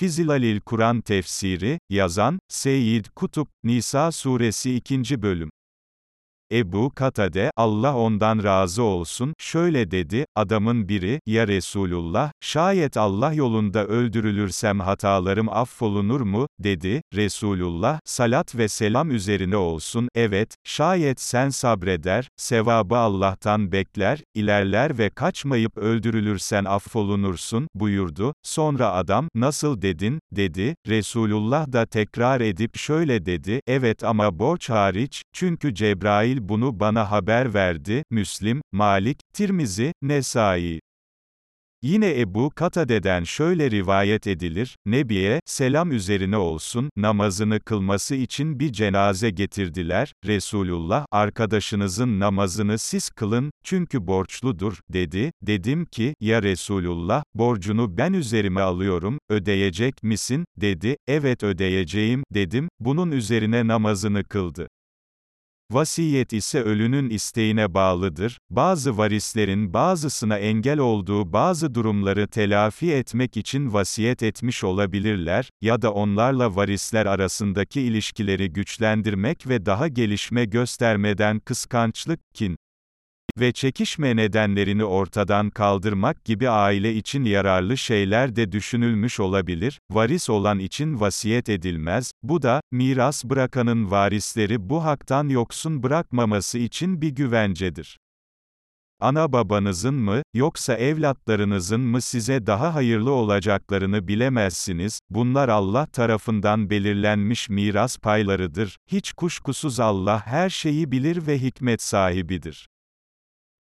Fizilalil Kur'an Tefsiri, yazan, Seyyid Kutup, Nisa Suresi 2. Bölüm. Ebu Katade, Allah ondan razı olsun, şöyle dedi, adamın biri, ya Resulullah, şayet Allah yolunda öldürülürsem hatalarım affolunur mu, dedi, Resulullah, salat ve selam üzerine olsun, evet, şayet sen sabreder, sevabı Allah'tan bekler, ilerler ve kaçmayıp öldürülürsen affolunursun, buyurdu, sonra adam, nasıl dedin, dedi, Resulullah da tekrar edip şöyle dedi, evet ama borç hariç, çünkü Cebrail bunu bana haber verdi, Müslim, Malik, Tirmizi, Nesai. Yine Ebu Katade'den şöyle rivayet edilir, Nebi'ye, selam üzerine olsun, namazını kılması için bir cenaze getirdiler, Resulullah, arkadaşınızın namazını siz kılın, çünkü borçludur, dedi, dedim ki, ya Resulullah, borcunu ben üzerime alıyorum, ödeyecek misin, dedi, evet ödeyeceğim, dedim, bunun üzerine namazını kıldı. Vasiyet ise ölünün isteğine bağlıdır, bazı varislerin bazısına engel olduğu bazı durumları telafi etmek için vasiyet etmiş olabilirler, ya da onlarla varisler arasındaki ilişkileri güçlendirmek ve daha gelişme göstermeden kıskançlık, kin, ve çekişme nedenlerini ortadan kaldırmak gibi aile için yararlı şeyler de düşünülmüş olabilir, varis olan için vasiyet edilmez, bu da, miras bırakanın varisleri bu haktan yoksun bırakmaması için bir güvencedir. Ana babanızın mı, yoksa evlatlarınızın mı size daha hayırlı olacaklarını bilemezsiniz, bunlar Allah tarafından belirlenmiş miras paylarıdır, hiç kuşkusuz Allah her şeyi bilir ve hikmet sahibidir.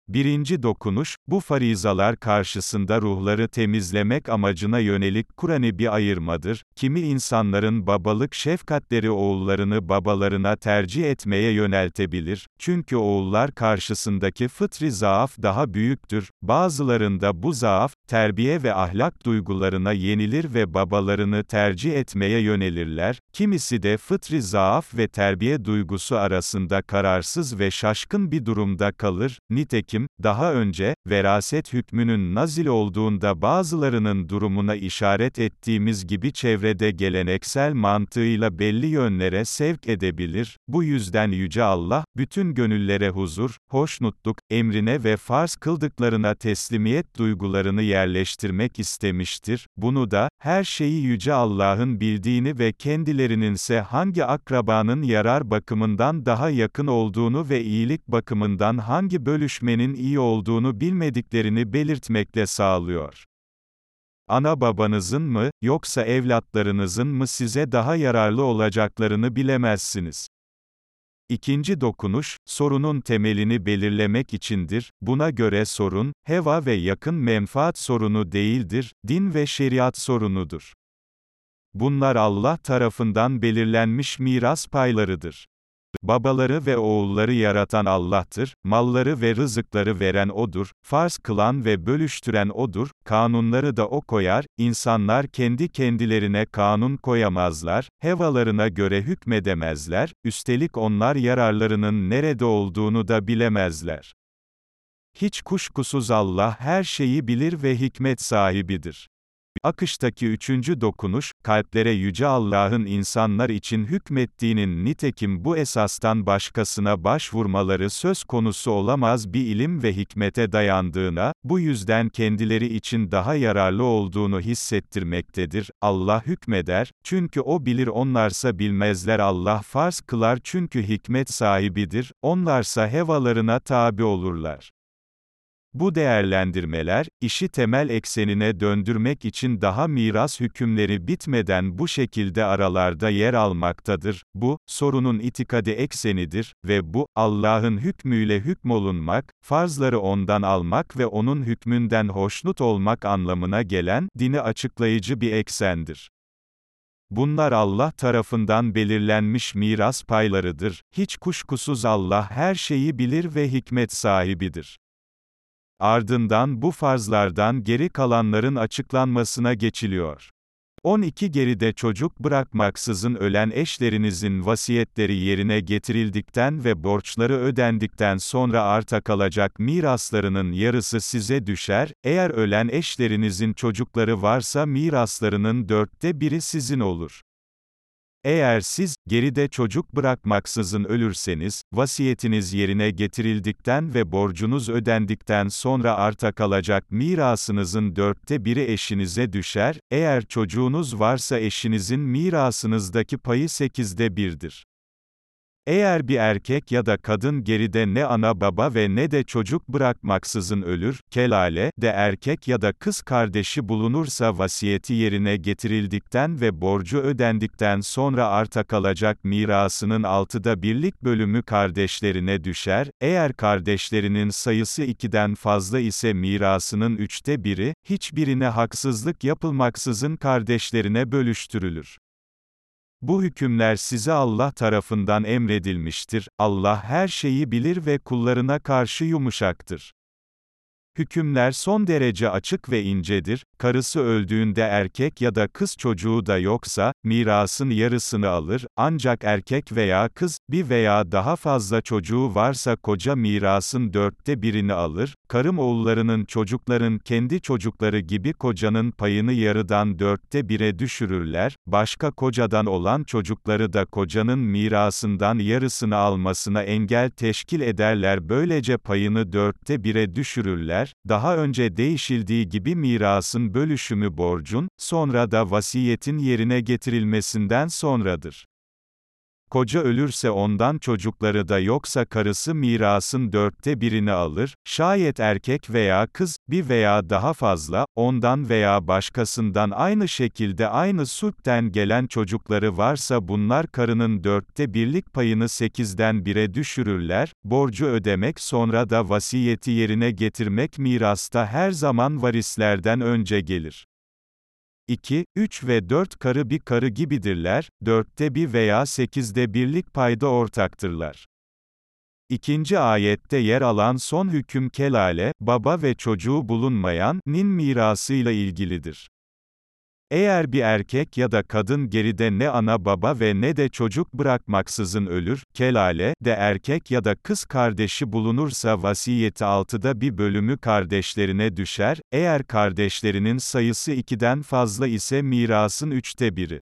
Birinci dokunuş, bu farizalar karşısında ruhları temizlemek amacına yönelik Kur'an'ı bir ayırmadır. Kimi insanların babalık şefkatleri oğullarını babalarına tercih etmeye yöneltebilir, çünkü oğullar karşısındaki fıtri zaaf daha büyüktür. Bazılarında bu zaaf, terbiye ve ahlak duygularına yenilir ve babalarını tercih etmeye yönelirler. Kimisi de fıtri zaaf ve terbiye duygusu arasında kararsız ve şaşkın bir durumda kalır. Nitekim, Nitekim, daha önce, veraset hükmünün nazil olduğunda bazılarının durumuna işaret ettiğimiz gibi çevrede geleneksel mantığıyla belli yönlere sevk edebilir, bu yüzden Yüce Allah, bütün gönüllere huzur, hoşnutluk, emrine ve farz kıldıklarına teslimiyet duygularını yerleştirmek istemiştir, bunu da, her şeyi Yüce Allah'ın bildiğini ve kendilerininse hangi akrabanın yarar bakımından daha yakın olduğunu ve iyilik bakımından hangi bölüşmenin seçeneğinin iyi olduğunu bilmediklerini belirtmekle sağlıyor. Ana babanızın mı, yoksa evlatlarınızın mı size daha yararlı olacaklarını bilemezsiniz. İkinci dokunuş, sorunun temelini belirlemek içindir, buna göre sorun, heva ve yakın menfaat sorunu değildir, din ve şeriat sorunudur. Bunlar Allah tarafından belirlenmiş miras paylarıdır. Babaları ve oğulları yaratan Allah'tır, malları ve rızıkları veren O'dur, farz kılan ve bölüştüren O'dur, kanunları da O koyar, insanlar kendi kendilerine kanun koyamazlar, hevalarına göre hükmedemezler, üstelik onlar yararlarının nerede olduğunu da bilemezler. Hiç kuşkusuz Allah her şeyi bilir ve hikmet sahibidir. Akıştaki üçüncü dokunuş, kalplere Yüce Allah'ın insanlar için hükmettiğinin nitekim bu esastan başkasına başvurmaları söz konusu olamaz bir ilim ve hikmete dayandığına, bu yüzden kendileri için daha yararlı olduğunu hissettirmektedir. Allah hükmeder, çünkü O bilir onlarsa bilmezler Allah farz kılar çünkü hikmet sahibidir, onlarsa hevalarına tabi olurlar. Bu değerlendirmeler, işi temel eksenine döndürmek için daha miras hükümleri bitmeden bu şekilde aralarda yer almaktadır. Bu, sorunun itikadi eksenidir ve bu, Allah'ın hükmüyle hükmolunmak, farzları ondan almak ve onun hükmünden hoşnut olmak anlamına gelen, dini açıklayıcı bir eksendir. Bunlar Allah tarafından belirlenmiş miras paylarıdır. Hiç kuşkusuz Allah her şeyi bilir ve hikmet sahibidir. Ardından bu farzlardan geri kalanların açıklanmasına geçiliyor. 12 Geride çocuk bırakmaksızın ölen eşlerinizin vasiyetleri yerine getirildikten ve borçları ödendikten sonra arta kalacak miraslarının yarısı size düşer, eğer ölen eşlerinizin çocukları varsa miraslarının dörtte biri sizin olur. Eğer siz, geride çocuk bırakmaksızın ölürseniz, vasiyetiniz yerine getirildikten ve borcunuz ödendikten sonra arta kalacak mirasınızın dörtte biri eşinize düşer, eğer çocuğunuz varsa eşinizin mirasınızdaki payı sekizde birdir. Eğer bir erkek ya da kadın geride ne ana baba ve ne de çocuk bırakmaksızın ölür, kelale, de erkek ya da kız kardeşi bulunursa vasiyeti yerine getirildikten ve borcu ödendikten sonra arta kalacak mirasının altıda birlik bölümü kardeşlerine düşer, eğer kardeşlerinin sayısı ikiden fazla ise mirasının üçte biri, hiçbirine haksızlık yapılmaksızın kardeşlerine bölüştürülür. Bu hükümler size Allah tarafından emredilmiştir, Allah her şeyi bilir ve kullarına karşı yumuşaktır. Hükümler son derece açık ve incedir, karısı öldüğünde erkek ya da kız çocuğu da yoksa, mirasın yarısını alır, ancak erkek veya kız, bir veya daha fazla çocuğu varsa koca mirasın dörtte birini alır, karım oğullarının çocukların kendi çocukları gibi kocanın payını yarıdan dörtte bire düşürürler, başka kocadan olan çocukları da kocanın mirasından yarısını almasına engel teşkil ederler. Böylece payını dörtte bire düşürürler, daha önce değişildiği gibi mirasın bölüşümü borcun, sonra da vasiyetin yerine getirilmesinden sonradır. Koca ölürse ondan çocukları da yoksa karısı mirasın dörtte birini alır, şayet erkek veya kız, bir veya daha fazla, ondan veya başkasından aynı şekilde aynı sulpten gelen çocukları varsa bunlar karının dörtte birlik payını sekizden bire düşürürler, borcu ödemek sonra da vasiyeti yerine getirmek mirasta her zaman varislerden önce gelir. 2, 3 ve 4 karı bir karı gibidirler, dörtte bir veya sekizde birlik payda ortaktırlar. İkinci ayette yer alan son hüküm kelale, baba ve çocuğu bulunmayan, nin mirasıyla ilgilidir. Eğer bir erkek ya da kadın geride ne ana baba ve ne de çocuk bırakmaksızın ölür, kelale, de erkek ya da kız kardeşi bulunursa vasiyeti altıda bir bölümü kardeşlerine düşer, eğer kardeşlerinin sayısı ikiden fazla ise mirasın üçte biri.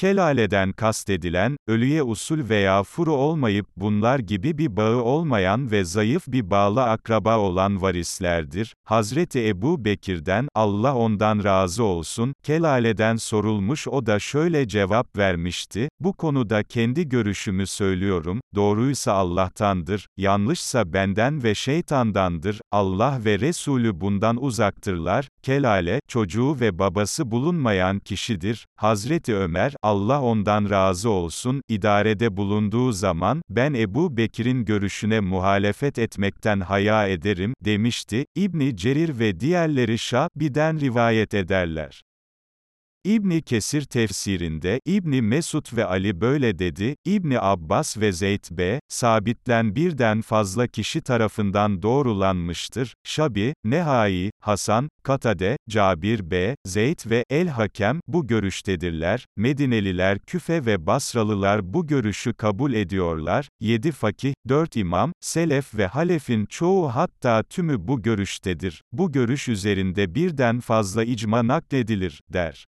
Kelaleden kastedilen, ölüye usul veya furu olmayıp bunlar gibi bir bağı olmayan ve zayıf bir bağlı akraba olan varislerdir. Hazreti Ebu Bekir'den, Allah ondan razı olsun, Kelaleden sorulmuş o da şöyle cevap vermişti, bu konuda kendi görüşümü söylüyorum, doğruysa Allah'tandır, yanlışsa benden ve şeytandandır, Allah ve Resulü bundan uzaktırlar, Kelale, çocuğu ve babası bulunmayan kişidir, Hazreti Ömer, Allah ondan razı olsun, idarede bulunduğu zaman, ben Ebu Bekir'in görüşüne muhalefet etmekten haya ederim, demişti, İbni Cerir ve diğerleri Şabi'den rivayet ederler. İbni Kesir tefsirinde, İbni Mesud ve Ali böyle dedi, İbni Abbas ve Zeyd B. Sabitlen birden fazla kişi tarafından doğrulanmıştır. Şabi, Nehai, Hasan, Katade, Cabir B. Zeyd ve El-Hakem, bu görüştedirler. Medineliler Küfe ve Basralılar bu görüşü kabul ediyorlar. Yedi fakih, dört imam, Selef ve Halef'in çoğu hatta tümü bu görüştedir. Bu görüş üzerinde birden fazla icma nakledilir, der.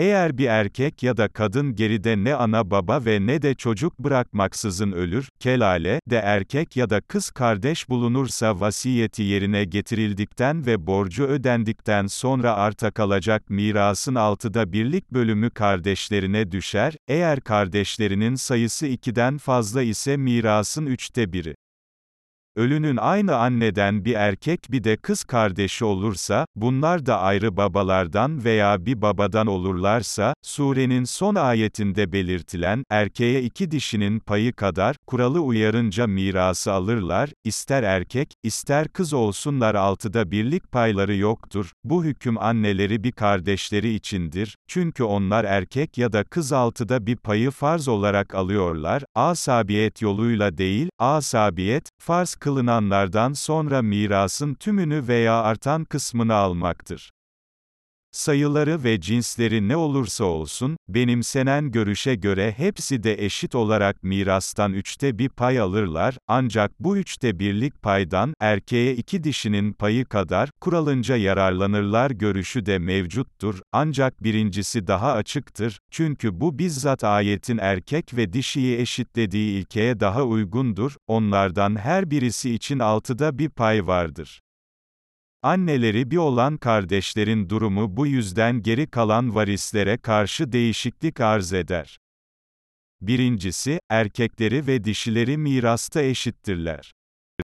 Eğer bir erkek ya da kadın geride ne ana baba ve ne de çocuk bırakmaksızın ölür, kelale, de erkek ya da kız kardeş bulunursa vasiyeti yerine getirildikten ve borcu ödendikten sonra arta kalacak mirasın altıda birlik bölümü kardeşlerine düşer, eğer kardeşlerinin sayısı ikiden fazla ise mirasın üçte biri. Ölünün aynı anneden bir erkek bir de kız kardeşi olursa, bunlar da ayrı babalardan veya bir babadan olurlarsa, surenin son ayetinde belirtilen, erkeğe iki dişinin payı kadar, kuralı uyarınca mirası alırlar, ister erkek, ister kız olsunlar altıda birlik payları yoktur, bu hüküm anneleri bir kardeşleri içindir, çünkü onlar erkek ya da kız altıda bir payı farz olarak alıyorlar, asabiyet yoluyla değil, asabiyet, farz kılınanlardan sonra mirasın tümünü veya artan kısmını almaktır. Sayıları ve cinsleri ne olursa olsun, benimsenen görüşe göre hepsi de eşit olarak mirastan üçte bir pay alırlar, ancak bu üçte birlik paydan, erkeğe iki dişinin payı kadar, kuralınca yararlanırlar görüşü de mevcuttur, ancak birincisi daha açıktır, çünkü bu bizzat ayetin erkek ve dişiyi eşitlediği ilkeye daha uygundur, onlardan her birisi için altıda bir pay vardır. Anneleri bir olan kardeşlerin durumu bu yüzden geri kalan varislere karşı değişiklik arz eder. Birincisi, erkekleri ve dişileri mirasta eşittirler.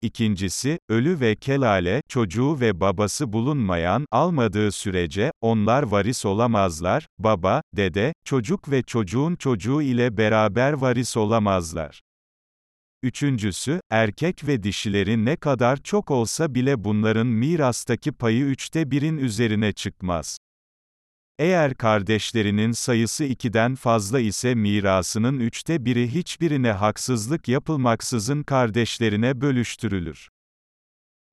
İkincisi, ölü ve kelale, çocuğu ve babası bulunmayan, almadığı sürece, onlar varis olamazlar, baba, dede, çocuk ve çocuğun çocuğu ile beraber varis olamazlar. Üçüncüsü, erkek ve dişilerin ne kadar çok olsa bile bunların mirastaki payı üçte birin üzerine çıkmaz. Eğer kardeşlerinin sayısı ikiden fazla ise mirasının üçte biri hiçbirine haksızlık yapılmaksızın kardeşlerine bölüştürülür.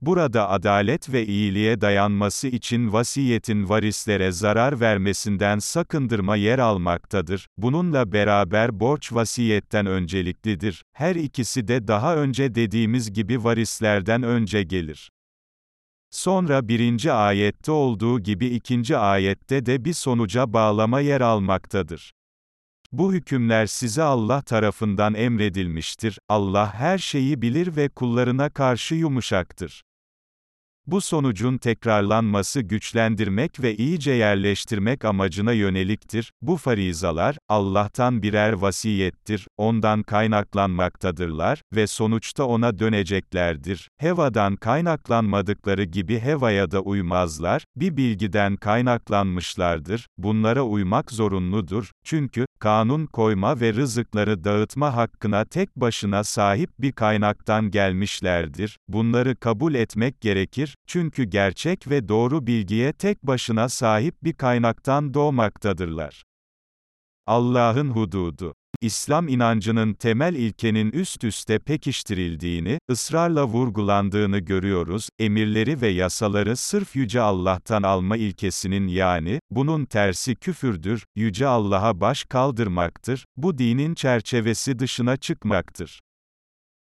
Burada adalet ve iyiliğe dayanması için vasiyetin varislere zarar vermesinden sakındırma yer almaktadır. Bununla beraber borç vasiyetten önceliklidir. Her ikisi de daha önce dediğimiz gibi varislerden önce gelir. Sonra birinci ayette olduğu gibi ikinci ayette de bir sonuca bağlama yer almaktadır. Bu hükümler size Allah tarafından emredilmiştir, Allah her şeyi bilir ve kullarına karşı yumuşaktır. Bu sonucun tekrarlanması güçlendirmek ve iyice yerleştirmek amacına yöneliktir. Bu farizalar, Allah'tan birer vasiyettir, ondan kaynaklanmaktadırlar ve sonuçta ona döneceklerdir. Heva'dan kaynaklanmadıkları gibi Heva'ya da uymazlar, bir bilgiden kaynaklanmışlardır, bunlara uymak zorunludur, çünkü, kanun koyma ve rızıkları dağıtma hakkına tek başına sahip bir kaynaktan gelmişlerdir, bunları kabul etmek gerekir, çünkü gerçek ve doğru bilgiye tek başına sahip bir kaynaktan doğmaktadırlar. Allah'ın hududu İslam inancının temel ilkenin üst üste pekiştirildiğini, ısrarla vurgulandığını görüyoruz, emirleri ve yasaları sırf Yüce Allah'tan alma ilkesinin yani, bunun tersi küfürdür, Yüce Allah'a baş kaldırmaktır, bu dinin çerçevesi dışına çıkmaktır.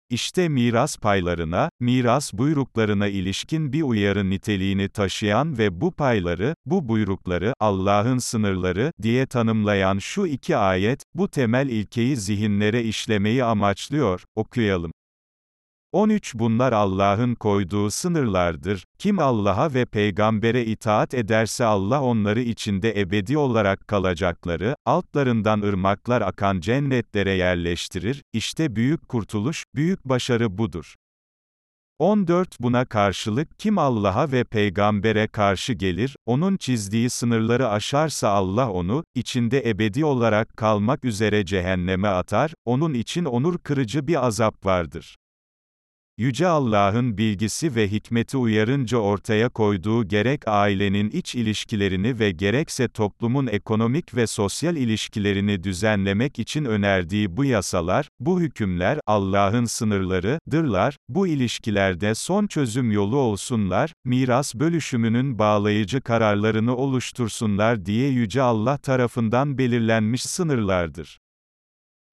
İşte miras paylarına, miras buyruklarına ilişkin bir uyarı niteliğini taşıyan ve bu payları, bu buyrukları, Allah'ın sınırları, diye tanımlayan şu iki ayet, bu temel ilkeyi zihinlere işlemeyi amaçlıyor, okuyalım. 13 Bunlar Allah'ın koyduğu sınırlardır. Kim Allah'a ve peygambere itaat ederse Allah onları içinde ebedi olarak kalacakları, altlarından ırmaklar akan cennetlere yerleştirir. İşte büyük kurtuluş, büyük başarı budur. 14 Buna karşılık kim Allah'a ve peygambere karşı gelir, onun çizdiği sınırları aşarsa Allah onu, içinde ebedi olarak kalmak üzere cehenneme atar, onun için onur kırıcı bir azap vardır. Yüce Allah'ın bilgisi ve hikmeti uyarınca ortaya koyduğu gerek ailenin iç ilişkilerini ve gerekse toplumun ekonomik ve sosyal ilişkilerini düzenlemek için önerdiği bu yasalar, bu hükümler, Allah'ın sınırları, dırlar, bu ilişkilerde son çözüm yolu olsunlar, miras bölüşümünün bağlayıcı kararlarını oluştursunlar diye Yüce Allah tarafından belirlenmiş sınırlardır.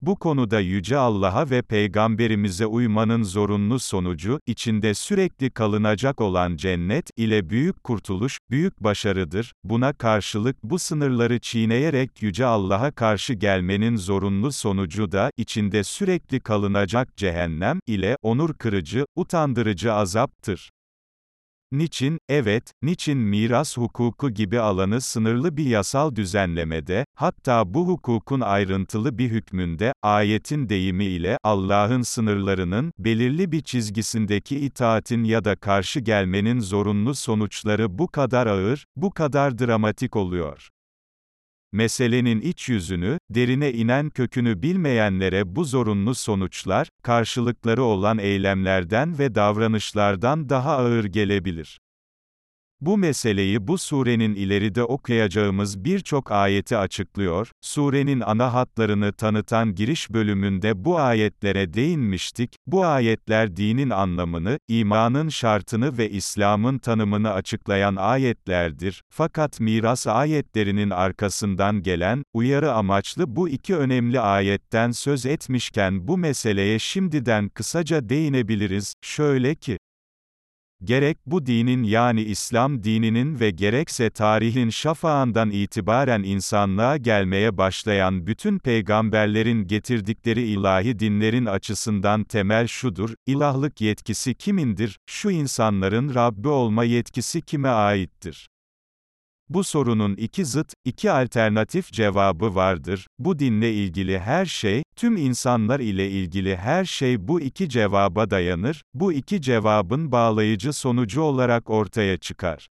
Bu konuda Yüce Allah'a ve Peygamberimize uymanın zorunlu sonucu, içinde sürekli kalınacak olan cennet, ile büyük kurtuluş, büyük başarıdır. Buna karşılık bu sınırları çiğneyerek Yüce Allah'a karşı gelmenin zorunlu sonucu da, içinde sürekli kalınacak cehennem, ile, onur kırıcı, utandırıcı azaptır. Niçin, evet, niçin miras hukuku gibi alanı sınırlı bir yasal düzenlemede, hatta bu hukukun ayrıntılı bir hükmünde, ayetin deyimi ile, Allah'ın sınırlarının, belirli bir çizgisindeki itaatin ya da karşı gelmenin zorunlu sonuçları bu kadar ağır, bu kadar dramatik oluyor. Meselenin iç yüzünü, derine inen kökünü bilmeyenlere bu zorunlu sonuçlar, karşılıkları olan eylemlerden ve davranışlardan daha ağır gelebilir. Bu meseleyi bu surenin ileride okuyacağımız birçok ayeti açıklıyor, surenin ana hatlarını tanıtan giriş bölümünde bu ayetlere değinmiştik, bu ayetler dinin anlamını, imanın şartını ve İslam'ın tanımını açıklayan ayetlerdir, fakat miras ayetlerinin arkasından gelen, uyarı amaçlı bu iki önemli ayetten söz etmişken bu meseleye şimdiden kısaca değinebiliriz, şöyle ki, Gerek bu dinin yani İslam dininin ve gerekse tarihin şafağından itibaren insanlığa gelmeye başlayan bütün peygamberlerin getirdikleri ilahi dinlerin açısından temel şudur, ilahlık yetkisi kimindir, şu insanların Rabbi olma yetkisi kime aittir? Bu sorunun iki zıt, iki alternatif cevabı vardır. Bu dinle ilgili her şey, tüm insanlar ile ilgili her şey bu iki cevaba dayanır. Bu iki cevabın bağlayıcı sonucu olarak ortaya çıkar.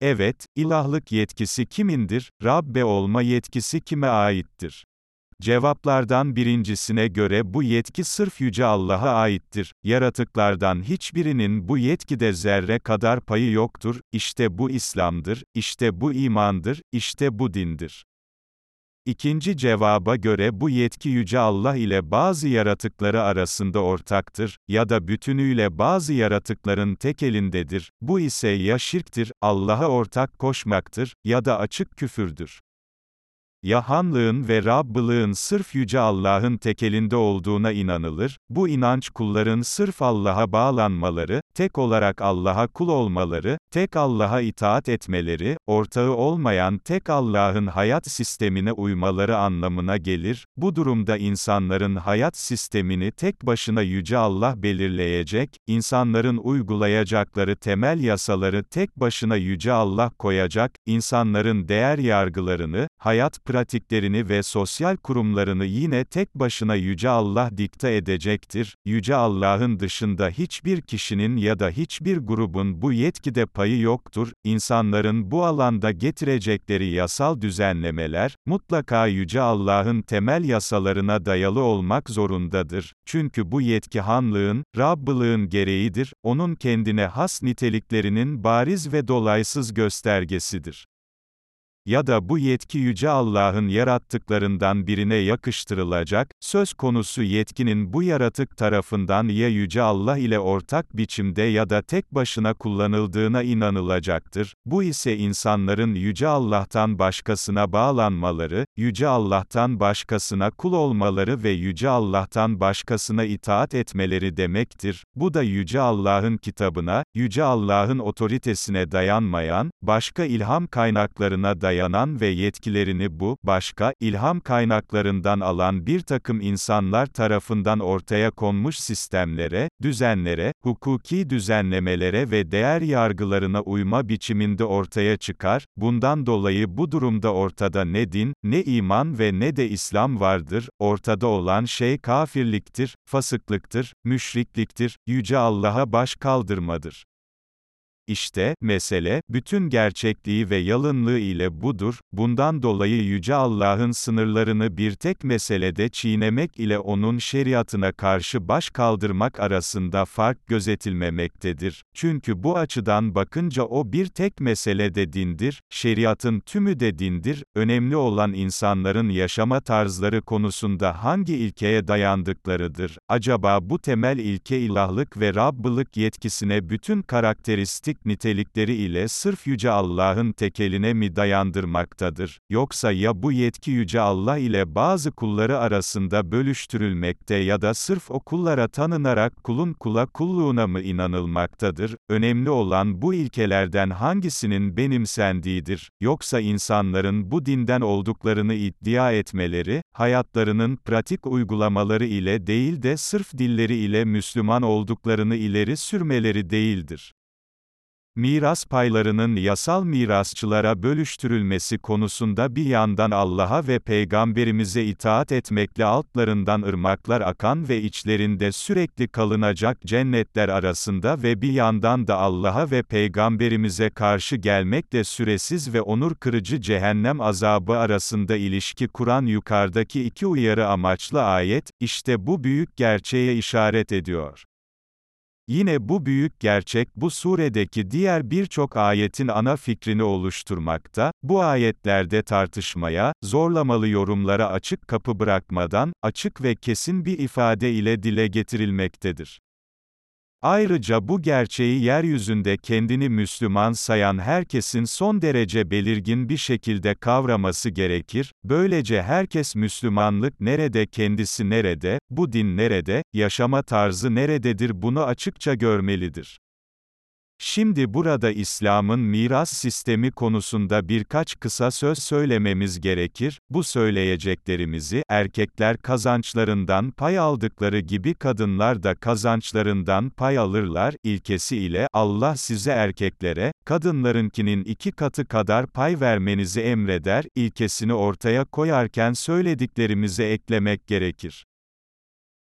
Evet, ilahlık yetkisi kimindir? Rabbe olma yetkisi kime aittir? Cevaplardan birincisine göre bu yetki sırf Yüce Allah'a aittir. Yaratıklardan hiçbirinin bu yetkide zerre kadar payı yoktur. İşte bu İslam'dır, işte bu imandır, işte bu dindir. İkinci cevaba göre bu yetki Yüce Allah ile bazı yaratıkları arasında ortaktır, ya da bütünüyle bazı yaratıkların tek elindedir, bu ise ya şirktir, Allah'a ortak koşmaktır, ya da açık küfürdür. Ya hanlığın ve Rabblığın sırf Yüce Allah'ın tekelinde olduğuna inanılır, bu inanç kulların sırf Allah'a bağlanmaları, tek olarak Allah'a kul olmaları, tek Allah'a itaat etmeleri, ortağı olmayan tek Allah'ın hayat sistemine uymaları anlamına gelir, bu durumda insanların hayat sistemini tek başına Yüce Allah belirleyecek, insanların uygulayacakları temel yasaları tek başına Yüce Allah koyacak, insanların değer yargılarını, hayat pratiklerini ve sosyal kurumlarını yine tek başına Yüce Allah dikte edecektir. Yüce Allah'ın dışında hiçbir kişinin ya da hiçbir grubun bu yetkide payı yoktur. İnsanların bu alanda getirecekleri yasal düzenlemeler, mutlaka Yüce Allah'ın temel yasalarına dayalı olmak zorundadır. Çünkü bu yetki hanlığın, Rabblığın gereğidir, onun kendine has niteliklerinin bariz ve dolaysız göstergesidir ya da bu yetki Yüce Allah'ın yarattıklarından birine yakıştırılacak, söz konusu yetkinin bu yaratık tarafından ya Yüce Allah ile ortak biçimde ya da tek başına kullanıldığına inanılacaktır. Bu ise insanların Yüce Allah'tan başkasına bağlanmaları, Yüce Allah'tan başkasına kul olmaları ve Yüce Allah'tan başkasına itaat etmeleri demektir. Bu da Yüce Allah'ın kitabına, Yüce Allah'ın otoritesine dayanmayan, başka ilham kaynaklarına dayanan, dayanan ve yetkilerini bu, başka, ilham kaynaklarından alan bir takım insanlar tarafından ortaya konmuş sistemlere, düzenlere, hukuki düzenlemelere ve değer yargılarına uyma biçiminde ortaya çıkar, bundan dolayı bu durumda ortada ne din, ne iman ve ne de İslam vardır, ortada olan şey kafirliktir, fasıklıktır, müşrikliktir, Yüce Allah'a baş kaldırmadır. İşte, mesele, bütün gerçekliği ve yalınlığı ile budur, bundan dolayı Yüce Allah'ın sınırlarını bir tek meselede çiğnemek ile onun şeriatına karşı baş kaldırmak arasında fark gözetilmemektedir. Çünkü bu açıdan bakınca o bir tek meselede dindir, şeriatın tümü de dindir, önemli olan insanların yaşama tarzları konusunda hangi ilkeye dayandıklarıdır. Acaba bu temel ilke ilahlık ve Rabbılık yetkisine bütün karakteristik nitelikleri ile sırf Yüce Allah'ın tekeline mi dayandırmaktadır, yoksa ya bu yetki Yüce Allah ile bazı kulları arasında bölüştürülmekte ya da sırf o kullara tanınarak kulun kula kulluğuna mı inanılmaktadır, önemli olan bu ilkelerden hangisinin benimsendiğidir, yoksa insanların bu dinden olduklarını iddia etmeleri, hayatlarının pratik uygulamaları ile değil de sırf dilleri ile Müslüman olduklarını ileri sürmeleri değildir. Miras paylarının yasal mirasçılara bölüştürülmesi konusunda bir yandan Allah'a ve Peygamberimize itaat etmekle altlarından ırmaklar akan ve içlerinde sürekli kalınacak cennetler arasında ve bir yandan da Allah'a ve Peygamberimize karşı gelmekle süresiz ve onur kırıcı cehennem azabı arasında ilişki kuran yukarıdaki iki uyarı amaçlı ayet, işte bu büyük gerçeğe işaret ediyor. Yine bu büyük gerçek bu suredeki diğer birçok ayetin ana fikrini oluşturmakta, bu ayetlerde tartışmaya, zorlamalı yorumlara açık kapı bırakmadan, açık ve kesin bir ifade ile dile getirilmektedir. Ayrıca bu gerçeği yeryüzünde kendini Müslüman sayan herkesin son derece belirgin bir şekilde kavraması gerekir, böylece herkes Müslümanlık nerede kendisi nerede, bu din nerede, yaşama tarzı nerededir bunu açıkça görmelidir. Şimdi burada İslam'ın miras sistemi konusunda birkaç kısa söz söylememiz gerekir. Bu söyleyeceklerimizi, erkekler kazançlarından pay aldıkları gibi kadınlar da kazançlarından pay alırlar, ilkesi ile, Allah size erkeklere, kadınlarınkinin iki katı kadar pay vermenizi emreder, ilkesini ortaya koyarken söylediklerimize eklemek gerekir.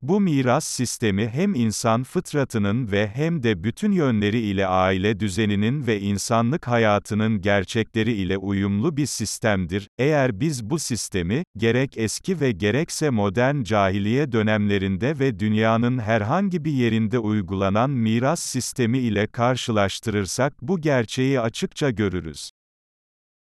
Bu miras sistemi hem insan fıtratının ve hem de bütün yönleri ile aile düzeninin ve insanlık hayatının gerçekleri ile uyumlu bir sistemdir. Eğer biz bu sistemi, gerek eski ve gerekse modern cahiliye dönemlerinde ve dünyanın herhangi bir yerinde uygulanan miras sistemi ile karşılaştırırsak bu gerçeği açıkça görürüz.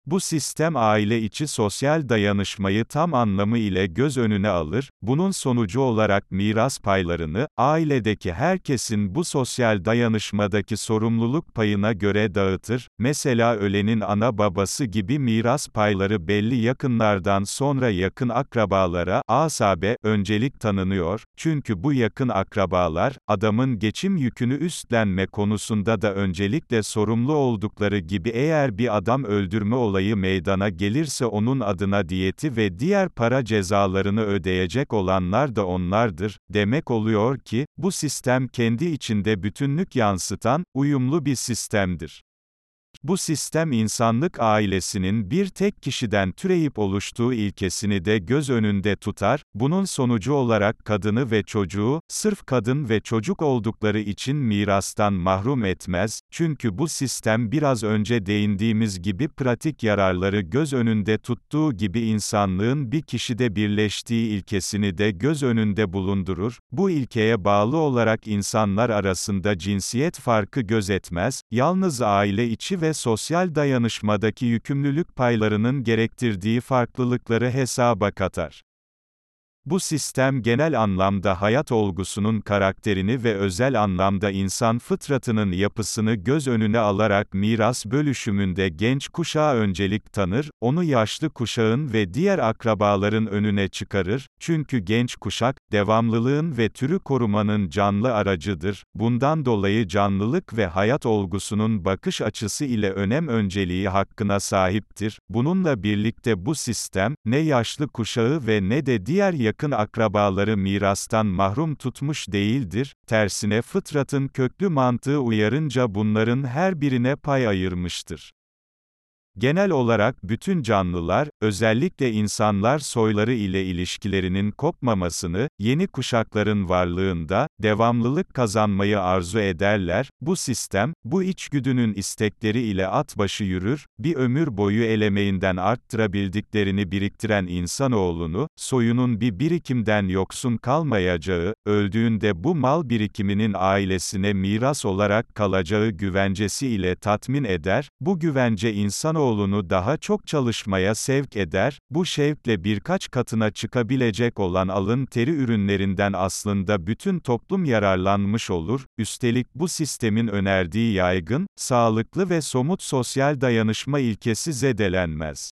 Bu sistem aile içi sosyal dayanışmayı tam anlamı ile göz önüne alır, bunun sonucu olarak miras paylarını, ailedeki herkesin bu sosyal dayanışmadaki sorumluluk payına göre dağıtır, mesela ölenin ana babası gibi miras payları belli yakınlardan sonra yakın akrabalara, asabe, öncelik tanınıyor, çünkü bu yakın akrabalar, adamın geçim yükünü üstlenme konusunda da öncelikle sorumlu oldukları gibi eğer bir adam öldürme olayı meydana gelirse onun adına diyeti ve diğer para cezalarını ödeyecek olanlar da onlardır, demek oluyor ki, bu sistem kendi içinde bütünlük yansıtan, uyumlu bir sistemdir. Bu sistem insanlık ailesinin bir tek kişiden türeyip oluştuğu ilkesini de göz önünde tutar, bunun sonucu olarak kadını ve çocuğu, sırf kadın ve çocuk oldukları için mirastan mahrum etmez, çünkü bu sistem biraz önce değindiğimiz gibi pratik yararları göz önünde tuttuğu gibi insanlığın bir kişide birleştiği ilkesini de göz önünde bulundurur, bu ilkeye bağlı olarak insanlar arasında cinsiyet farkı gözetmez, yalnız aile içi ve sosyal dayanışmadaki yükümlülük paylarının gerektirdiği farklılıkları hesaba katar. Bu sistem genel anlamda hayat olgusunun karakterini ve özel anlamda insan fıtratının yapısını göz önüne alarak miras bölüşümünde genç kuşağa öncelik tanır, onu yaşlı kuşağın ve diğer akrabaların önüne çıkarır, çünkü genç kuşak, devamlılığın ve türü korumanın canlı aracıdır, bundan dolayı canlılık ve hayat olgusunun bakış açısı ile önem önceliği hakkına sahiptir, bununla birlikte bu sistem, ne yaşlı kuşağı ve ne de diğer yakın akrabaları mirastan mahrum tutmuş değildir, tersine fıtratın köklü mantığı uyarınca bunların her birine pay ayırmıştır. Genel olarak bütün canlılar, özellikle insanlar soyları ile ilişkilerinin kopmamasını, yeni kuşakların varlığında, devamlılık kazanmayı arzu ederler, bu sistem, bu içgüdünün istekleri ile at başı yürür, bir ömür boyu elemeğinden arttırabildiklerini biriktiren insanoğlunu, soyunun bir birikimden yoksun kalmayacağı, öldüğünde bu mal birikiminin ailesine miras olarak kalacağı güvencesi ile tatmin eder, bu güvence insanoğlu, insanoğlunu daha çok çalışmaya sevk eder, bu şevkle birkaç katına çıkabilecek olan alın teri ürünlerinden aslında bütün toplum yararlanmış olur, üstelik bu sistemin önerdiği yaygın, sağlıklı ve somut sosyal dayanışma ilkesi zedelenmez.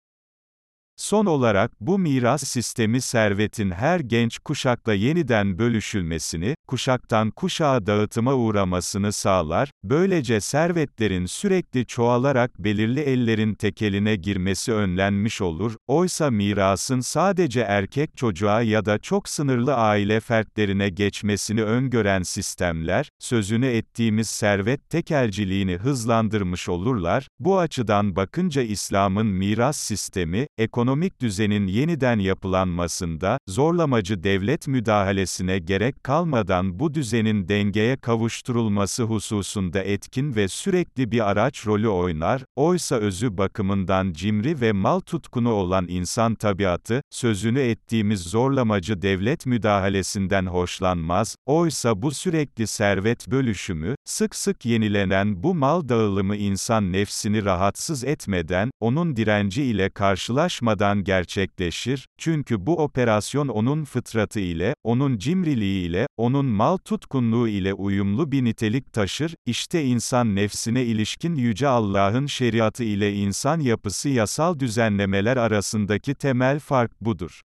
Son olarak bu miras sistemi servetin her genç kuşakla yeniden bölüşülmesini, kuşaktan kuşağa dağıtıma uğramasını sağlar, böylece servetlerin sürekli çoğalarak belirli ellerin tekeline girmesi önlenmiş olur, oysa mirasın sadece erkek çocuğa ya da çok sınırlı aile fertlerine geçmesini öngören sistemler, sözünü ettiğimiz servet tekelciliğini hızlandırmış olurlar, bu açıdan bakınca İslam'ın miras sistemi, ekonomik ekonomik düzenin yeniden yapılanmasında, zorlamacı devlet müdahalesine gerek kalmadan bu düzenin dengeye kavuşturulması hususunda etkin ve sürekli bir araç rolü oynar, oysa özü bakımından cimri ve mal tutkunu olan insan tabiatı, sözünü ettiğimiz zorlamacı devlet müdahalesinden hoşlanmaz, oysa bu sürekli servet bölüşümü, sık sık yenilenen bu mal dağılımı insan nefsini rahatsız etmeden, onun direnci ile karşılaşmadan gerçekleşir, çünkü bu operasyon onun fıtratı ile, onun cimriliği ile, onun mal tutkunluğu ile uyumlu bir nitelik taşır, işte insan nefsine ilişkin Yüce Allah'ın şeriatı ile insan yapısı yasal düzenlemeler arasındaki temel fark budur.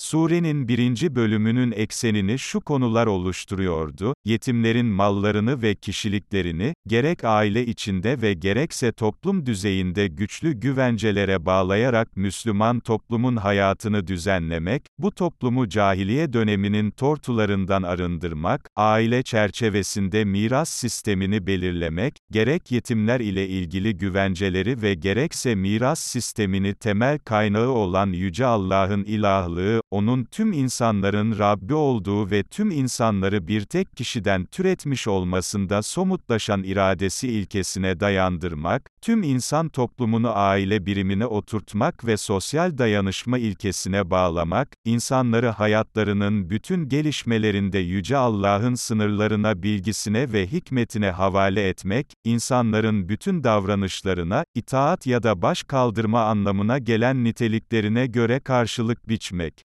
Surenin birinci bölümünün eksenini şu konular oluşturuyordu, yetimlerin mallarını ve kişiliklerini, gerek aile içinde ve gerekse toplum düzeyinde güçlü güvencelere bağlayarak Müslüman toplumun hayatını düzenlemek, bu toplumu cahiliye döneminin tortularından arındırmak, aile çerçevesinde miras sistemini belirlemek, gerek yetimler ile ilgili güvenceleri ve gerekse miras sistemini temel kaynağı olan Yüce Allah'ın ilahlığı, onun tüm insanların Rabbi olduğu ve tüm insanları bir tek kişiden türetmiş olmasında somutlaşan iradesi ilkesine dayandırmak, tüm insan toplumunu aile birimine oturtmak ve sosyal dayanışma ilkesine bağlamak, insanları hayatlarının bütün gelişmelerinde Yüce Allah'ın sınırlarına bilgisine ve hikmetine havale etmek, insanların bütün davranışlarına, itaat ya da baş kaldırma anlamına gelen niteliklerine göre karşılık biçmek.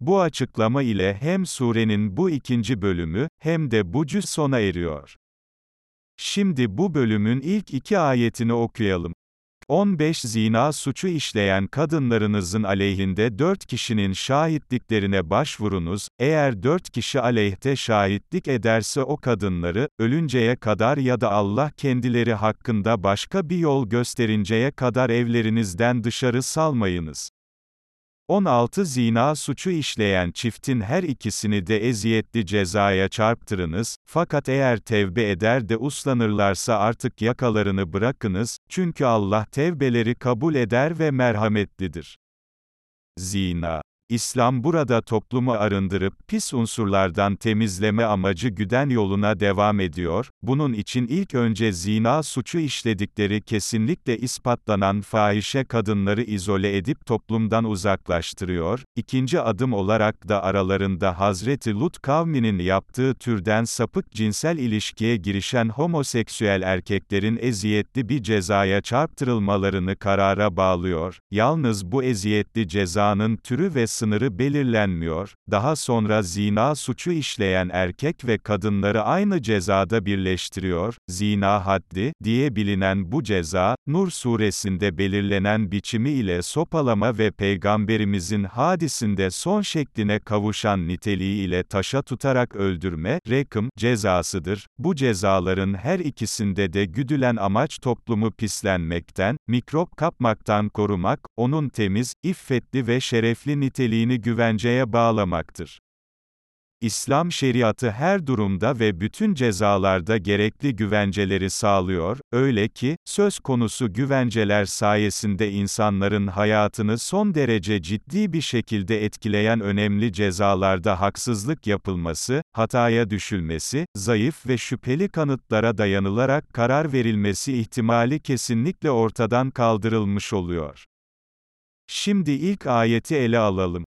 Bu açıklama ile hem surenin bu ikinci bölümü, hem de bu cüz sona eriyor. Şimdi bu bölümün ilk iki ayetini okuyalım. 15 Zina suçu işleyen kadınlarınızın aleyhinde 4 kişinin şahitliklerine başvurunuz, eğer 4 kişi aleyhte şahitlik ederse o kadınları, ölünceye kadar ya da Allah kendileri hakkında başka bir yol gösterinceye kadar evlerinizden dışarı salmayınız. 16 Zina suçu işleyen çiftin her ikisini de eziyetli cezaya çarptırınız, fakat eğer tevbe eder de uslanırlarsa artık yakalarını bırakınız, çünkü Allah tevbeleri kabul eder ve merhametlidir. Zina İslam burada toplumu arındırıp pis unsurlardan temizleme amacı güden yoluna devam ediyor, bunun için ilk önce zina suçu işledikleri kesinlikle ispatlanan fahişe kadınları izole edip toplumdan uzaklaştırıyor, ikinci adım olarak da aralarında Hazreti Lut kavminin yaptığı türden sapık cinsel ilişkiye girişen homoseksüel erkeklerin eziyetli bir cezaya çarptırılmalarını karara bağlıyor, yalnız bu eziyetli cezanın türü ve sınırı belirlenmiyor, daha sonra zina suçu işleyen erkek ve kadınları aynı cezada birleştiriyor, zina haddi, diye bilinen bu ceza, Nur suresinde belirlenen biçimi ile sopalama ve Peygamberimizin hadisinde son şekline kavuşan niteliği ile taşa tutarak öldürme, rekım, cezasıdır. Bu cezaların her ikisinde de güdülen amaç toplumu pislenmekten, mikrop kapmaktan korumak, onun temiz, iffetli ve şerefli niteliği niteliğini güvenceye bağlamaktır. İslam şeriatı her durumda ve bütün cezalarda gerekli güvenceleri sağlıyor, öyle ki, söz konusu güvenceler sayesinde insanların hayatını son derece ciddi bir şekilde etkileyen önemli cezalarda haksızlık yapılması, hataya düşülmesi, zayıf ve şüpheli kanıtlara dayanılarak karar verilmesi ihtimali kesinlikle ortadan kaldırılmış oluyor. Şimdi ilk ayeti ele alalım.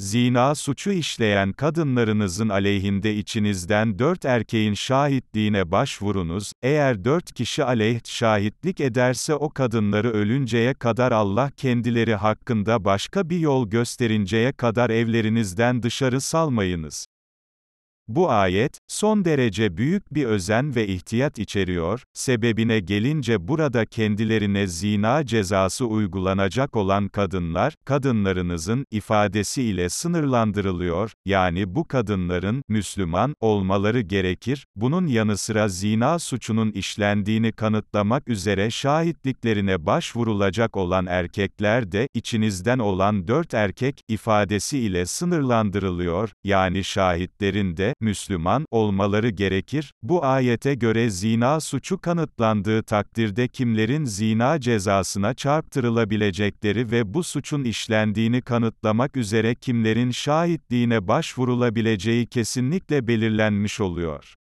Zina suçu işleyen kadınlarınızın aleyhinde içinizden dört erkeğin şahitliğine başvurunuz, eğer dört kişi aleyh şahitlik ederse o kadınları ölünceye kadar Allah kendileri hakkında başka bir yol gösterinceye kadar evlerinizden dışarı salmayınız. Bu ayet, son derece büyük bir özen ve ihtiyat içeriyor, sebebine gelince burada kendilerine zina cezası uygulanacak olan kadınlar, kadınlarınızın, ifadesi ile sınırlandırılıyor, yani bu kadınların, Müslüman, olmaları gerekir, bunun yanı sıra zina suçunun işlendiğini kanıtlamak üzere şahitliklerine başvurulacak olan erkekler de, içinizden olan dört erkek, ifadesi ile sınırlandırılıyor, yani şahitlerin de, Müslüman, olmaları gerekir. Bu ayete göre zina suçu kanıtlandığı takdirde kimlerin zina cezasına çarptırılabilecekleri ve bu suçun işlendiğini kanıtlamak üzere kimlerin şahitliğine başvurulabileceği kesinlikle belirlenmiş oluyor.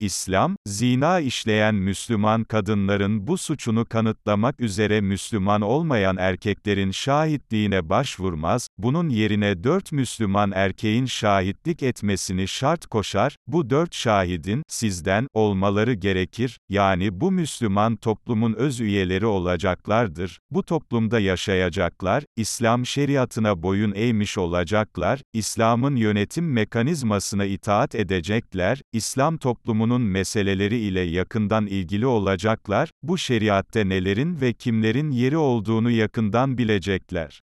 İslam, zina işleyen Müslüman kadınların bu suçunu kanıtlamak üzere Müslüman olmayan erkeklerin şahitliğine başvurmaz, bunun yerine dört Müslüman erkeğin şahitlik etmesini şart koşar, bu dört şahidin, sizden, olmaları gerekir, yani bu Müslüman toplumun öz üyeleri olacaklardır, bu toplumda yaşayacaklar, İslam şeriatına boyun eğmiş olacaklar, İslam'ın yönetim mekanizmasına itaat edecekler, İslam toplumun toplumunun meseleleri ile yakından ilgili olacaklar, bu şeriatte nelerin ve kimlerin yeri olduğunu yakından bilecekler.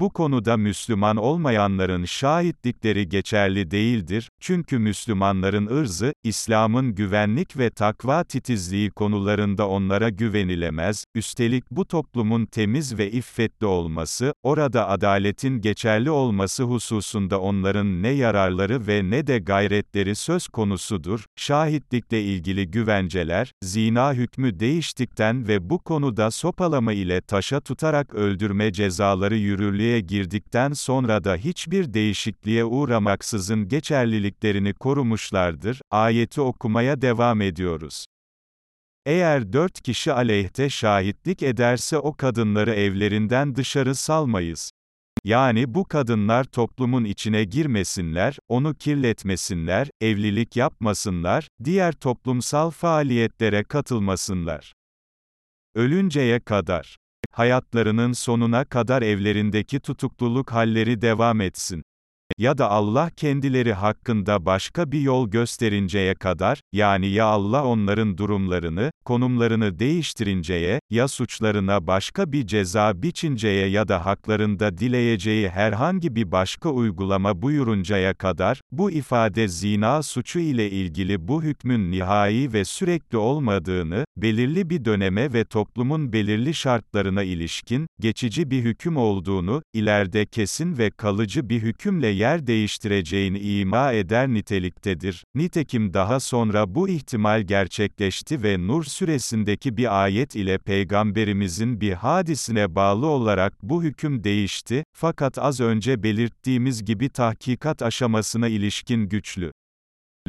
Bu konuda Müslüman olmayanların şahitlikleri geçerli değildir, çünkü Müslümanların ırzı, İslam'ın güvenlik ve takva titizliği konularında onlara güvenilemez, üstelik bu toplumun temiz ve iffetli olması, orada adaletin geçerli olması hususunda onların ne yararları ve ne de gayretleri söz konusudur, şahitlikle ilgili güvenceler, zina hükmü değiştikten ve bu konuda sopalama ile taşa tutarak öldürme cezaları yürürlüğe yürürlüğe girdikten sonra da hiçbir değişikliğe uğramaksızın geçerliliklerini korumuşlardır. Ayeti okumaya devam ediyoruz. Eğer dört kişi aleyhte şahitlik ederse o kadınları evlerinden dışarı salmayız. Yani bu kadınlar toplumun içine girmesinler, onu kirletmesinler, evlilik yapmasınlar, diğer toplumsal faaliyetlere katılmasınlar. Ölünceye kadar hayatlarının sonuna kadar evlerindeki tutukluluk halleri devam etsin ya da Allah kendileri hakkında başka bir yol gösterinceye kadar, yani ya Allah onların durumlarını, konumlarını değiştirinceye, ya suçlarına başka bir ceza biçinceye ya da haklarında dileyeceği herhangi bir başka uygulama buyuruncaya kadar, bu ifade zina suçu ile ilgili bu hükmün nihai ve sürekli olmadığını, belirli bir döneme ve toplumun belirli şartlarına ilişkin, geçici bir hüküm olduğunu, ileride kesin ve kalıcı bir hükümle yer değiştireceğini ima eder niteliktedir. Nitekim daha sonra bu ihtimal gerçekleşti ve Nur süresindeki bir ayet ile Peygamberimizin bir hadisine bağlı olarak bu hüküm değişti, fakat az önce belirttiğimiz gibi tahkikat aşamasına ilişkin güçlü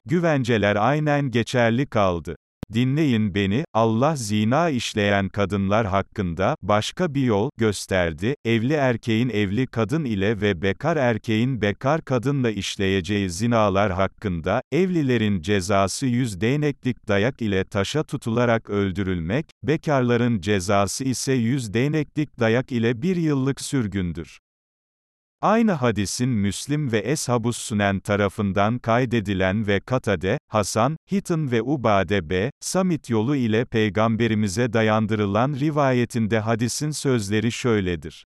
güvenceler aynen geçerli kaldı. Dinleyin beni, Allah zina işleyen kadınlar hakkında, başka bir yol, gösterdi, evli erkeğin evli kadın ile ve bekar erkeğin bekar kadınla işleyeceği zinalar hakkında, evlilerin cezası yüz değneklik dayak ile taşa tutularak öldürülmek, bekarların cezası ise yüz değneklik dayak ile bir yıllık sürgündür. Aynı hadisin Müslim ve Eshabus Sünen tarafından kaydedilen ve Katade, Hasan, Hitin ve Ubade B. Samit yolu ile peygamberimize dayandırılan rivayetinde hadisin sözleri şöyledir.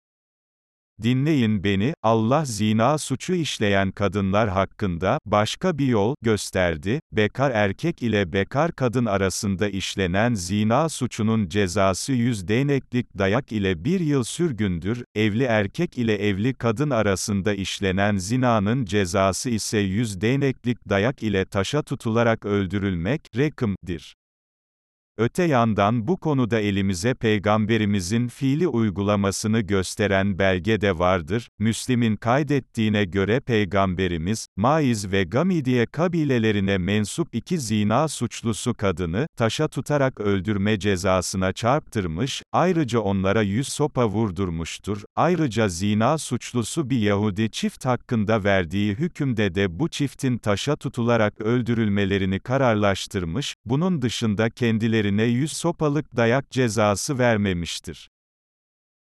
Dinleyin beni, Allah zina suçu işleyen kadınlar hakkında, başka bir yol, gösterdi, bekar erkek ile bekar kadın arasında işlenen zina suçunun cezası yüz değneklik dayak ile bir yıl sürgündür, evli erkek ile evli kadın arasında işlenen zinanın cezası ise yüz değneklik dayak ile taşa tutularak öldürülmek, rekımdir. Öte yandan bu konuda elimize Peygamberimizin fiili uygulamasını gösteren belge de vardır. Müslim'in kaydettiğine göre Peygamberimiz, Maiz ve Gamidiye kabilelerine mensup iki zina suçlusu kadını, taşa tutarak öldürme cezasına çarptırmış, ayrıca onlara yüz sopa vurdurmuştur. Ayrıca zina suçlusu bir Yahudi çift hakkında verdiği hükümde de bu çiftin taşa tutularak öldürülmelerini kararlaştırmış, bunun dışında kendileri birine yüz sopalık dayak cezası vermemiştir.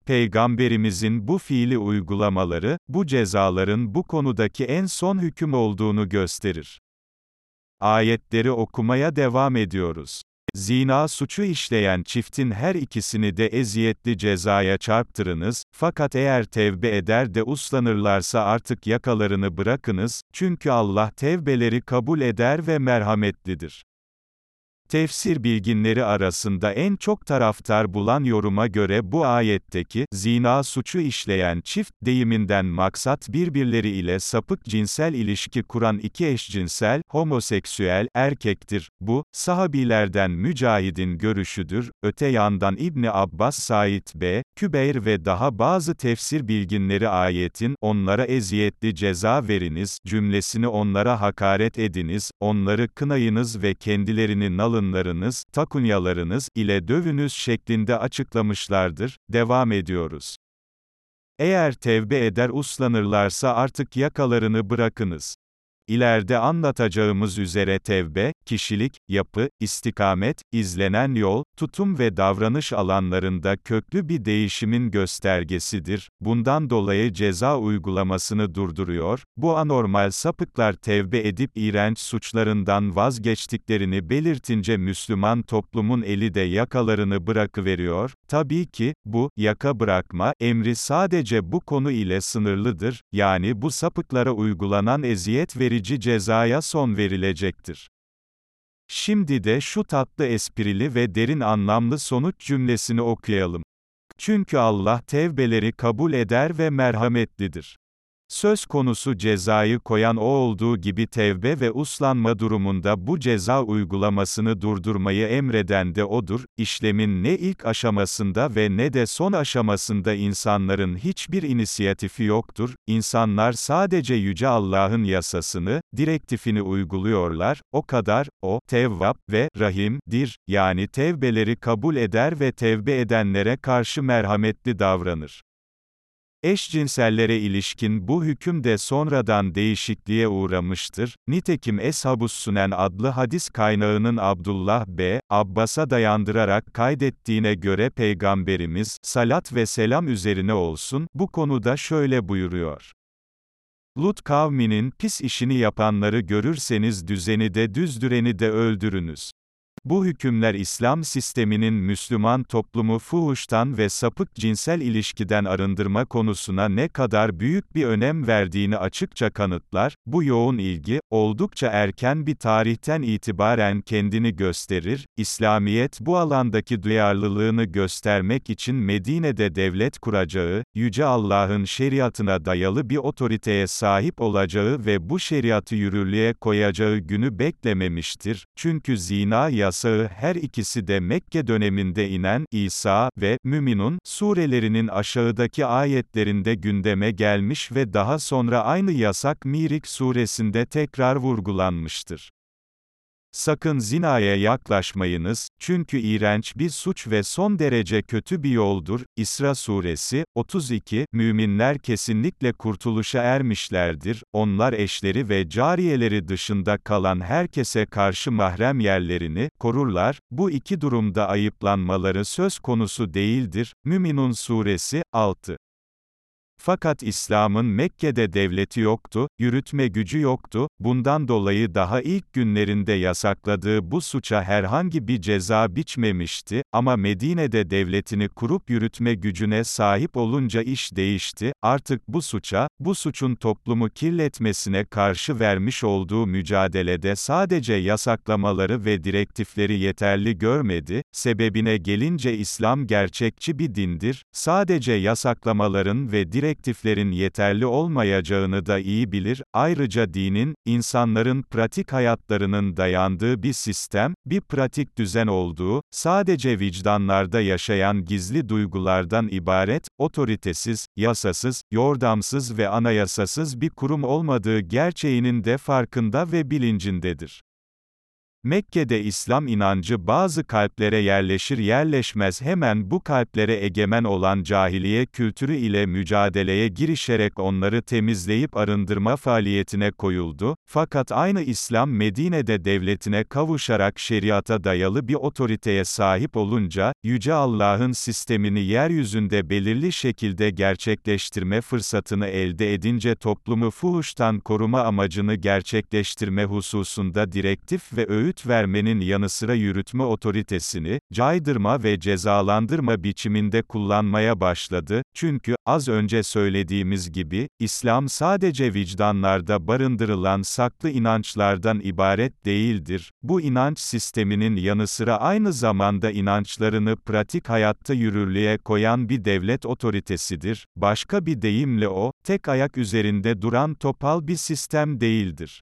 Peygamberimizin bu fiili uygulamaları, bu cezaların bu konudaki en son hüküm olduğunu gösterir. Ayetleri okumaya devam ediyoruz. Zina suçu işleyen çiftin her ikisini de eziyetli cezaya çarptırınız, fakat eğer tevbe eder de uslanırlarsa artık yakalarını bırakınız, çünkü Allah tevbeleri kabul eder ve merhametlidir. Tefsir bilginleri arasında en çok taraftar bulan yoruma göre bu ayetteki, zina suçu işleyen çift, deyiminden maksat birbirleri ile sapık cinsel ilişki kuran iki eşcinsel, homoseksüel, erkektir. Bu, sahabilerden Mücahid'in görüşüdür. Öte yandan İbni Abbas Said B. Kübeyr ve daha bazı tefsir bilginleri ayetin, onlara eziyetli ceza veriniz, cümlesini onlara hakaret ediniz, onları kınayınız ve kendilerini nalın alınlarınız, takunyalarınız ile dövünüz şeklinde açıklamışlardır. Devam ediyoruz. Eğer tevbe eder uslanırlarsa artık yakalarını bırakınız. İleride anlatacağımız üzere tevbe, kişilik, yapı, istikamet, izlenen yol, tutum ve davranış alanlarında köklü bir değişimin göstergesidir. Bundan dolayı ceza uygulamasını durduruyor. Bu anormal sapıklar tevbe edip iğrenç suçlarından vazgeçtiklerini belirtince Müslüman toplumun eli de yakalarını bırakıveriyor. Tabii ki, bu, yaka bırakma, emri sadece bu konu ile sınırlıdır, yani bu sapıklara uygulanan eziyet verici cezaya son verilecektir. Şimdi de şu tatlı esprili ve derin anlamlı sonuç cümlesini okuyalım. Çünkü Allah tevbeleri kabul eder ve merhametlidir. Söz konusu cezayı koyan o olduğu gibi tevbe ve uslanma durumunda bu ceza uygulamasını durdurmayı emreden de odur, işlemin ne ilk aşamasında ve ne de son aşamasında insanların hiçbir inisiyatifi yoktur, insanlar sadece Yüce Allah'ın yasasını, direktifini uyguluyorlar, o kadar, o, tevvap ve rahimdir, yani tevbeleri kabul eder ve tevbe edenlere karşı merhametli davranır. Eşcinsellere ilişkin bu hüküm de sonradan değişikliğe uğramıştır. Nitekim Eshabus Sunen adlı hadis kaynağının Abdullah B. Abbas'a dayandırarak kaydettiğine göre Peygamberimiz, salat ve selam üzerine olsun, bu konuda şöyle buyuruyor. Lut kavminin pis işini yapanları görürseniz düzeni de düzdüreni de öldürünüz. Bu hükümler İslam sisteminin Müslüman toplumu fuhuştan ve sapık cinsel ilişkiden arındırma konusuna ne kadar büyük bir önem verdiğini açıkça kanıtlar, bu yoğun ilgi, oldukça erken bir tarihten itibaren kendini gösterir, İslamiyet bu alandaki duyarlılığını göstermek için Medine'de devlet kuracağı, Yüce Allah'ın şeriatına dayalı bir otoriteye sahip olacağı ve bu şeriatı yürürlüğe koyacağı günü beklememiştir, çünkü zina yasağı yasağı her ikisi de Mekke döneminde inen İsa ve Müminun surelerinin aşağıdaki ayetlerinde gündeme gelmiş ve daha sonra aynı yasak Mirik suresinde tekrar vurgulanmıştır. Sakın zinaya yaklaşmayınız, çünkü iğrenç bir suç ve son derece kötü bir yoldur. İsra suresi, 32, Müminler kesinlikle kurtuluşa ermişlerdir, onlar eşleri ve cariyeleri dışında kalan herkese karşı mahrem yerlerini, korurlar, bu iki durumda ayıplanmaları söz konusu değildir. Müminun suresi, 6. Fakat İslam'ın Mekke'de devleti yoktu, yürütme gücü yoktu, bundan dolayı daha ilk günlerinde yasakladığı bu suça herhangi bir ceza biçmemişti, ama Medine'de devletini kurup yürütme gücüne sahip olunca iş değişti, artık bu suça, bu suçun toplumu kirletmesine karşı vermiş olduğu mücadelede sadece yasaklamaları ve direktifleri yeterli görmedi, sebebine gelince İslam gerçekçi bir dindir, sadece yasaklamaların ve direktiflerin direktiflerin yeterli olmayacağını da iyi bilir, ayrıca dinin, insanların pratik hayatlarının dayandığı bir sistem, bir pratik düzen olduğu, sadece vicdanlarda yaşayan gizli duygulardan ibaret, otoritesiz, yasasız, yordamsız ve anayasasız bir kurum olmadığı gerçeğinin de farkında ve bilincindedir. Mekke'de İslam inancı bazı kalplere yerleşir yerleşmez hemen bu kalplere egemen olan cahiliye kültürü ile mücadeleye girişerek onları temizleyip arındırma faaliyetine koyuldu, fakat aynı İslam Medine'de devletine kavuşarak şeriata dayalı bir otoriteye sahip olunca, Yüce Allah'ın sistemini yeryüzünde belirli şekilde gerçekleştirme fırsatını elde edince toplumu fuhuştan koruma amacını gerçekleştirme hususunda direktif ve öğüt öğüt vermenin yanı sıra yürütme otoritesini, caydırma ve cezalandırma biçiminde kullanmaya başladı, çünkü, az önce söylediğimiz gibi, İslam sadece vicdanlarda barındırılan saklı inançlardan ibaret değildir, bu inanç sisteminin yanı sıra aynı zamanda inançlarını pratik hayatta yürürlüğe koyan bir devlet otoritesidir, başka bir deyimle o, tek ayak üzerinde duran topal bir sistem değildir.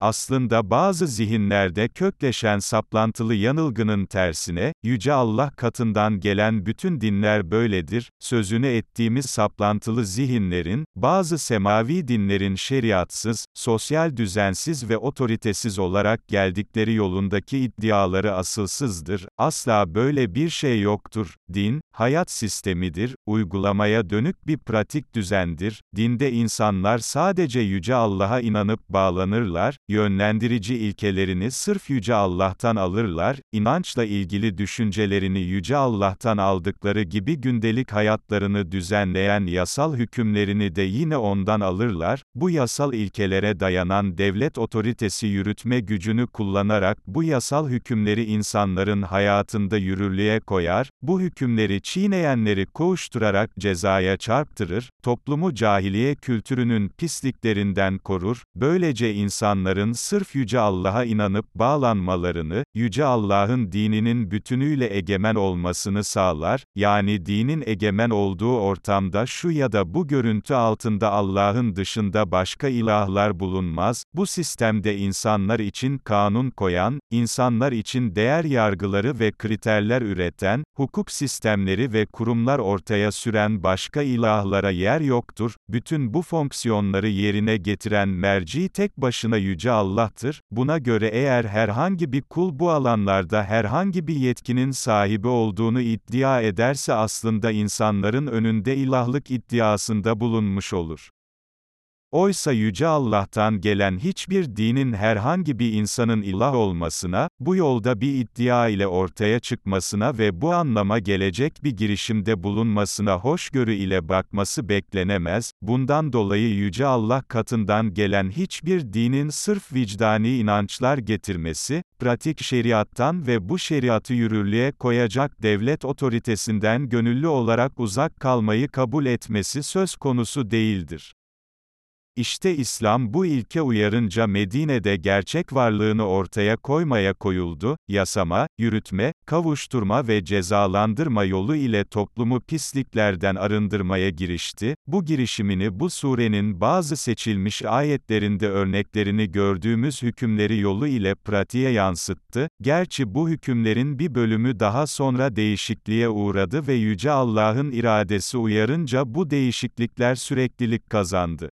Aslında bazı zihinlerde kökleşen saplantılı yanılgının tersine, Yüce Allah katından gelen bütün dinler böyledir, sözünü ettiğimiz saplantılı zihinlerin, bazı semavi dinlerin şeriatsız, sosyal düzensiz ve otoritesiz olarak geldikleri yolundaki iddiaları asılsızdır, asla böyle bir şey yoktur, din, hayat sistemidir, uygulamaya dönük bir pratik düzendir, dinde insanlar sadece Yüce Allah'a inanıp bağlanırlar, yönlendirici ilkelerini sırf Yüce Allah'tan alırlar, inançla ilgili düşüncelerini Yüce Allah'tan aldıkları gibi gündelik hayatlarını düzenleyen yasal hükümlerini de yine ondan alırlar, bu yasal ilkelere dayanan devlet otoritesi yürütme gücünü kullanarak bu yasal hükümleri insanların hayatında yürürlüğe koyar, bu hükümleri çiğneyenleri koğuşturarak cezaya çarptırır, toplumu cahiliye kültürünün pisliklerinden korur, böylece insanların sırf Yüce Allah'a inanıp bağlanmalarını, Yüce Allah'ın dininin bütünüyle egemen olmasını sağlar, yani dinin egemen olduğu ortamda şu ya da bu görüntü altında Allah'ın dışında başka ilahlar bulunmaz, bu sistemde insanlar için kanun koyan, insanlar için değer yargıları ve kriterler üreten, hukuk sistemleri ve kurumlar ortaya süren başka ilahlara yer yoktur, bütün bu fonksiyonları yerine getiren merci tek başına Yüce Allah'tır, buna göre eğer herhangi bir kul bu alanlarda herhangi bir yetkinin sahibi olduğunu iddia ederse aslında insanların önünde ilahlık iddiasında bulunmuş olur. Oysa Yüce Allah'tan gelen hiçbir dinin herhangi bir insanın ilah olmasına, bu yolda bir iddia ile ortaya çıkmasına ve bu anlama gelecek bir girişimde bulunmasına hoşgörü ile bakması beklenemez, bundan dolayı Yüce Allah katından gelen hiçbir dinin sırf vicdani inançlar getirmesi, pratik şeriattan ve bu şeriatı yürürlüğe koyacak devlet otoritesinden gönüllü olarak uzak kalmayı kabul etmesi söz konusu değildir. İşte İslam bu ilke uyarınca Medine'de gerçek varlığını ortaya koymaya koyuldu, yasama, yürütme, kavuşturma ve cezalandırma yolu ile toplumu pisliklerden arındırmaya girişti, bu girişimini bu surenin bazı seçilmiş ayetlerinde örneklerini gördüğümüz hükümleri yolu ile pratiğe yansıttı, gerçi bu hükümlerin bir bölümü daha sonra değişikliğe uğradı ve Yüce Allah'ın iradesi uyarınca bu değişiklikler süreklilik kazandı.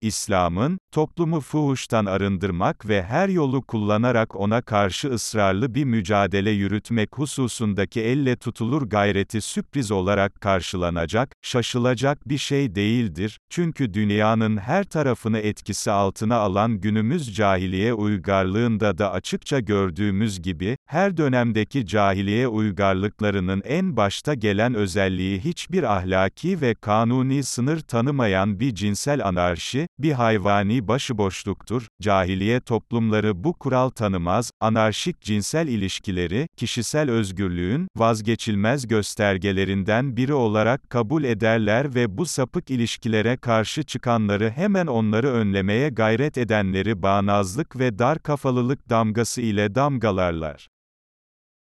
İslam'ın, toplumu fuhuştan arındırmak ve her yolu kullanarak ona karşı ısrarlı bir mücadele yürütmek hususundaki elle tutulur gayreti sürpriz olarak karşılanacak, şaşılacak bir şey değildir, çünkü dünyanın her tarafını etkisi altına alan günümüz cahiliye uygarlığında da açıkça gördüğümüz gibi, her dönemdeki cahiliye uygarlıklarının en başta gelen özelliği hiçbir ahlaki ve kanuni sınır tanımayan bir cinsel anarşi, bir hayvani başıboşluktur, cahiliye toplumları bu kural tanımaz, anarşik cinsel ilişkileri, kişisel özgürlüğün, vazgeçilmez göstergelerinden biri olarak kabul ederler ve bu sapık ilişkilere karşı çıkanları hemen onları önlemeye gayret edenleri bağnazlık ve dar kafalılık damgası ile damgalarlar.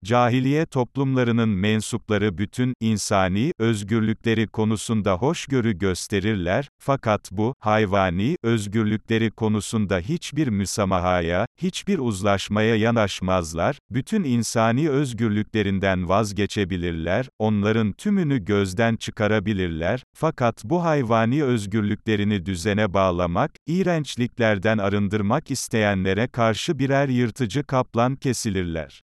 Cahiliye toplumlarının mensupları bütün insani özgürlükleri konusunda hoşgörü gösterirler, fakat bu hayvani özgürlükleri konusunda hiçbir müsamahaya, hiçbir uzlaşmaya yanaşmazlar. Bütün insani özgürlüklerinden vazgeçebilirler, onların tümünü gözden çıkarabilirler. Fakat bu hayvani özgürlüklerini düzene bağlamak, iğrençliklerden arındırmak isteyenlere karşı birer yırtıcı kaplan kesilirler.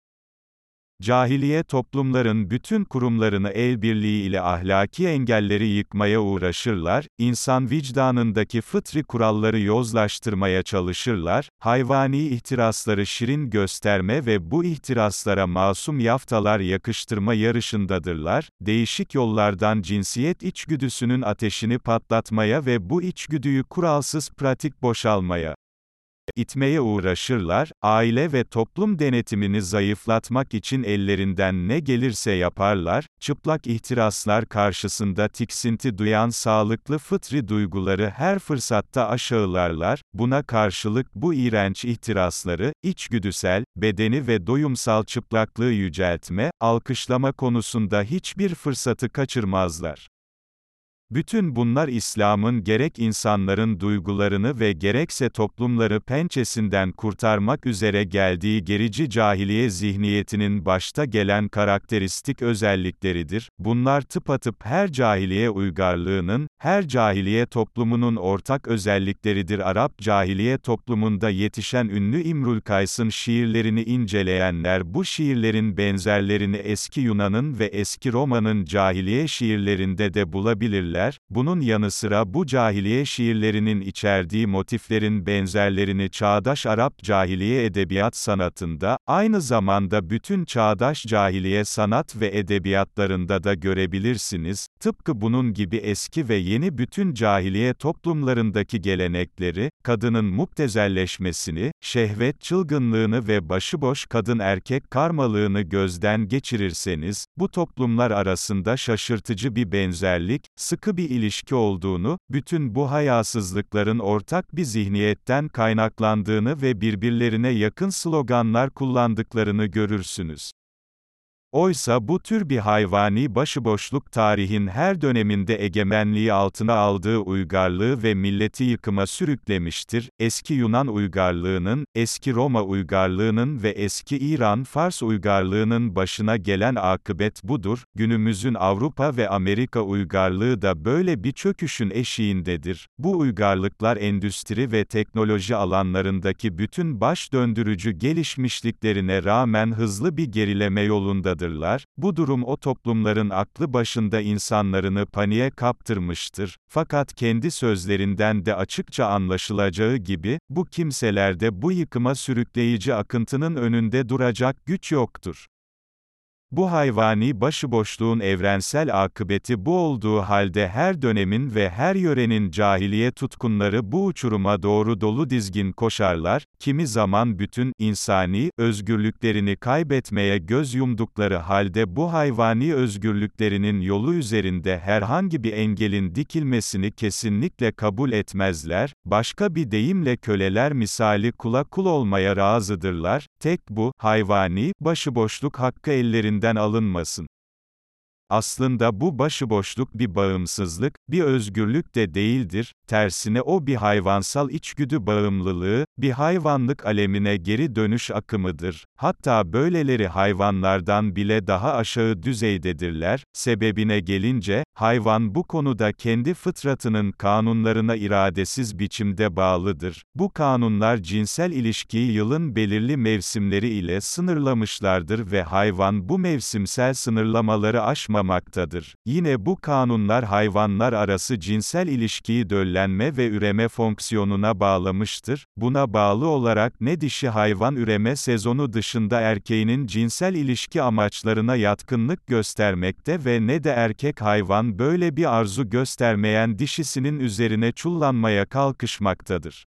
Cahiliye toplumların bütün kurumlarını el birliği ile ahlaki engelleri yıkmaya uğraşırlar, insan vicdanındaki fıtri kuralları yozlaştırmaya çalışırlar, hayvani ihtirasları şirin gösterme ve bu ihtiraslara masum yaftalar yakıştırma yarışındadırlar, değişik yollardan cinsiyet içgüdüsünün ateşini patlatmaya ve bu içgüdüyü kuralsız pratik boşalmaya itmeye uğraşırlar, aile ve toplum denetimini zayıflatmak için ellerinden ne gelirse yaparlar, çıplak ihtiraslar karşısında tiksinti duyan sağlıklı fıtri duyguları her fırsatta aşağılarlar, buna karşılık bu iğrenç ihtirasları, içgüdüsel, bedeni ve doyumsal çıplaklığı yüceltme, alkışlama konusunda hiçbir fırsatı kaçırmazlar. Bütün bunlar İslam'ın gerek insanların duygularını ve gerekse toplumları pençesinden kurtarmak üzere geldiği gerici cahiliye zihniyetinin başta gelen karakteristik özellikleridir. Bunlar tıpatıp her cahiliye uygarlığının, her cahiliye toplumunun ortak özellikleridir. Arap cahiliye toplumunda yetişen ünlü İmrul Kays'ın şiirlerini inceleyenler bu şiirlerin benzerlerini eski Yunan'ın ve eski Roma'nın cahiliye şiirlerinde de bulabilirler şiirler, bunun yanı sıra bu cahiliye şiirlerinin içerdiği motiflerin benzerlerini çağdaş Arap cahiliye edebiyat sanatında, aynı zamanda bütün çağdaş cahiliye sanat ve edebiyatlarında da görebilirsiniz, tıpkı bunun gibi eski ve yeni bütün cahiliye toplumlarındaki gelenekleri, kadının muktezelleşmesini, şehvet çılgınlığını ve başıboş kadın-erkek karmalığını gözden geçirirseniz, bu toplumlar arasında şaşırtıcı bir benzerlik, sıkı sıkı bir ilişki olduğunu, bütün bu hayasızlıkların ortak bir zihniyetten kaynaklandığını ve birbirlerine yakın sloganlar kullandıklarını görürsünüz. Oysa bu tür bir hayvani başıboşluk tarihin her döneminde egemenliği altına aldığı uygarlığı ve milleti yıkıma sürüklemiştir. Eski Yunan uygarlığının, eski Roma uygarlığının ve eski İran-Fars uygarlığının başına gelen akıbet budur. Günümüzün Avrupa ve Amerika uygarlığı da böyle bir çöküşün eşiğindedir. Bu uygarlıklar endüstri ve teknoloji alanlarındaki bütün baş döndürücü gelişmişliklerine rağmen hızlı bir gerileme yolundadır yaptırırlar, bu durum o toplumların aklı başında insanlarını paniğe kaptırmıştır, fakat kendi sözlerinden de açıkça anlaşılacağı gibi, bu kimselerde bu yıkıma sürükleyici akıntının önünde duracak güç yoktur. Bu hayvani başıboşluğun evrensel akıbeti bu olduğu halde her dönemin ve her yörenin cahiliye tutkunları bu uçuruma doğru dolu dizgin koşarlar, kimi zaman bütün insani özgürlüklerini kaybetmeye göz yumdukları halde bu hayvani özgürlüklerinin yolu üzerinde herhangi bir engelin dikilmesini kesinlikle kabul etmezler, başka bir deyimle köleler misali kula kul olmaya razıdırlar, tek bu, hayvani, başıboşluk hakkı ellerinde elinden alınmasın. Aslında bu başıboşluk bir bağımsızlık, bir özgürlük de değildir, tersine o bir hayvansal içgüdü bağımlılığı, bir hayvanlık alemine geri dönüş akımıdır. Hatta böyleleri hayvanlardan bile daha aşağı düzeydedirler, sebebine gelince, hayvan bu konuda kendi fıtratının kanunlarına iradesiz biçimde bağlıdır. Bu kanunlar cinsel ilişkiyi yılın belirli mevsimleri ile sınırlamışlardır ve hayvan bu mevsimsel sınırlamaları aşmamıştır yapmamaktadır. Yine bu kanunlar hayvanlar arası cinsel ilişkiyi döllenme ve üreme fonksiyonuna bağlamıştır. Buna bağlı olarak ne dişi hayvan üreme sezonu dışında erkeğinin cinsel ilişki amaçlarına yatkınlık göstermekte ve ne de erkek hayvan böyle bir arzu göstermeyen dişisinin üzerine çullanmaya kalkışmaktadır.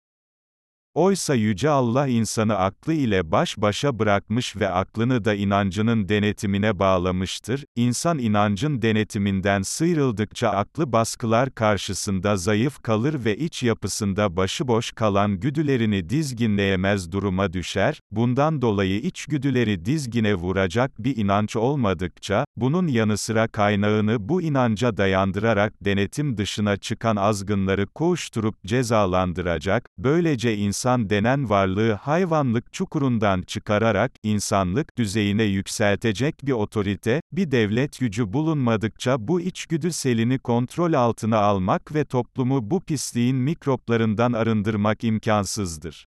Oysa Yüce Allah insanı aklı ile baş başa bırakmış ve aklını da inancının denetimine bağlamıştır. İnsan inancın denetiminden sıyrıldıkça aklı baskılar karşısında zayıf kalır ve iç yapısında başıboş kalan güdülerini dizginleyemez duruma düşer. Bundan dolayı iç güdüleri dizgine vuracak bir inanç olmadıkça, bunun yanı sıra kaynağını bu inanca dayandırarak denetim dışına çıkan azgınları koğuşturup cezalandıracak, böylece insan insan denen varlığı hayvanlık çukurundan çıkararak, insanlık düzeyine yükseltecek bir otorite, bir devlet gücü bulunmadıkça bu içgüdü selini kontrol altına almak ve toplumu bu pisliğin mikroplarından arındırmak imkansızdır.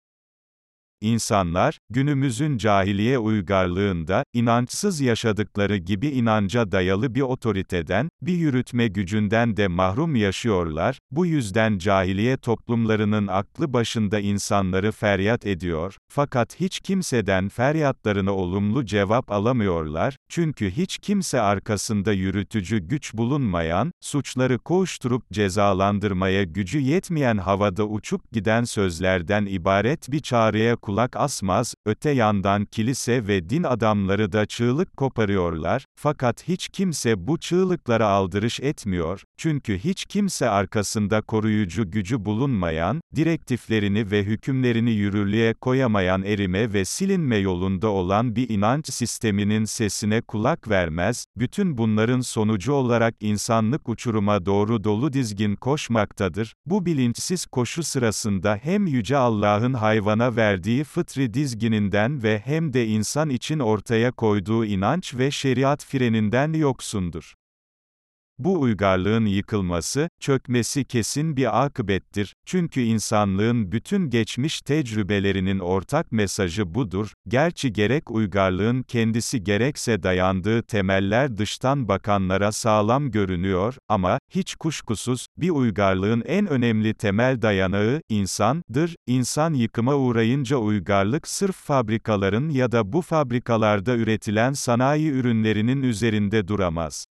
İnsanlar, günümüzün cahiliye uygarlığında, inançsız yaşadıkları gibi inanca dayalı bir otoriteden, bir yürütme gücünden de mahrum yaşıyorlar, bu yüzden cahiliye toplumlarının aklı başında insanları feryat ediyor, fakat hiç kimseden feryatlarına olumlu cevap alamıyorlar, çünkü hiç kimse arkasında yürütücü güç bulunmayan, suçları koğuşturup cezalandırmaya gücü yetmeyen havada uçup giden sözlerden ibaret bir çağrıya kulak asmaz, öte yandan kilise ve din adamları da çığlık koparıyorlar, fakat hiç kimse bu çığlıklara aldırış etmiyor, çünkü hiç kimse arkasında koruyucu gücü bulunmayan, direktiflerini ve hükümlerini yürürlüğe koyamayan erime ve silinme yolunda olan bir inanç sisteminin sesine kulak vermez, bütün bunların sonucu olarak insanlık uçuruma doğru dolu dizgin koşmaktadır, bu bilinçsiz koşu sırasında hem Yüce Allah'ın hayvana verdiği fıtri dizgininden ve hem de insan için ortaya koyduğu inanç ve şeriat freninden yoksundur. Bu uygarlığın yıkılması, çökmesi kesin bir akıbettir, çünkü insanlığın bütün geçmiş tecrübelerinin ortak mesajı budur, gerçi gerek uygarlığın kendisi gerekse dayandığı temeller dıştan bakanlara sağlam görünüyor, ama, hiç kuşkusuz, bir uygarlığın en önemli temel dayanağı, insandır, insan yıkıma uğrayınca uygarlık sırf fabrikaların ya da bu fabrikalarda üretilen sanayi ürünlerinin üzerinde duramaz.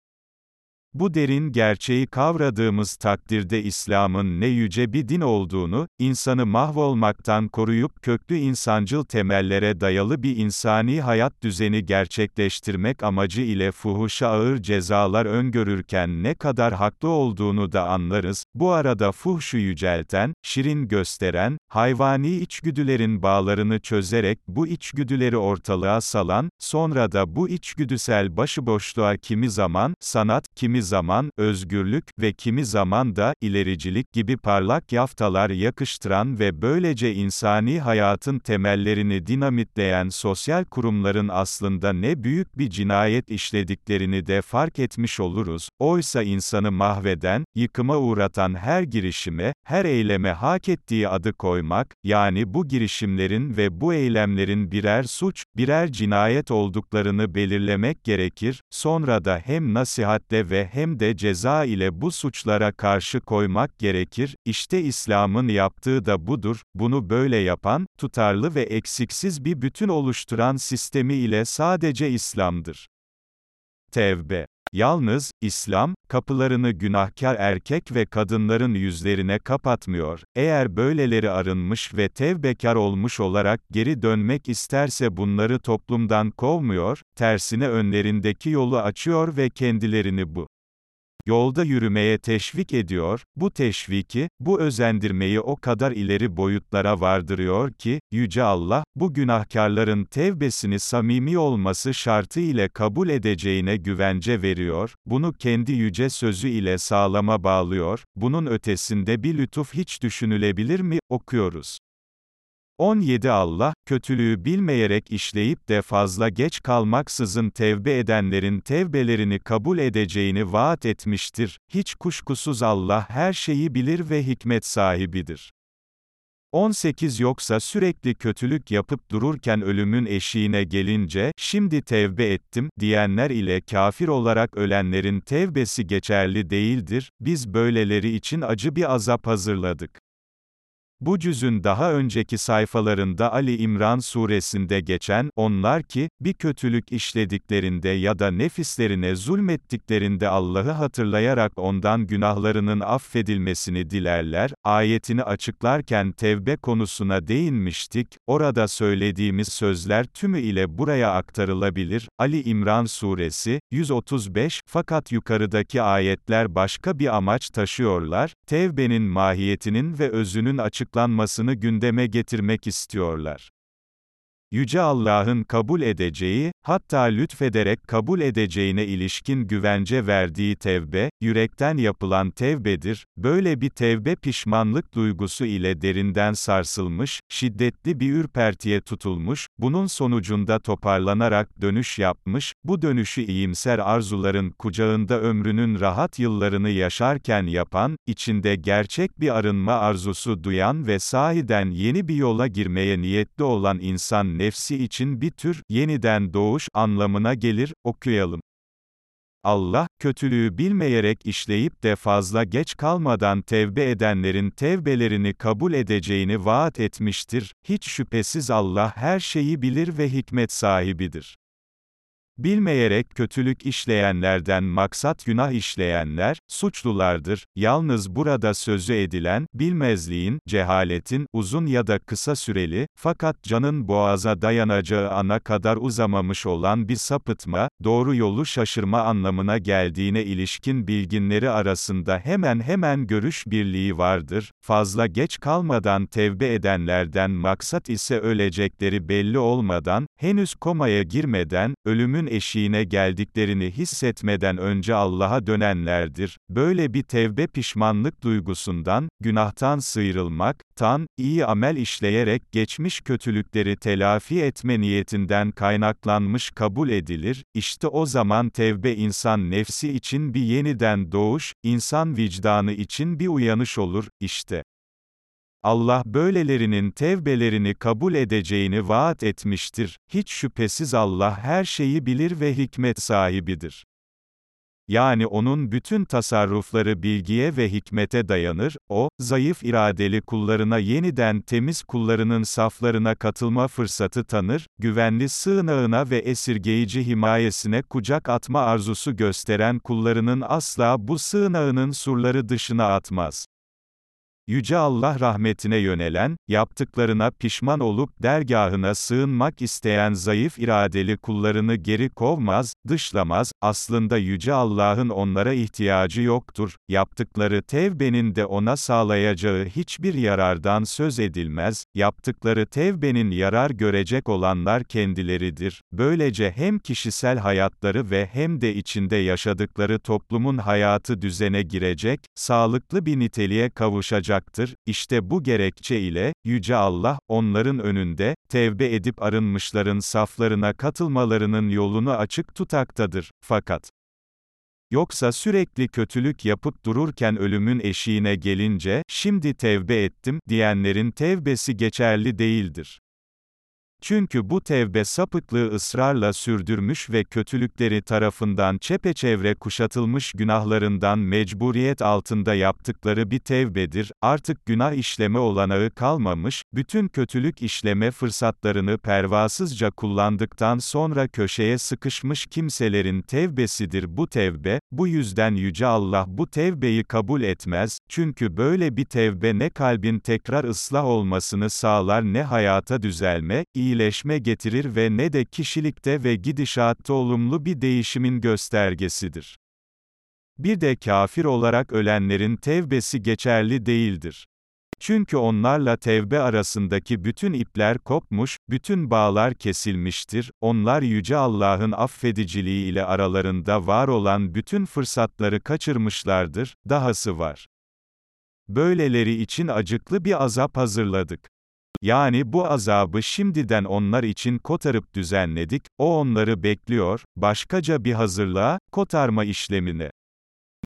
Bu derin gerçeği kavradığımız takdirde İslam'ın ne yüce bir din olduğunu, insanı mahvolmaktan koruyup köklü insancıl temellere dayalı bir insani hayat düzeni gerçekleştirmek amacı ile fuhuşa ağır cezalar öngörürken ne kadar haklı olduğunu da anlarız. Bu arada fuhşu yücelten, şirin gösteren, hayvani içgüdülerin bağlarını çözerek bu içgüdüleri ortalığa salan, sonra da bu içgüdüsel başıboşluğa kimi zaman, sanat, kimi zaman, özgürlük ve kimi zaman da, ilericilik gibi parlak yaftalar yakıştıran ve böylece insani hayatın temellerini dinamitleyen sosyal kurumların aslında ne büyük bir cinayet işlediklerini de fark etmiş oluruz. Oysa insanı mahveden, yıkıma uğratan her girişime, her eyleme hak ettiği adı koymak, yani bu girişimlerin ve bu eylemlerin birer suç, birer cinayet olduklarını belirlemek gerekir, sonra da hem nasihatle ve hem de ceza ile bu suçlara karşı koymak gerekir, İşte İslam'ın yaptığı da budur, bunu böyle yapan, tutarlı ve eksiksiz bir bütün oluşturan sistemi ile sadece İslam'dır. Tevbe. Yalnız, İslam, kapılarını günahkar erkek ve kadınların yüzlerine kapatmıyor, eğer böyleleri arınmış ve tevbekar olmuş olarak geri dönmek isterse bunları toplumdan kovmuyor, tersine önlerindeki yolu açıyor ve kendilerini bu yolda yürümeye teşvik ediyor, bu teşviki, bu özendirmeyi o kadar ileri boyutlara vardırıyor ki, Yüce Allah, bu günahkarların tevbesini samimi olması şartı ile kabul edeceğine güvence veriyor, bunu kendi yüce sözü ile sağlama bağlıyor, bunun ötesinde bir lütuf hiç düşünülebilir mi, okuyoruz. 17 Allah, kötülüğü bilmeyerek işleyip de fazla geç kalmaksızın tevbe edenlerin tevbelerini kabul edeceğini vaat etmiştir. Hiç kuşkusuz Allah her şeyi bilir ve hikmet sahibidir. 18 Yoksa sürekli kötülük yapıp dururken ölümün eşiğine gelince, şimdi tevbe ettim, diyenler ile kafir olarak ölenlerin tevbesi geçerli değildir, biz böyleleri için acı bir azap hazırladık. Bu cüzün daha önceki sayfalarında Ali İmran suresinde geçen, onlar ki, bir kötülük işlediklerinde ya da nefislerine zulmettiklerinde Allah'ı hatırlayarak ondan günahlarının affedilmesini dilerler, ayetini açıklarken tevbe konusuna değinmiştik, orada söylediğimiz sözler tümü ile buraya aktarılabilir, Ali İmran suresi, 135, fakat yukarıdaki ayetler başka bir amaç taşıyorlar, tevbenin mahiyetinin ve özünün açık açıklanmasını gündeme getirmek istiyorlar. Yüce Allah'ın kabul edeceği, hatta lütfederek kabul edeceğine ilişkin güvence verdiği tevbe, yürekten yapılan tevbedir, böyle bir tevbe pişmanlık duygusu ile derinden sarsılmış, şiddetli bir ürpertiye tutulmuş, bunun sonucunda toparlanarak dönüş yapmış, bu dönüşü iyimser arzuların kucağında ömrünün rahat yıllarını yaşarken yapan, içinde gerçek bir arınma arzusu duyan ve sahiden yeni bir yola girmeye niyetli olan insan nefsi için bir tür, yeniden doğuş, anlamına gelir, okuyalım. Allah, kötülüğü bilmeyerek işleyip de fazla geç kalmadan tevbe edenlerin tevbelerini kabul edeceğini vaat etmiştir. Hiç şüphesiz Allah her şeyi bilir ve hikmet sahibidir. Bilmeyerek kötülük işleyenlerden maksat günah işleyenler, suçlulardır. Yalnız burada sözü edilen, bilmezliğin, cehaletin, uzun ya da kısa süreli, fakat canın boğaza dayanacağı ana kadar uzamamış olan bir sapıtma, doğru yolu şaşırma anlamına geldiğine ilişkin bilginleri arasında hemen hemen görüş birliği vardır. Fazla geç kalmadan tevbe edenlerden maksat ise ölecekleri belli olmadan, henüz komaya girmeden, ölümün ölümün eşiğine geldiklerini hissetmeden önce Allah'a dönenlerdir. Böyle bir tevbe pişmanlık duygusundan, günahtan sıyrılmak, tan, iyi amel işleyerek geçmiş kötülükleri telafi etme niyetinden kaynaklanmış kabul edilir, İşte o zaman tevbe insan nefsi için bir yeniden doğuş, insan vicdanı için bir uyanış olur, işte. Allah böylelerinin tevbelerini kabul edeceğini vaat etmiştir. Hiç şüphesiz Allah her şeyi bilir ve hikmet sahibidir. Yani onun bütün tasarrufları bilgiye ve hikmete dayanır, o, zayıf iradeli kullarına yeniden temiz kullarının saflarına katılma fırsatı tanır, güvenli sığınağına ve esirgeyici himayesine kucak atma arzusu gösteren kullarının asla bu sığınağının surları dışına atmaz. Yüce Allah rahmetine yönelen, yaptıklarına pişman olup dergahına sığınmak isteyen zayıf iradeli kullarını geri kovmaz, dışlamaz, aslında Yüce Allah'ın onlara ihtiyacı yoktur, yaptıkları tevbenin de ona sağlayacağı hiçbir yarardan söz edilmez, yaptıkları tevbenin yarar görecek olanlar kendileridir, böylece hem kişisel hayatları ve hem de içinde yaşadıkları toplumun hayatı düzene girecek, sağlıklı bir niteliğe kavuşacak, olacaktır. İşte bu gerekçe ile, Yüce Allah, onların önünde, tevbe edip arınmışların saflarına katılmalarının yolunu açık tutaktadır. Fakat, Yoksa sürekli kötülük yapıp dururken ölümün eşiğine gelince, şimdi tevbe ettim, diyenlerin tevbesi geçerli değildir. Çünkü bu tevbe sapıklığı ısrarla sürdürmüş ve kötülükleri tarafından çepeçevre kuşatılmış günahlarından mecburiyet altında yaptıkları bir tevbedir, artık günah işleme olanağı kalmamış, bütün kötülük işleme fırsatlarını pervasızca kullandıktan sonra köşeye sıkışmış kimselerin tevbesidir bu tevbe, bu yüzden Yüce Allah bu tevbeyi kabul etmez, çünkü böyle bir tevbe ne kalbin tekrar ıslah olmasını sağlar ne hayata düzelme, iyi iyileşme getirir ve ne de kişilikte ve gidişatta olumlu bir değişimin göstergesidir. Bir de kafir olarak ölenlerin tevbesi geçerli değildir. Çünkü onlarla tevbe arasındaki bütün ipler kopmuş, bütün bağlar kesilmiştir, onlar Yüce Allah'ın affediciliği ile aralarında var olan bütün fırsatları kaçırmışlardır, dahası var. Böyleleri için acıklı bir azap hazırladık. Yani bu azabı şimdiden onlar için kotarıp düzenledik, o onları bekliyor, başkaca bir hazırlığa, kotarma işlemine.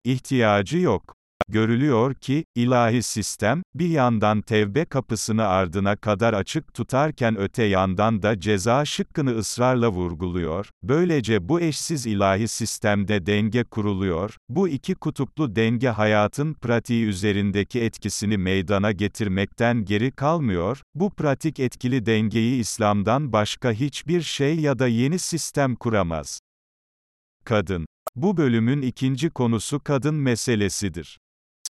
İhtiyacı yok. Görülüyor ki, ilahi sistem, bir yandan tevbe kapısını ardına kadar açık tutarken öte yandan da ceza şıkkını ısrarla vurguluyor, böylece bu eşsiz ilahi sistemde denge kuruluyor, bu iki kutuplu denge hayatın pratiği üzerindeki etkisini meydana getirmekten geri kalmıyor, bu pratik etkili dengeyi İslam'dan başka hiçbir şey ya da yeni sistem kuramaz. Kadın Bu bölümün ikinci konusu kadın meselesidir.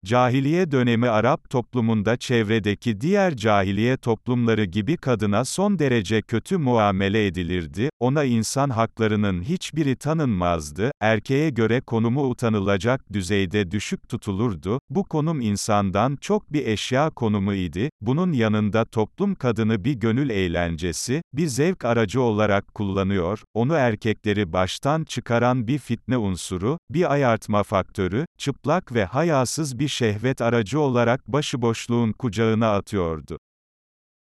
Cahiliye dönemi Arap toplumunda çevredeki diğer cahiliye toplumları gibi kadına son derece kötü muamele edilirdi, ona insan haklarının hiçbiri tanınmazdı, erkeğe göre konumu utanılacak düzeyde düşük tutulurdu, bu konum insandan çok bir eşya konumu idi, bunun yanında toplum kadını bir gönül eğlencesi, bir zevk aracı olarak kullanıyor, onu erkekleri baştan çıkaran bir fitne unsuru, bir ayartma faktörü, çıplak ve hayasız bir şehvet aracı olarak başıboşluğun kucağına atıyordu.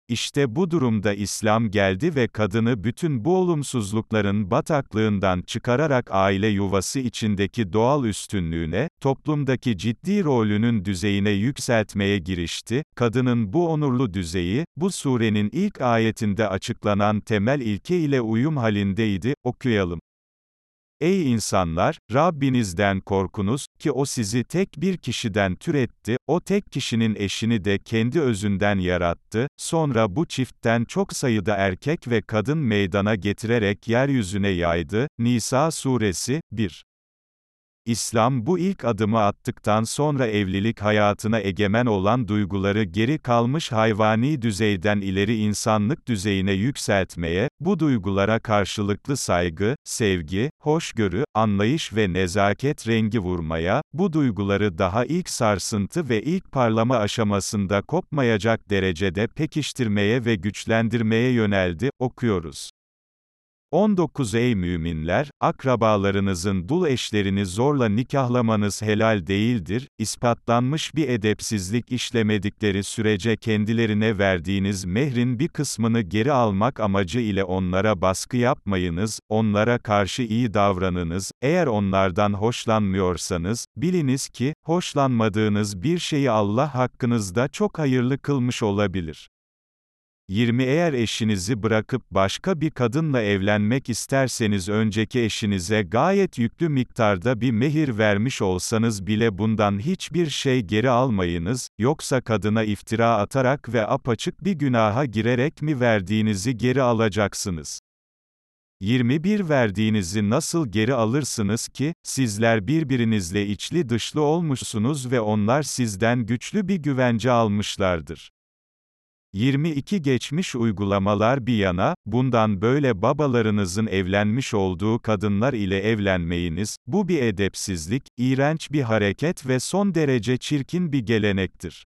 İşte bu durumda İslam geldi ve kadını bütün bu olumsuzlukların bataklığından çıkararak aile yuvası içindeki doğal üstünlüğüne, toplumdaki ciddi rolünün düzeyine yükseltmeye girişti. Kadının bu onurlu düzeyi, bu surenin ilk ayetinde açıklanan temel ilke ile uyum halindeydi. Okuyalım. Ey insanlar, Rabbinizden korkunuz, ki o sizi tek bir kişiden türetti, o tek kişinin eşini de kendi özünden yarattı, sonra bu çiftten çok sayıda erkek ve kadın meydana getirerek yeryüzüne yaydı. Nisa suresi, 1. İslam bu ilk adımı attıktan sonra evlilik hayatına egemen olan duyguları geri kalmış hayvani düzeyden ileri insanlık düzeyine yükseltmeye, bu duygulara karşılıklı saygı, sevgi, hoşgörü, anlayış ve nezaket rengi vurmaya, bu duyguları daha ilk sarsıntı ve ilk parlama aşamasında kopmayacak derecede pekiştirmeye ve güçlendirmeye yöneldi, okuyoruz. 19 Ey müminler, akrabalarınızın dul eşlerini zorla nikahlamanız helal değildir, ispatlanmış bir edepsizlik işlemedikleri sürece kendilerine verdiğiniz mehrin bir kısmını geri almak amacı ile onlara baskı yapmayınız, onlara karşı iyi davranınız, eğer onlardan hoşlanmıyorsanız, biliniz ki, hoşlanmadığınız bir şeyi Allah hakkınızda çok hayırlı kılmış olabilir. 20 Eğer eşinizi bırakıp başka bir kadınla evlenmek isterseniz önceki eşinize gayet yüklü miktarda bir mehir vermiş olsanız bile bundan hiçbir şey geri almayınız, yoksa kadına iftira atarak ve apaçık bir günaha girerek mi verdiğinizi geri alacaksınız? 21 Verdiğinizi nasıl geri alırsınız ki, sizler birbirinizle içli dışlı olmuşsunuz ve onlar sizden güçlü bir güvence almışlardır. 22 Geçmiş uygulamalar bir yana, bundan böyle babalarınızın evlenmiş olduğu kadınlar ile evlenmeyiniz, bu bir edepsizlik, iğrenç bir hareket ve son derece çirkin bir gelenektir.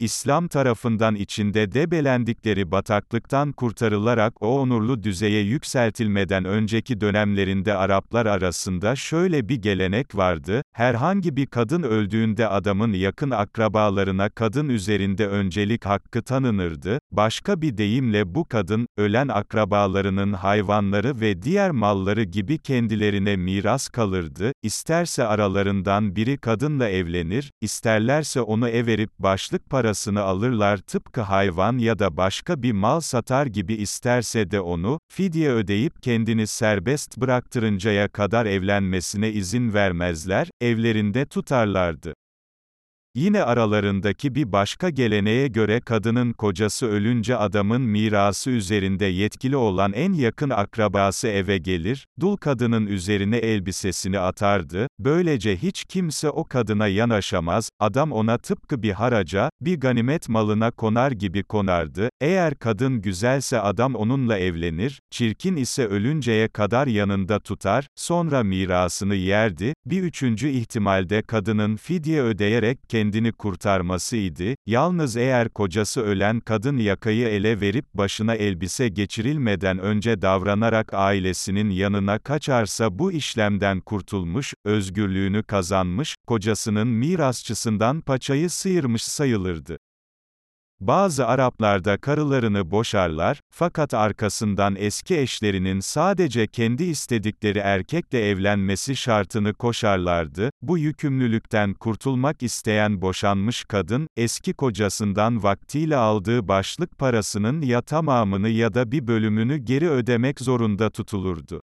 İslam tarafından içinde debelendikleri bataklıktan kurtarılarak o onurlu düzeye yükseltilmeden önceki dönemlerinde Araplar arasında şöyle bir gelenek vardı, herhangi bir kadın öldüğünde adamın yakın akrabalarına kadın üzerinde öncelik hakkı tanınırdı, başka bir deyimle bu kadın, ölen akrabalarının hayvanları ve diğer malları gibi kendilerine miras kalırdı, isterse aralarından biri kadınla evlenir, isterlerse onu everip başlık para parasını alırlar tıpkı hayvan ya da başka bir mal satar gibi isterse de onu, fidye ödeyip kendini serbest bıraktırıncaya kadar evlenmesine izin vermezler, evlerinde tutarlardı. Yine aralarındaki bir başka geleneğe göre kadının kocası ölünce adamın mirası üzerinde yetkili olan en yakın akrabası eve gelir, dul kadının üzerine elbisesini atardı, böylece hiç kimse o kadına yanaşamaz, adam ona tıpkı bir haraca, bir ganimet malına konar gibi konardı, eğer kadın güzelse adam onunla evlenir, çirkin ise ölünceye kadar yanında tutar, sonra mirasını yerdi, bir üçüncü ihtimalde kadının fidye ödeyerek kendini kurtarmasıydı, yalnız eğer kocası ölen kadın yakayı ele verip başına elbise geçirilmeden önce davranarak ailesinin yanına kaçarsa bu işlemden kurtulmuş, özgürlüğünü kazanmış, kocasının mirasçısından paçayı sıyırmış sayılırdı. Bazı Araplarda karılarını boşarlar, fakat arkasından eski eşlerinin sadece kendi istedikleri erkekle evlenmesi şartını koşarlardı. Bu yükümlülükten kurtulmak isteyen boşanmış kadın, eski kocasından vaktiyle aldığı başlık parasının ya tamamını ya da bir bölümünü geri ödemek zorunda tutulurdu.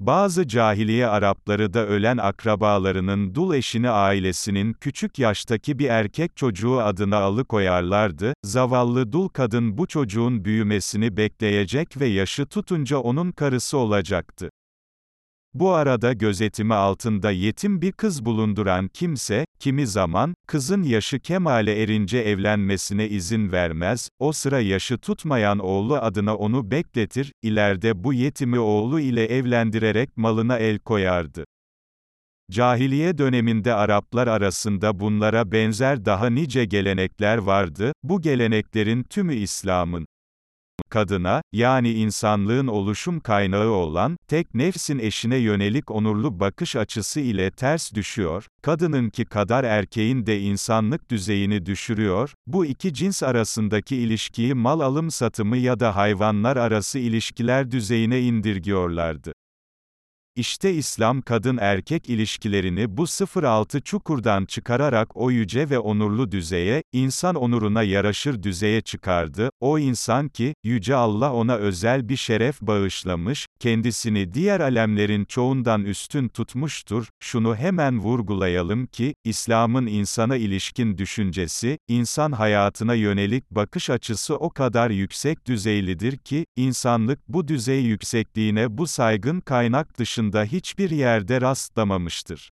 Bazı cahiliye Arapları da ölen akrabalarının dul eşini ailesinin küçük yaştaki bir erkek çocuğu adına alıkoyarlardı, zavallı dul kadın bu çocuğun büyümesini bekleyecek ve yaşı tutunca onun karısı olacaktı. Bu arada gözetimi altında yetim bir kız bulunduran kimse, kimi zaman, kızın yaşı kemale erince evlenmesine izin vermez, o sıra yaşı tutmayan oğlu adına onu bekletir, ileride bu yetimi oğlu ile evlendirerek malına el koyardı. Cahiliye döneminde Araplar arasında bunlara benzer daha nice gelenekler vardı, bu geleneklerin tümü İslam'ın kadına, yani insanlığın oluşum kaynağı olan, tek nefsin eşine yönelik onurlu bakış açısı ile ters düşüyor, kadınınki kadar erkeğin de insanlık düzeyini düşürüyor, bu iki cins arasındaki ilişkiyi mal alım satımı ya da hayvanlar arası ilişkiler düzeyine indirgiyorlardı. İşte İslam kadın-erkek ilişkilerini bu 06 çukurdan çıkararak o yüce ve onurlu düzeye, insan onuruna yaraşır düzeye çıkardı, o insan ki, yüce Allah ona özel bir şeref bağışlamış, kendisini diğer alemlerin çoğundan üstün tutmuştur, şunu hemen vurgulayalım ki, İslam'ın insana ilişkin düşüncesi, insan hayatına yönelik bakış açısı o kadar yüksek düzeylidir ki, insanlık bu düzey yüksekliğine bu saygın kaynak dışında dışında hiçbir yerde rastlamamıştır.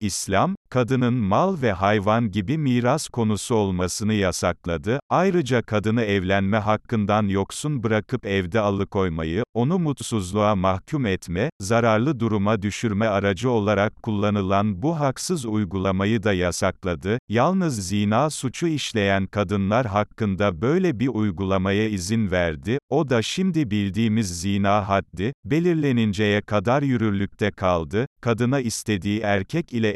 İslam, kadının mal ve hayvan gibi miras konusu olmasını yasakladı, ayrıca kadını evlenme hakkından yoksun bırakıp evde alıkoymayı, onu mutsuzluğa mahkum etme, zararlı duruma düşürme aracı olarak kullanılan bu haksız uygulamayı da yasakladı, yalnız zina suçu işleyen kadınlar hakkında böyle bir uygulamaya izin verdi, o da şimdi bildiğimiz zina haddi, belirleninceye kadar yürürlükte kaldı, kadına istediği erkek ile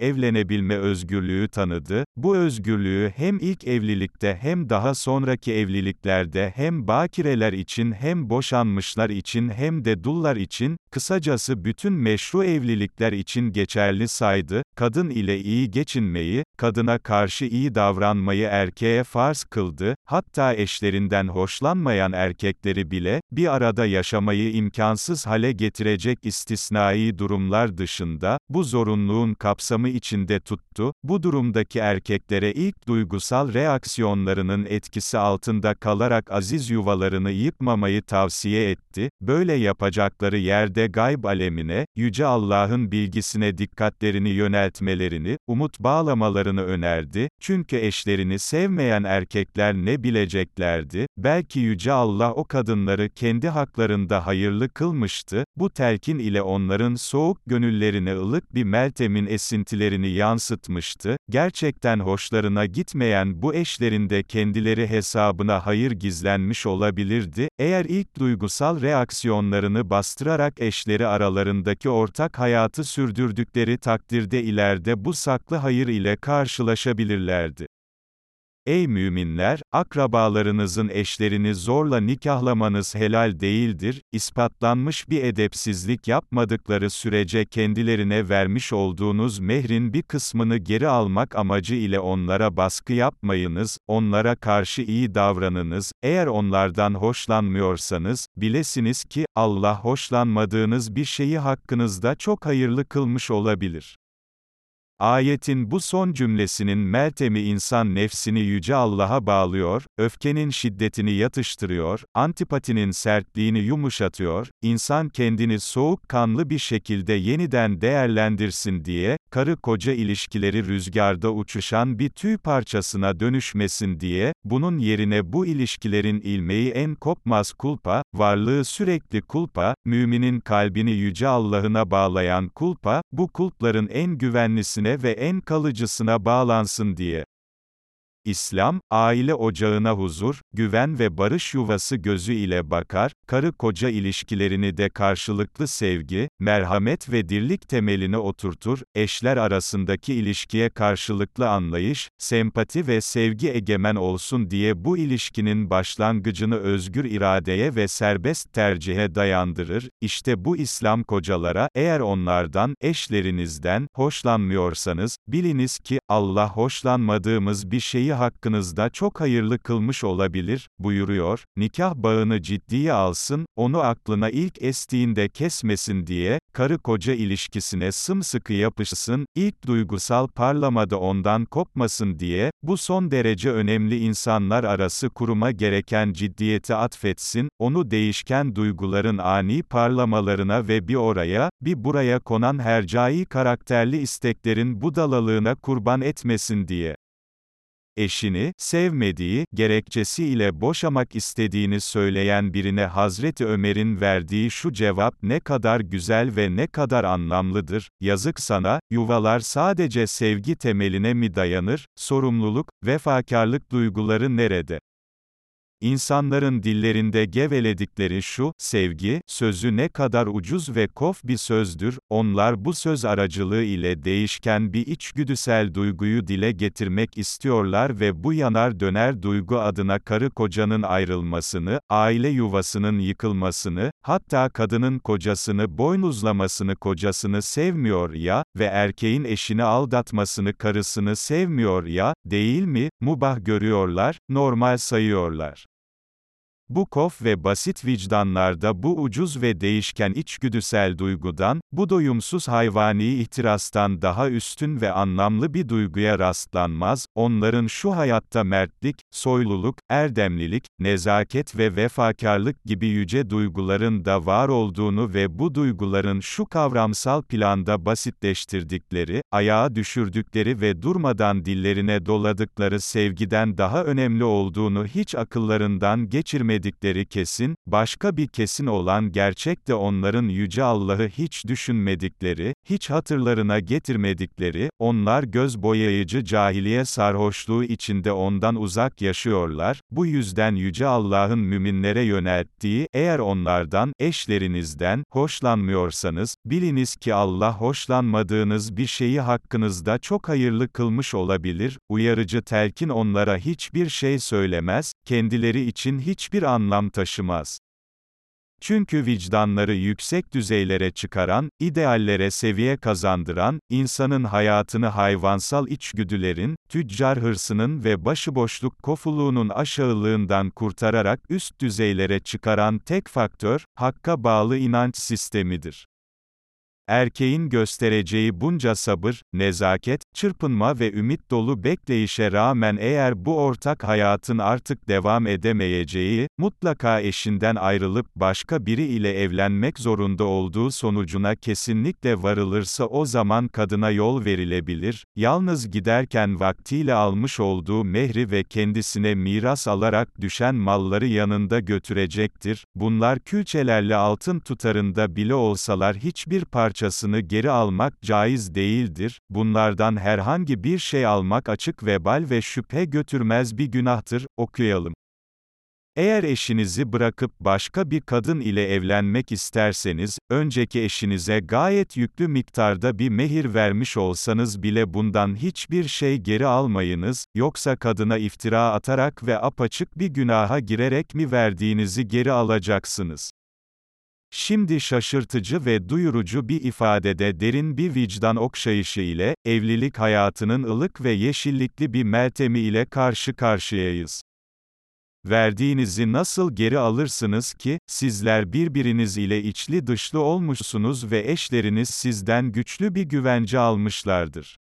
evlenebilme özgürlüğü tanıdı, bu özgürlüğü hem ilk evlilikte hem daha sonraki evliliklerde hem bakireler için hem boşanmışlar için hem de dullar için, kısacası bütün meşru evlilikler için geçerli saydı, kadın ile iyi geçinmeyi, kadına karşı iyi davranmayı erkeğe farz kıldı, hatta eşlerinden hoşlanmayan erkekleri bile, bir arada yaşamayı imkansız hale getirecek istisnai durumlar dışında, bu zorunluluğun kapsamı içinde tuttu, bu durumdaki erkeklere ilk duygusal reaksiyonlarının etkisi altında kalarak aziz yuvalarını yıkmamayı tavsiye etti, böyle yapacakları yerde gayb alemine, Yüce Allah'ın bilgisine dikkatlerini yöneltmelerini, umut bağlamalarını önerdi, çünkü eşlerini sevmeyen erkekler ne bileceklerdi, belki Yüce Allah o kadınları kendi haklarında hayırlı kılmıştı, bu telkin ile onların soğuk gönüllerine ılık bir meltemin esintilerini yansıtmıştı, gerçekten hoşlarına gitmeyen bu eşlerinde kendileri hesabına hayır gizlenmiş olabilirdi, eğer ilk duygusal reaksiyonlarını bastırarak eşleri aralarındaki ortak hayatı sürdürdükleri takdirde ileride bu saklı hayır ile karşılaşabilirlerdi. Ey müminler, akrabalarınızın eşlerini zorla nikahlamanız helal değildir, ispatlanmış bir edepsizlik yapmadıkları sürece kendilerine vermiş olduğunuz mehrin bir kısmını geri almak amacı ile onlara baskı yapmayınız, onlara karşı iyi davranınız, eğer onlardan hoşlanmıyorsanız, bilesiniz ki, Allah hoşlanmadığınız bir şeyi hakkınızda çok hayırlı kılmış olabilir. Ayetin bu son cümlesinin meltemi insan nefsini yüce Allah'a bağlıyor, öfkenin şiddetini yatıştırıyor, antipatinin sertliğini yumuşatıyor, insan kendini soğukkanlı bir şekilde yeniden değerlendirsin diye, karı koca ilişkileri rüzgarda uçuşan bir tüy parçasına dönüşmesin diye, bunun yerine bu ilişkilerin ilmeği en kopmaz kulpa, varlığı sürekli kulpa, müminin kalbini yüce Allah'ına bağlayan kulpa, bu kulpların en güvenlisine ve en kalıcısına bağlansın diye. İslam, aile ocağına huzur, güven ve barış yuvası gözü ile bakar, karı koca ilişkilerini de karşılıklı sevgi, merhamet ve dirlik temeline oturtur, eşler arasındaki ilişkiye karşılıklı anlayış, sempati ve sevgi egemen olsun diye bu ilişkinin başlangıcını özgür iradeye ve serbest tercihe dayandırır, İşte bu İslam kocalara, eğer onlardan, eşlerinizden, hoşlanmıyorsanız, biliniz ki, Allah hoşlanmadığımız bir şeyi şeyi hakkınızda çok hayırlı kılmış olabilir, buyuruyor, nikah bağını ciddiye alsın, onu aklına ilk estiğinde kesmesin diye, karı koca ilişkisine sımsıkı yapışsın, ilk duygusal parlamada ondan kopmasın diye, bu son derece önemli insanlar arası kuruma gereken ciddiyeti atfetsin, onu değişken duyguların ani parlamalarına ve bir oraya, bir buraya konan hercai karakterli isteklerin budalalığına kurban etmesin diye eşini, sevmediği, gerekçesiyle boşamak istediğini söyleyen birine Hazreti Ömer'in verdiği şu cevap ne kadar güzel ve ne kadar anlamlıdır, yazık sana, yuvalar sadece sevgi temeline mi dayanır, sorumluluk, vefakarlık duyguları nerede? İnsanların dillerinde geveledikleri şu, sevgi, sözü ne kadar ucuz ve kof bir sözdür, onlar bu söz aracılığı ile değişken bir içgüdüsel duyguyu dile getirmek istiyorlar ve bu yanar döner duygu adına karı kocanın ayrılmasını, aile yuvasının yıkılmasını, hatta kadının kocasını boynuzlamasını kocasını sevmiyor ya, ve erkeğin eşini aldatmasını karısını sevmiyor ya, değil mi, mubah görüyorlar, normal sayıyorlar. Bu kof ve basit vicdanlarda bu ucuz ve değişken içgüdüsel duygudan, bu doyumsuz hayvani ihtirastan daha üstün ve anlamlı bir duyguya rastlanmaz, onların şu hayatta mertlik, soyluluk, erdemlilik, nezaket ve vefakarlık gibi yüce duyguların da var olduğunu ve bu duyguların şu kavramsal planda basitleştirdikleri, ayağa düşürdükleri ve durmadan dillerine doladıkları sevgiden daha önemli olduğunu hiç akıllarından geçirmedikleri, kesin, başka bir kesin olan gerçek de onların Yüce Allah'ı hiç düşünmedikleri, hiç hatırlarına getirmedikleri, onlar göz boyayıcı cahiliye sarhoşluğu içinde ondan uzak yaşıyorlar, bu yüzden Yüce Allah'ın müminlere yönelttiği, eğer onlardan, eşlerinizden, hoşlanmıyorsanız, biliniz ki Allah hoşlanmadığınız bir şeyi hakkınızda çok hayırlı kılmış olabilir, uyarıcı telkin onlara hiçbir şey söylemez, kendileri için hiçbir anlam taşımaz. Çünkü vicdanları yüksek düzeylere çıkaran, ideallere seviye kazandıran, insanın hayatını hayvansal içgüdülerin, tüccar hırsının ve başıboşluk kofuluğunun aşağılığından kurtararak üst düzeylere çıkaran tek faktör, hakka bağlı inanç sistemidir. Erkeğin göstereceği bunca sabır, nezaket, çırpınma ve ümit dolu bekleyişe rağmen eğer bu ortak hayatın artık devam edemeyeceği, mutlaka eşinden ayrılıp başka biri ile evlenmek zorunda olduğu sonucuna kesinlikle varılırsa o zaman kadına yol verilebilir, yalnız giderken vaktiyle almış olduğu mehri ve kendisine miras alarak düşen malları yanında götürecektir, bunlar külçelerle altın tutarında bile olsalar hiçbir parça parçasını geri almak caiz değildir, bunlardan herhangi bir şey almak açık vebal ve şüphe götürmez bir günahtır, okuyalım. Eğer eşinizi bırakıp başka bir kadın ile evlenmek isterseniz, önceki eşinize gayet yüklü miktarda bir mehir vermiş olsanız bile bundan hiçbir şey geri almayınız, yoksa kadına iftira atarak ve apaçık bir günaha girerek mi verdiğinizi geri alacaksınız. Şimdi şaşırtıcı ve duyurucu bir ifadede derin bir vicdan okşayışı ile, evlilik hayatının ılık ve yeşillikli bir meltemi ile karşı karşıyayız. Verdiğinizi nasıl geri alırsınız ki, sizler birbiriniz ile içli dışlı olmuşsunuz ve eşleriniz sizden güçlü bir güvence almışlardır.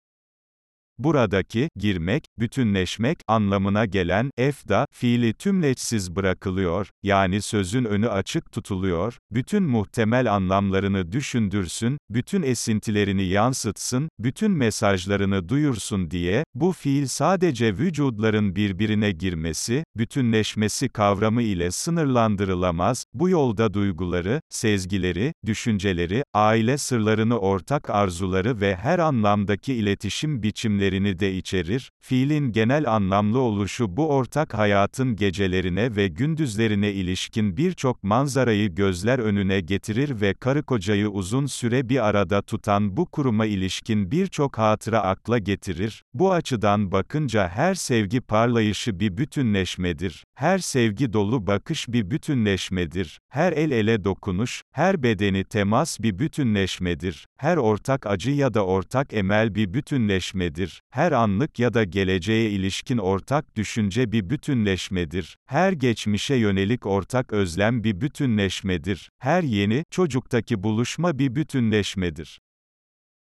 Buradaki, girmek, bütünleşmek, anlamına gelen, efda, fiili tümleçsiz bırakılıyor, yani sözün önü açık tutuluyor, bütün muhtemel anlamlarını düşündürsün, bütün esintilerini yansıtsın, bütün mesajlarını duyursun diye, bu fiil sadece vücudların birbirine girmesi, bütünleşmesi kavramı ile sınırlandırılamaz, bu yolda duyguları, sezgileri, düşünceleri, aile sırlarını ortak arzuları ve her anlamdaki iletişim biçimleri öğelerini de içerir, fiilin genel anlamlı oluşu bu ortak hayatın gecelerine ve gündüzlerine ilişkin birçok manzarayı gözler önüne getirir ve karı kocayı uzun süre bir arada tutan bu kuruma ilişkin birçok hatıra akla getirir, bu açıdan bakınca her sevgi parlayışı bir bütünleşmedir, her sevgi dolu bakış bir bütünleşmedir, her el ele dokunuş, her bedeni temas bir bütünleşmedir, her ortak acı ya da ortak emel bir bütünleşmedir, her anlık ya da geleceğe ilişkin ortak düşünce bir bütünleşmedir, her geçmişe yönelik ortak özlem bir bütünleşmedir, her yeni, çocuktaki buluşma bir bütünleşmedir.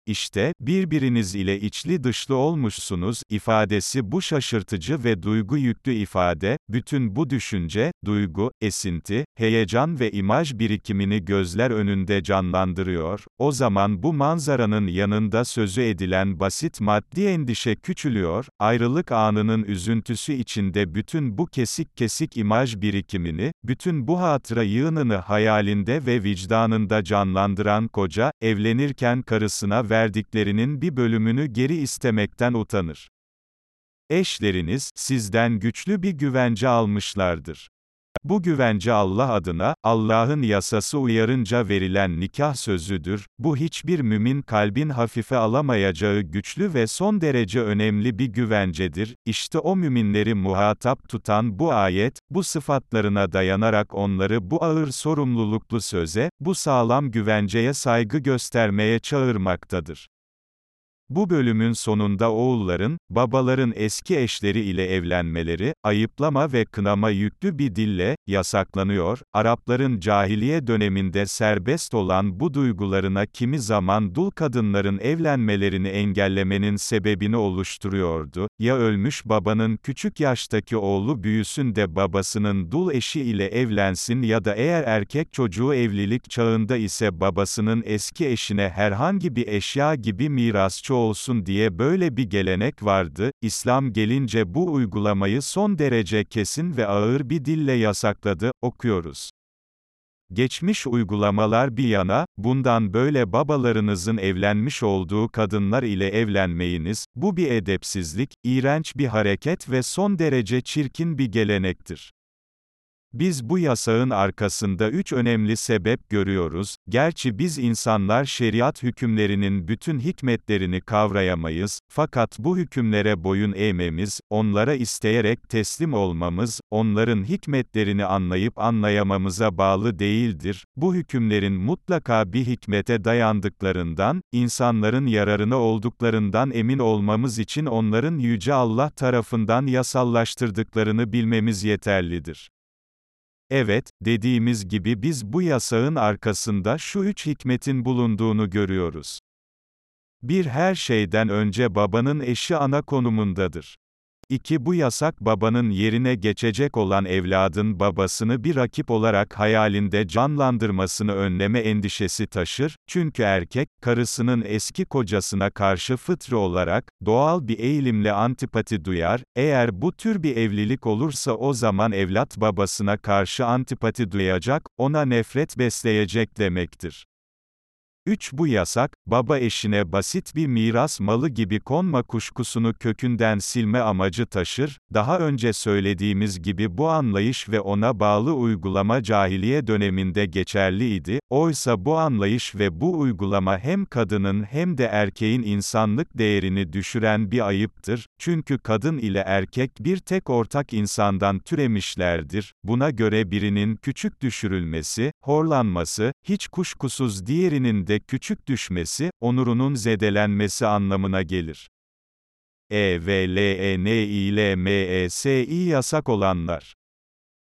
İşte, birbiriniz ile içli dışlı olmuşsunuz, ifadesi bu şaşırtıcı ve duygu yüklü ifade, bütün bu düşünce, duygu, esinti, heyecan ve imaj birikimini gözler önünde canlandırıyor, o zaman bu manzaranın yanında sözü edilen basit maddi endişe küçülüyor, ayrılık anının üzüntüsü içinde bütün bu kesik kesik imaj birikimini, bütün bu hatıra yığınını hayalinde ve vicdanında canlandıran koca, evlenirken karısına verdiklerinin bir bölümünü geri istemekten utanır. Eşleriniz, sizden güçlü bir güvence almışlardır. Bu güvence Allah adına, Allah'ın yasası uyarınca verilen nikah sözüdür, bu hiçbir mümin kalbin hafife alamayacağı güçlü ve son derece önemli bir güvencedir, İşte o müminleri muhatap tutan bu ayet, bu sıfatlarına dayanarak onları bu ağır sorumluluklu söze, bu sağlam güvenceye saygı göstermeye çağırmaktadır. Bu bölümün sonunda oğulların, babaların eski eşleri ile evlenmeleri, ayıplama ve kınama yüklü bir dille, yasaklanıyor, Arapların cahiliye döneminde serbest olan bu duygularına kimi zaman dul kadınların evlenmelerini engellemenin sebebini oluşturuyordu, ya ölmüş babanın küçük yaştaki oğlu büyüsün de babasının dul eşi ile evlensin ya da eğer erkek çocuğu evlilik çağında ise babasının eski eşine herhangi bir eşya gibi mirasçı olsun diye böyle bir gelenek vardı, İslam gelince bu uygulamayı son derece kesin ve ağır bir dille yasakladı, okuyoruz. Geçmiş uygulamalar bir yana, bundan böyle babalarınızın evlenmiş olduğu kadınlar ile evlenmeyiniz, bu bir edepsizlik, iğrenç bir hareket ve son derece çirkin bir gelenektir. Biz bu yasağın arkasında üç önemli sebep görüyoruz, gerçi biz insanlar şeriat hükümlerinin bütün hikmetlerini kavrayamayız, fakat bu hükümlere boyun eğmemiz, onlara isteyerek teslim olmamız, onların hikmetlerini anlayıp anlayamamıza bağlı değildir, bu hükümlerin mutlaka bir hikmete dayandıklarından, insanların yararına olduklarından emin olmamız için onların Yüce Allah tarafından yasallaştırdıklarını bilmemiz yeterlidir. Evet, dediğimiz gibi biz bu yasağın arkasında şu üç hikmetin bulunduğunu görüyoruz. Bir her şeyden önce babanın eşi ana konumundadır. 2. Bu yasak babanın yerine geçecek olan evladın babasını bir rakip olarak hayalinde canlandırmasını önleme endişesi taşır, çünkü erkek, karısının eski kocasına karşı fıtri olarak, doğal bir eğilimle antipati duyar, eğer bu tür bir evlilik olursa o zaman evlat babasına karşı antipati duyacak, ona nefret besleyecek demektir. 3. Bu yasak, baba eşine basit bir miras malı gibi konma kuşkusunu kökünden silme amacı taşır, daha önce söylediğimiz gibi bu anlayış ve ona bağlı uygulama cahiliye döneminde geçerliydi, oysa bu anlayış ve bu uygulama hem kadının hem de erkeğin insanlık değerini düşüren bir ayıptır, çünkü kadın ile erkek bir tek ortak insandan türemişlerdir, buna göre birinin küçük düşürülmesi, horlanması, hiç kuşkusuz diğerinin de küçük düşmesi, onurunun zedelenmesi anlamına gelir. E V L E N I L M E S I yasak olanlar.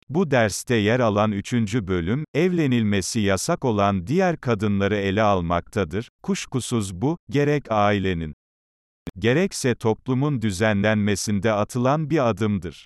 Bu derste yer alan üçüncü bölüm, evlenilmesi yasak olan diğer kadınları ele almaktadır. Kuşkusuz bu, gerek ailenin, gerekse toplumun düzenlenmesinde atılan bir adımdır.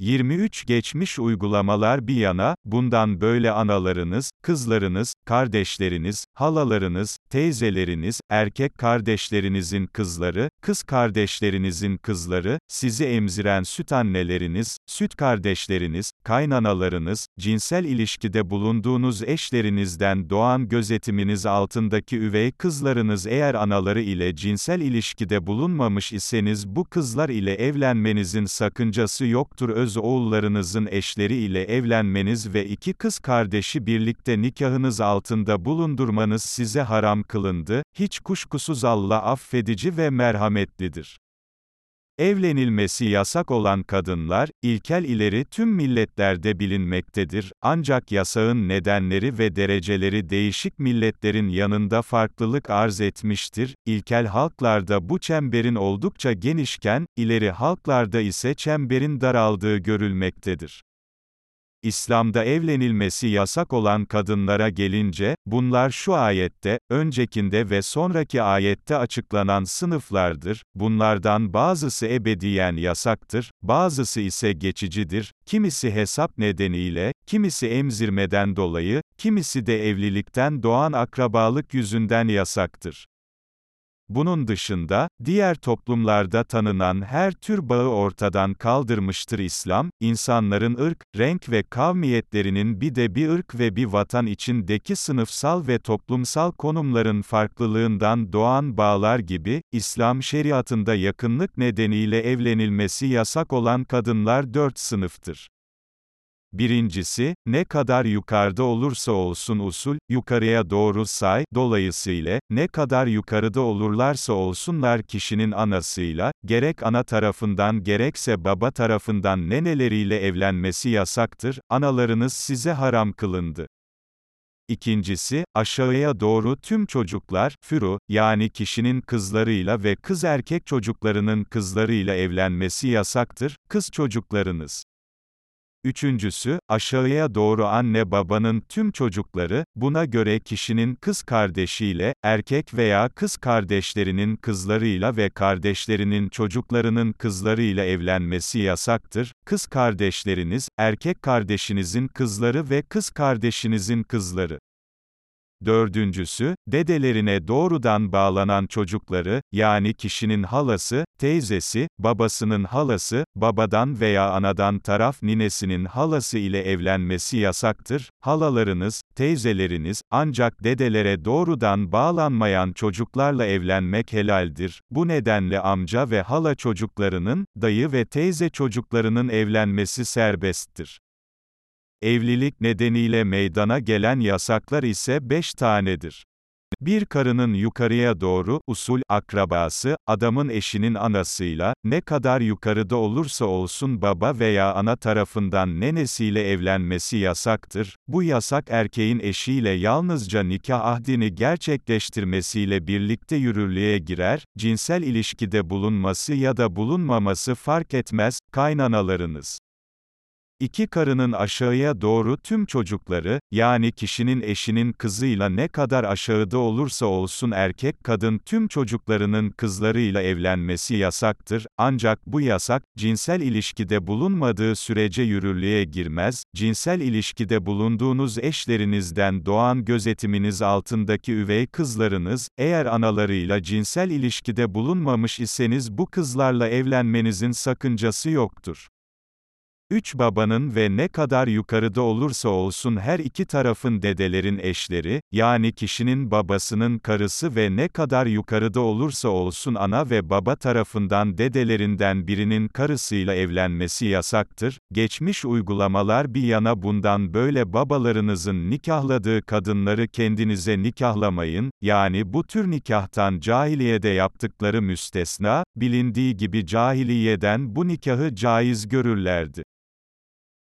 23 geçmiş uygulamalar bir yana, bundan böyle analarınız, kızlarınız, kardeşleriniz, halalarınız, teyzeleriniz, erkek kardeşlerinizin kızları, kız kardeşlerinizin kızları, sizi emziren süt anneleriniz, süt kardeşleriniz, kaynanalarınız, cinsel ilişkide bulunduğunuz eşlerinizden doğan gözetiminiz altındaki üvey kızlarınız eğer anaları ile cinsel ilişkide bulunmamış iseniz bu kızlar ile evlenmenizin sakıncası yoktur. Öz öz oğullarınızın eşleri ile evlenmeniz ve iki kız kardeşi birlikte nikahınız altında bulundurmanız size haram kılındı, hiç kuşkusuz Allah affedici ve merhametlidir. Evlenilmesi yasak olan kadınlar, ilkel ileri tüm milletlerde bilinmektedir, ancak yasağın nedenleri ve dereceleri değişik milletlerin yanında farklılık arz etmiştir, ilkel halklarda bu çemberin oldukça genişken, ileri halklarda ise çemberin daraldığı görülmektedir. İslam'da evlenilmesi yasak olan kadınlara gelince, bunlar şu ayette, öncekinde ve sonraki ayette açıklanan sınıflardır, bunlardan bazısı ebediyen yasaktır, bazısı ise geçicidir, kimisi hesap nedeniyle, kimisi emzirmeden dolayı, kimisi de evlilikten doğan akrabalık yüzünden yasaktır. Bunun dışında, diğer toplumlarda tanınan her tür bağı ortadan kaldırmıştır İslam, insanların ırk, renk ve kavmiyetlerinin bir de bir ırk ve bir vatan içindeki sınıfsal ve toplumsal konumların farklılığından doğan bağlar gibi, İslam şeriatında yakınlık nedeniyle evlenilmesi yasak olan kadınlar dört sınıftır. Birincisi, ne kadar yukarıda olursa olsun usul, yukarıya doğru say, dolayısıyla, ne kadar yukarıda olurlarsa olsunlar kişinin anasıyla, gerek ana tarafından gerekse baba tarafından neneleriyle evlenmesi yasaktır, analarınız size haram kılındı. İkincisi, aşağıya doğru tüm çocuklar, furu, yani kişinin kızlarıyla ve kız erkek çocuklarının kızlarıyla evlenmesi yasaktır, kız çocuklarınız. Üçüncüsü, aşağıya doğru anne babanın tüm çocukları, buna göre kişinin kız kardeşiyle, erkek veya kız kardeşlerinin kızlarıyla ve kardeşlerinin çocuklarının kızlarıyla evlenmesi yasaktır. Kız kardeşleriniz, erkek kardeşinizin kızları ve kız kardeşinizin kızları. Dördüncüsü, dedelerine doğrudan bağlanan çocukları, yani kişinin halası, teyzesi, babasının halası, babadan veya anadan taraf ninesinin halası ile evlenmesi yasaktır. Halalarınız, teyzeleriniz, ancak dedelere doğrudan bağlanmayan çocuklarla evlenmek helaldir. Bu nedenle amca ve hala çocuklarının, dayı ve teyze çocuklarının evlenmesi serbesttir. Evlilik nedeniyle meydana gelen yasaklar ise beş tanedir. Bir karının yukarıya doğru, usul, akrabası, adamın eşinin anasıyla, ne kadar yukarıda olursa olsun baba veya ana tarafından nenesiyle evlenmesi yasaktır. Bu yasak erkeğin eşiyle yalnızca nikah ahdini gerçekleştirmesiyle birlikte yürürlüğe girer, cinsel ilişkide bulunması ya da bulunmaması fark etmez, kaynanalarınız. İki karının aşağıya doğru tüm çocukları, yani kişinin eşinin kızıyla ne kadar aşağıda olursa olsun erkek kadın tüm çocuklarının kızlarıyla evlenmesi yasaktır, ancak bu yasak, cinsel ilişkide bulunmadığı sürece yürürlüğe girmez, cinsel ilişkide bulunduğunuz eşlerinizden doğan gözetiminiz altındaki üvey kızlarınız, eğer analarıyla cinsel ilişkide bulunmamış iseniz bu kızlarla evlenmenizin sakıncası yoktur. Üç babanın ve ne kadar yukarıda olursa olsun her iki tarafın dedelerin eşleri, yani kişinin babasının karısı ve ne kadar yukarıda olursa olsun ana ve baba tarafından dedelerinden birinin karısıyla evlenmesi yasaktır. Geçmiş uygulamalar bir yana bundan böyle babalarınızın nikahladığı kadınları kendinize nikahlamayın, yani bu tür nikahtan cahiliyede yaptıkları müstesna, bilindiği gibi cahiliyeden bu nikahı caiz görürlerdi.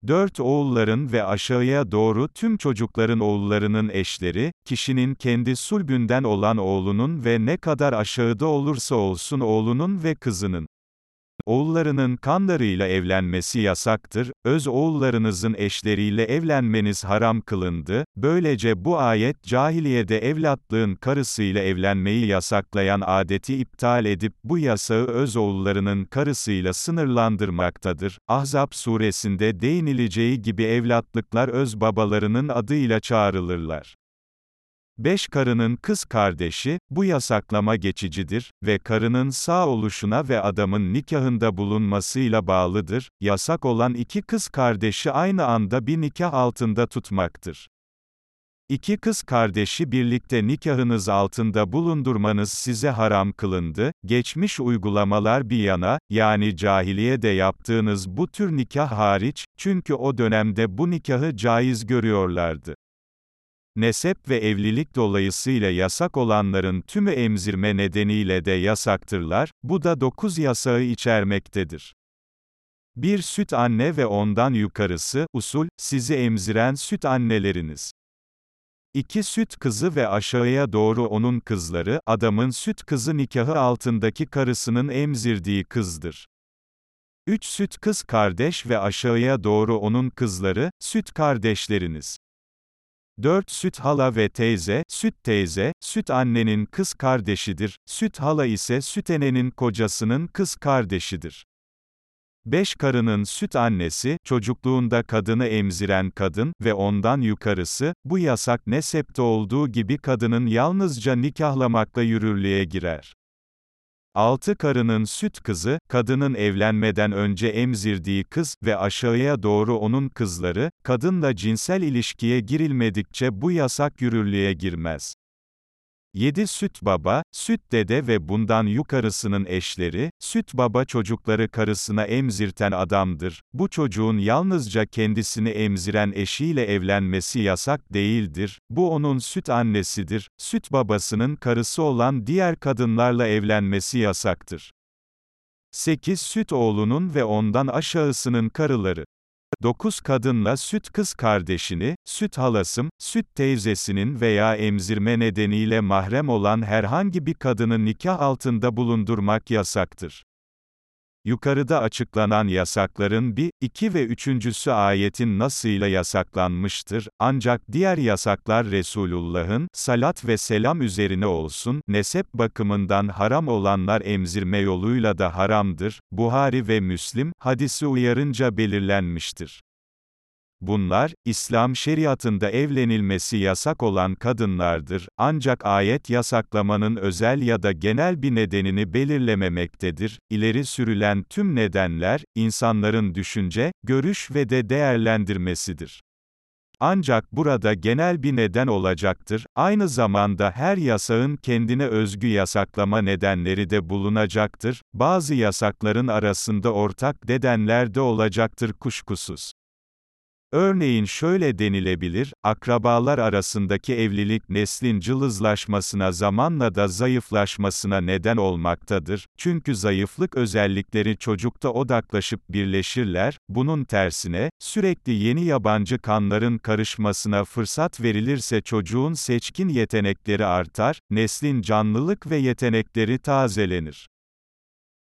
Dört oğulların ve aşağıya doğru tüm çocukların oğullarının eşleri, kişinin kendi sulbünden olan oğlunun ve ne kadar aşağıda olursa olsun oğlunun ve kızının oğullarının kanlarıyla evlenmesi yasaktır, öz oğullarınızın eşleriyle evlenmeniz haram kılındı, böylece bu ayet cahiliyede evlatlığın karısıyla evlenmeyi yasaklayan adeti iptal edip bu yasağı öz oğullarının karısıyla sınırlandırmaktadır. Ahzab suresinde değinileceği gibi evlatlıklar öz babalarının adıyla çağrılırlar. Beş karının kız kardeşi, bu yasaklama geçicidir ve karının sağ oluşuna ve adamın nikahında bulunmasıyla bağlıdır. Yasak olan iki kız kardeşi aynı anda bir nikah altında tutmaktır. İki kız kardeşi birlikte nikahınız altında bulundurmanız size haram kılındı, geçmiş uygulamalar bir yana, yani cahiliyede yaptığınız bu tür nikah hariç, çünkü o dönemde bu nikahı caiz görüyorlardı. Nesep ve evlilik dolayısıyla yasak olanların tümü emzirme nedeniyle de yasaktırlar, bu da dokuz yasağı içermektedir. Bir süt anne ve ondan yukarısı, usul, sizi emziren süt anneleriniz. İki süt kızı ve aşağıya doğru onun kızları, adamın süt kızı nikahı altındaki karısının emzirdiği kızdır. Üç süt kız kardeş ve aşağıya doğru onun kızları, süt kardeşleriniz. Dört süt hala ve teyze, süt teyze, süt annenin kız kardeşidir, süt hala ise süt enenin kocasının kız kardeşidir. Beş karının süt annesi, çocukluğunda kadını emziren kadın ve ondan yukarısı, bu yasak nesepte olduğu gibi kadının yalnızca nikahlamakla yürürlüğe girer. Altı karının süt kızı, kadının evlenmeden önce emzirdiği kız ve aşağıya doğru onun kızları, kadınla cinsel ilişkiye girilmedikçe bu yasak yürürlüğe girmez. 7 süt baba, süt dede ve bundan yukarısının eşleri, süt baba çocukları karısına emzirten adamdır. Bu çocuğun yalnızca kendisini emziren eşiyle evlenmesi yasak değildir. Bu onun süt annesidir. Süt babasının karısı olan diğer kadınlarla evlenmesi yasaktır. 8 süt oğlunun ve ondan aşağısının karıları. Dokuz kadınla süt kız kardeşini, süt halasım, süt teyzesinin veya emzirme nedeniyle mahrem olan herhangi bir kadını nikah altında bulundurmak yasaktır. Yukarıda açıklanan yasakların bir, iki ve üçüncüsü ayetin nasıyla yasaklanmıştır, ancak diğer yasaklar Resulullah'ın, salat ve selam üzerine olsun, nesep bakımından haram olanlar emzirme yoluyla da haramdır, Buhari ve Müslim, hadisi uyarınca belirlenmiştir. Bunlar, İslam şeriatında evlenilmesi yasak olan kadınlardır, ancak ayet yasaklamanın özel ya da genel bir nedenini belirlememektedir. İleri sürülen tüm nedenler, insanların düşünce, görüş ve de değerlendirmesidir. Ancak burada genel bir neden olacaktır, aynı zamanda her yasağın kendine özgü yasaklama nedenleri de bulunacaktır, bazı yasakların arasında ortak nedenler de olacaktır kuşkusuz. Örneğin şöyle denilebilir, akrabalar arasındaki evlilik neslin cılızlaşmasına zamanla da zayıflaşmasına neden olmaktadır, çünkü zayıflık özellikleri çocukta odaklaşıp birleşirler, bunun tersine, sürekli yeni yabancı kanların karışmasına fırsat verilirse çocuğun seçkin yetenekleri artar, neslin canlılık ve yetenekleri tazelenir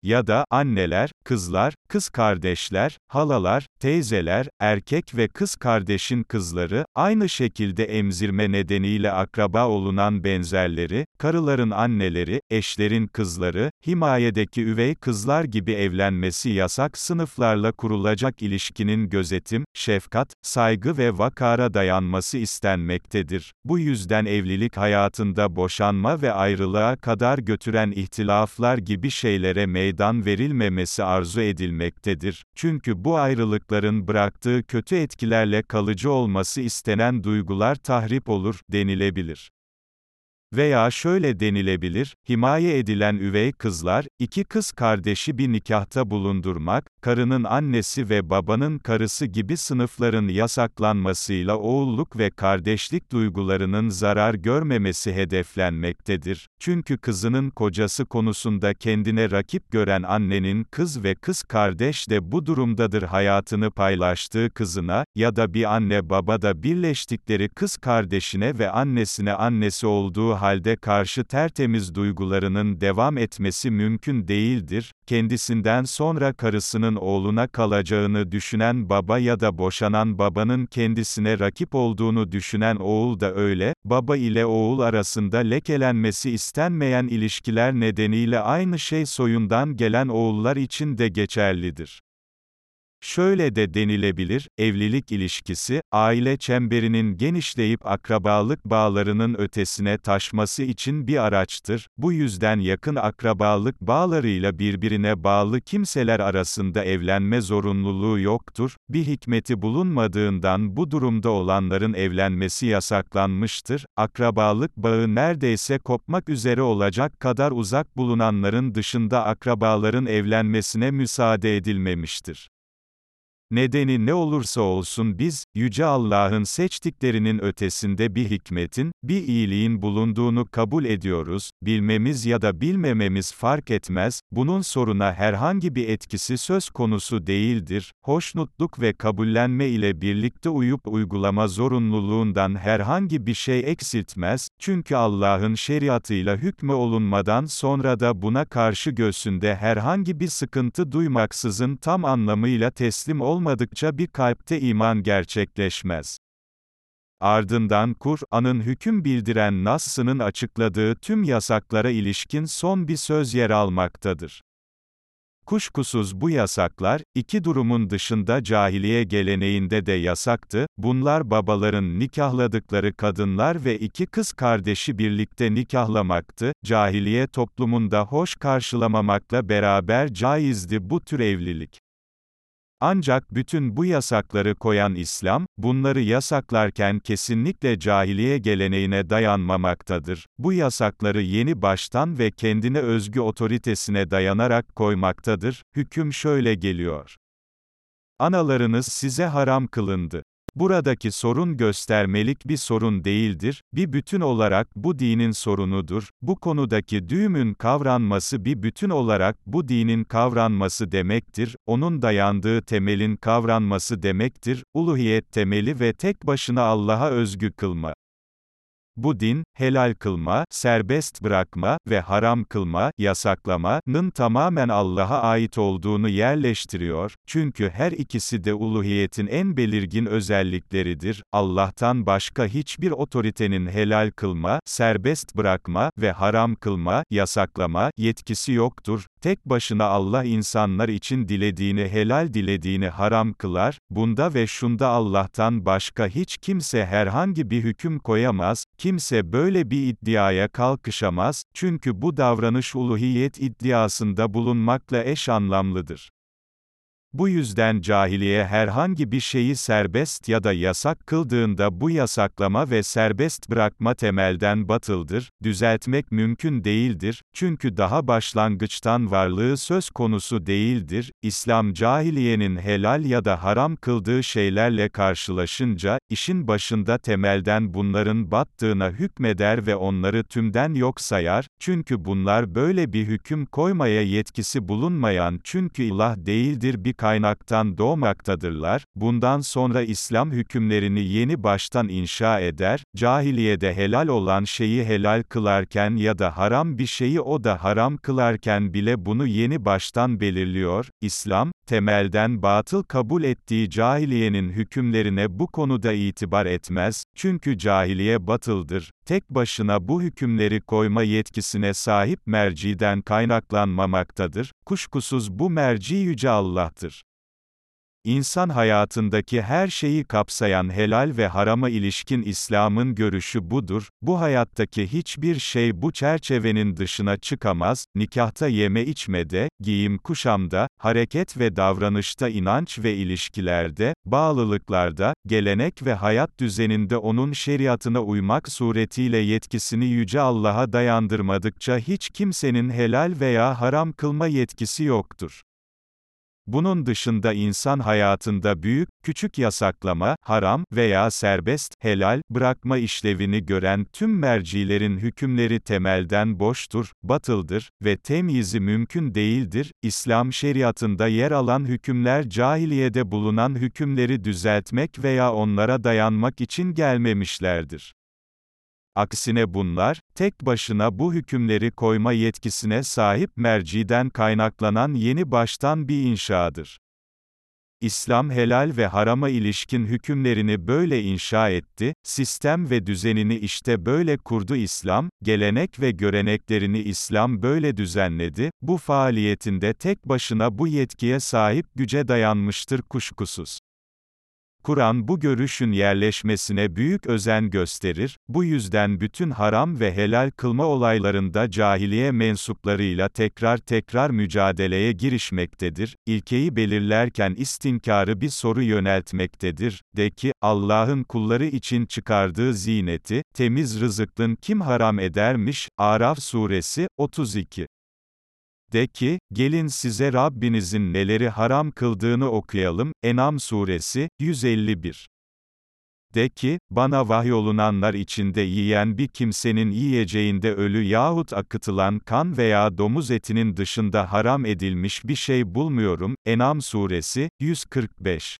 ya da anneler, kızlar, kız kardeşler, halalar, teyzeler, erkek ve kız kardeşin kızları, aynı şekilde emzirme nedeniyle akraba olunan benzerleri, karıların anneleri, eşlerin kızları, himayedeki üvey kızlar gibi evlenmesi yasak sınıflarla kurulacak ilişkinin gözetim, şefkat, saygı ve vakara dayanması istenmektedir. Bu yüzden evlilik hayatında boşanma ve ayrılığa kadar götüren ihtilaflar gibi şeylere meydan verilmemesi arzu edilmektedir. Çünkü bu ayrılıkların bıraktığı kötü etkilerle kalıcı olması istenen duygular tahrip olur, denilebilir. Veya şöyle denilebilir, himaye edilen üvey kızlar, iki kız kardeşi bir nikahta bulundurmak, karının annesi ve babanın karısı gibi sınıfların yasaklanmasıyla oğulluk ve kardeşlik duygularının zarar görmemesi hedeflenmektedir. Çünkü kızının kocası konusunda kendine rakip gören annenin kız ve kız kardeş de bu durumdadır hayatını paylaştığı kızına, ya da bir anne baba da birleştikleri kız kardeşine ve annesine annesi olduğu halde karşı tertemiz duygularının devam etmesi mümkün değildir, kendisinden sonra karısının oğluna kalacağını düşünen baba ya da boşanan babanın kendisine rakip olduğunu düşünen oğul da öyle, baba ile oğul arasında lekelenmesi istenmeyen ilişkiler nedeniyle aynı şey soyundan gelen oğullar için de geçerlidir. Şöyle de denilebilir, evlilik ilişkisi, aile çemberinin genişleyip akrabalık bağlarının ötesine taşması için bir araçtır. Bu yüzden yakın akrabalık bağlarıyla birbirine bağlı kimseler arasında evlenme zorunluluğu yoktur. Bir hikmeti bulunmadığından bu durumda olanların evlenmesi yasaklanmıştır. Akrabalık bağı neredeyse kopmak üzere olacak kadar uzak bulunanların dışında akrabaların evlenmesine müsaade edilmemiştir. Nedeni ne olursa olsun biz, Yüce Allah'ın seçtiklerinin ötesinde bir hikmetin, bir iyiliğin bulunduğunu kabul ediyoruz, bilmemiz ya da bilmememiz fark etmez, bunun soruna herhangi bir etkisi söz konusu değildir, hoşnutluk ve kabullenme ile birlikte uyup uygulama zorunluluğundan herhangi bir şey eksiltmez, çünkü Allah'ın şeriatıyla hükmü olunmadan sonra da buna karşı göğsünde herhangi bir sıkıntı duymaksızın tam anlamıyla teslim olmadıkça bir kalpte iman gerçekleşmez. Ardından Kur'an'ın hüküm bildiren Nass'ının açıkladığı tüm yasaklara ilişkin son bir söz yer almaktadır. Kuşkusuz bu yasaklar, iki durumun dışında cahiliye geleneğinde de yasaktı, bunlar babaların nikahladıkları kadınlar ve iki kız kardeşi birlikte nikahlamaktı, cahiliye toplumunda hoş karşılamamakla beraber caizdi bu tür evlilik. Ancak bütün bu yasakları koyan İslam, bunları yasaklarken kesinlikle cahiliye geleneğine dayanmamaktadır. Bu yasakları yeni baştan ve kendine özgü otoritesine dayanarak koymaktadır. Hüküm şöyle geliyor. Analarınız size haram kılındı. Buradaki sorun göstermelik bir sorun değildir, bir bütün olarak bu dinin sorunudur, bu konudaki düğümün kavranması bir bütün olarak bu dinin kavranması demektir, onun dayandığı temelin kavranması demektir, uluhiyet temeli ve tek başına Allah'a özgü kılma. Bu din, helal kılma, serbest bırakma ve haram kılma, yasaklamanın tamamen Allah'a ait olduğunu yerleştiriyor, çünkü her ikisi de uluhiyetin en belirgin özellikleridir, Allah'tan başka hiçbir otoritenin helal kılma, serbest bırakma ve haram kılma, yasaklama, yetkisi yoktur, tek başına Allah insanlar için dilediğini helal dilediğini haram kılar, bunda ve şunda Allah'tan başka hiç kimse herhangi bir hüküm koyamaz, kimse böyle bir iddiaya kalkışamaz, çünkü bu davranış uluhiyet iddiasında bulunmakla eş anlamlıdır. Bu yüzden cahiliye herhangi bir şeyi serbest ya da yasak kıldığında bu yasaklama ve serbest bırakma temelden batıldır, düzeltmek mümkün değildir, çünkü daha başlangıçtan varlığı söz konusu değildir, İslam cahiliyenin helal ya da haram kıldığı şeylerle karşılaşınca, işin başında temelden bunların battığına hükmeder ve onları tümden yok sayar, çünkü bunlar böyle bir hüküm koymaya yetkisi bulunmayan çünkü Allah değildir bir kaynaktan doğmaktadırlar, bundan sonra İslam hükümlerini yeni baştan inşa eder, cahiliyede helal olan şeyi helal kılarken ya da haram bir şeyi o da haram kılarken bile bunu yeni baştan belirliyor, İslam, temelden batıl kabul ettiği cahiliyenin hükümlerine bu konuda itibar etmez, çünkü cahiliye batıldır, tek başına bu hükümleri koyma yetkisine sahip merciden kaynaklanmamaktadır, kuşkusuz bu merci Yüce Allah'tır. İnsan hayatındaki her şeyi kapsayan helal ve harama ilişkin İslam'ın görüşü budur, bu hayattaki hiçbir şey bu çerçevenin dışına çıkamaz, nikahta yeme içmede, giyim kuşamda, hareket ve davranışta inanç ve ilişkilerde, bağlılıklarda, gelenek ve hayat düzeninde onun şeriatına uymak suretiyle yetkisini Yüce Allah'a dayandırmadıkça hiç kimsenin helal veya haram kılma yetkisi yoktur. Bunun dışında insan hayatında büyük, küçük yasaklama, haram veya serbest, helal, bırakma işlevini gören tüm mercilerin hükümleri temelden boştur, batıldır ve temyizi mümkün değildir. İslam şeriatında yer alan hükümler cahiliyede bulunan hükümleri düzeltmek veya onlara dayanmak için gelmemişlerdir. Aksine bunlar, tek başına bu hükümleri koyma yetkisine sahip merciden kaynaklanan yeni baştan bir inşadır. İslam helal ve harama ilişkin hükümlerini böyle inşa etti, sistem ve düzenini işte böyle kurdu İslam, gelenek ve göreneklerini İslam böyle düzenledi, bu faaliyetinde tek başına bu yetkiye sahip güce dayanmıştır kuşkusuz. Kur'an bu görüşün yerleşmesine büyük özen gösterir, bu yüzden bütün haram ve helal kılma olaylarında cahiliye mensuplarıyla tekrar tekrar mücadeleye girişmektedir, ilkeyi belirlerken istinkarı bir soru yöneltmektedir, de ki, Allah'ın kulları için çıkardığı zineti, temiz rızıklın kim haram edermiş, Araf suresi, 32. De ki, gelin size Rabbinizin neleri haram kıldığını okuyalım, Enam suresi, 151. De ki, bana vahyolunanlar içinde yiyen bir kimsenin yiyeceğinde ölü yahut akıtılan kan veya domuz etinin dışında haram edilmiş bir şey bulmuyorum, Enam suresi, 145.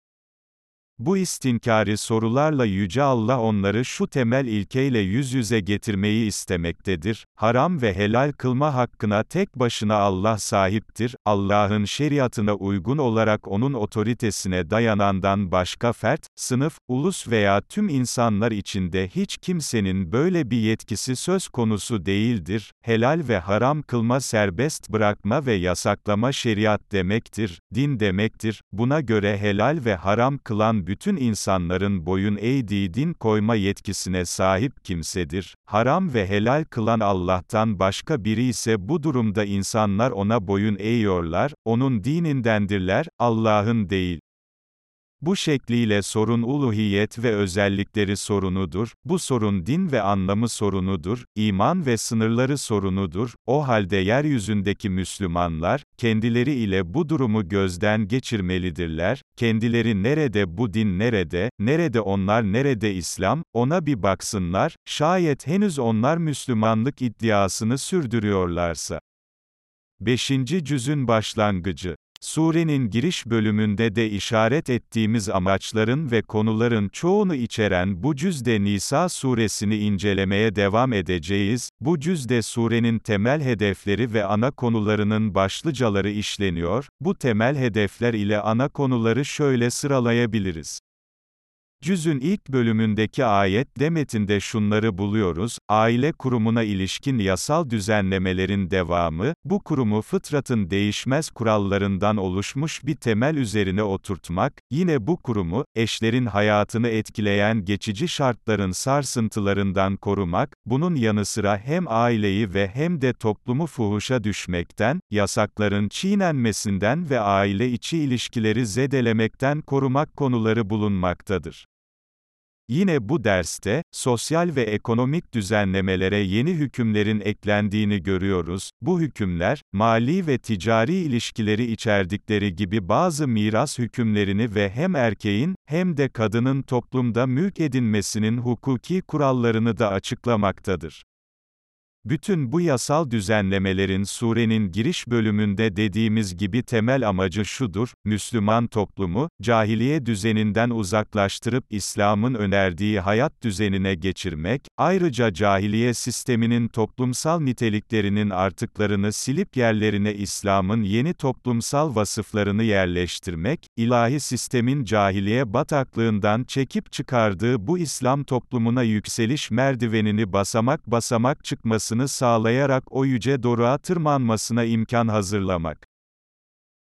Bu istinkari sorularla Yüce Allah onları şu temel ilkeyle yüz yüze getirmeyi istemektedir. Haram ve helal kılma hakkına tek başına Allah sahiptir. Allah'ın şeriatına uygun olarak onun otoritesine dayanandan başka fert, sınıf, ulus veya tüm insanlar içinde hiç kimsenin böyle bir yetkisi söz konusu değildir. Helal ve haram kılma serbest bırakma ve yasaklama şeriat demektir, din demektir. Buna göre helal ve haram kılan bütün insanların boyun eğdiği din koyma yetkisine sahip kimsedir. Haram ve helal kılan Allah'tan başka biri ise bu durumda insanlar ona boyun eğiyorlar, onun dinindendirler, Allah'ın değil. Bu şekliyle sorun uluhiyet ve özellikleri sorunudur, bu sorun din ve anlamı sorunudur, iman ve sınırları sorunudur, o halde yeryüzündeki Müslümanlar, kendileri ile bu durumu gözden geçirmelidirler, kendileri nerede bu din nerede, nerede onlar nerede İslam, ona bir baksınlar, şayet henüz onlar Müslümanlık iddiasını sürdürüyorlarsa. 5. Cüzün Başlangıcı Surenin giriş bölümünde de işaret ettiğimiz amaçların ve konuların çoğunu içeren bu cüzde Nisa suresini incelemeye devam edeceğiz. Bu cüzde surenin temel hedefleri ve ana konularının başlıcaları işleniyor. Bu temel hedefler ile ana konuları şöyle sıralayabiliriz. Cüzün ilk bölümündeki ayet demetinde şunları buluyoruz, aile kurumuna ilişkin yasal düzenlemelerin devamı, bu kurumu fıtratın değişmez kurallarından oluşmuş bir temel üzerine oturtmak, yine bu kurumu, eşlerin hayatını etkileyen geçici şartların sarsıntılarından korumak, bunun yanı sıra hem aileyi ve hem de toplumu fuhuşa düşmekten, yasakların çiğnenmesinden ve aile içi ilişkileri zedelemekten korumak konuları bulunmaktadır. Yine bu derste, sosyal ve ekonomik düzenlemelere yeni hükümlerin eklendiğini görüyoruz. Bu hükümler, mali ve ticari ilişkileri içerdikleri gibi bazı miras hükümlerini ve hem erkeğin, hem de kadının toplumda mülk edinmesinin hukuki kurallarını da açıklamaktadır. Bütün bu yasal düzenlemelerin surenin giriş bölümünde dediğimiz gibi temel amacı şudur, Müslüman toplumu, cahiliye düzeninden uzaklaştırıp İslam'ın önerdiği hayat düzenine geçirmek, ayrıca cahiliye sisteminin toplumsal niteliklerinin artıklarını silip yerlerine İslam'ın yeni toplumsal vasıflarını yerleştirmek, ilahi sistemin cahiliye bataklığından çekip çıkardığı bu İslam toplumuna yükseliş merdivenini basamak basamak çıkması olmasını sağlayarak o yüce doruğa tırmanmasına imkan hazırlamak.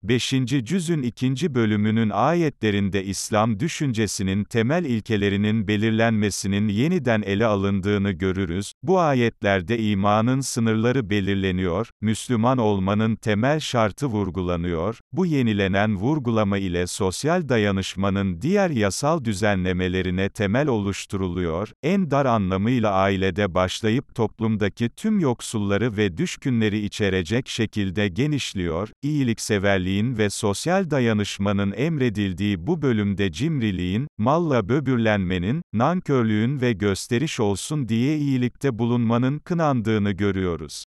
5. cüzün 2. bölümünün ayetlerinde İslam düşüncesinin temel ilkelerinin belirlenmesinin yeniden ele alındığını görürüz. Bu ayetlerde imanın sınırları belirleniyor, Müslüman olmanın temel şartı vurgulanıyor. Bu yenilenen vurgulama ile sosyal dayanışmanın diğer yasal düzenlemelerine temel oluşturuluyor. En dar anlamıyla ailede başlayıp toplumdaki tüm yoksulları ve düşkünleri içerecek şekilde genişliyor. İyilikseverliği iyiliğin ve sosyal dayanışmanın emredildiği bu bölümde cimriliğin, malla böbürlenmenin, nankörlüğün ve gösteriş olsun diye iyilikte bulunmanın kınandığını görüyoruz.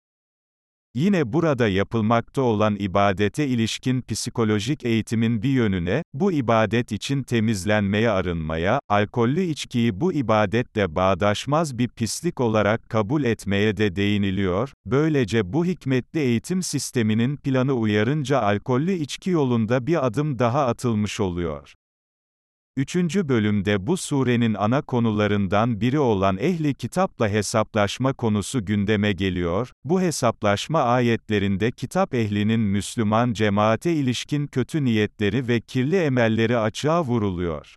Yine burada yapılmakta olan ibadete ilişkin psikolojik eğitimin bir yönüne, bu ibadet için temizlenmeye arınmaya, alkollü içkiyi bu ibadetle bağdaşmaz bir pislik olarak kabul etmeye de değiniliyor, böylece bu hikmetli eğitim sisteminin planı uyarınca alkollü içki yolunda bir adım daha atılmış oluyor. Üçüncü bölümde bu surenin ana konularından biri olan ehli kitapla hesaplaşma konusu gündeme geliyor. Bu hesaplaşma ayetlerinde kitap ehlinin Müslüman cemaate ilişkin kötü niyetleri ve kirli emelleri açığa vuruluyor.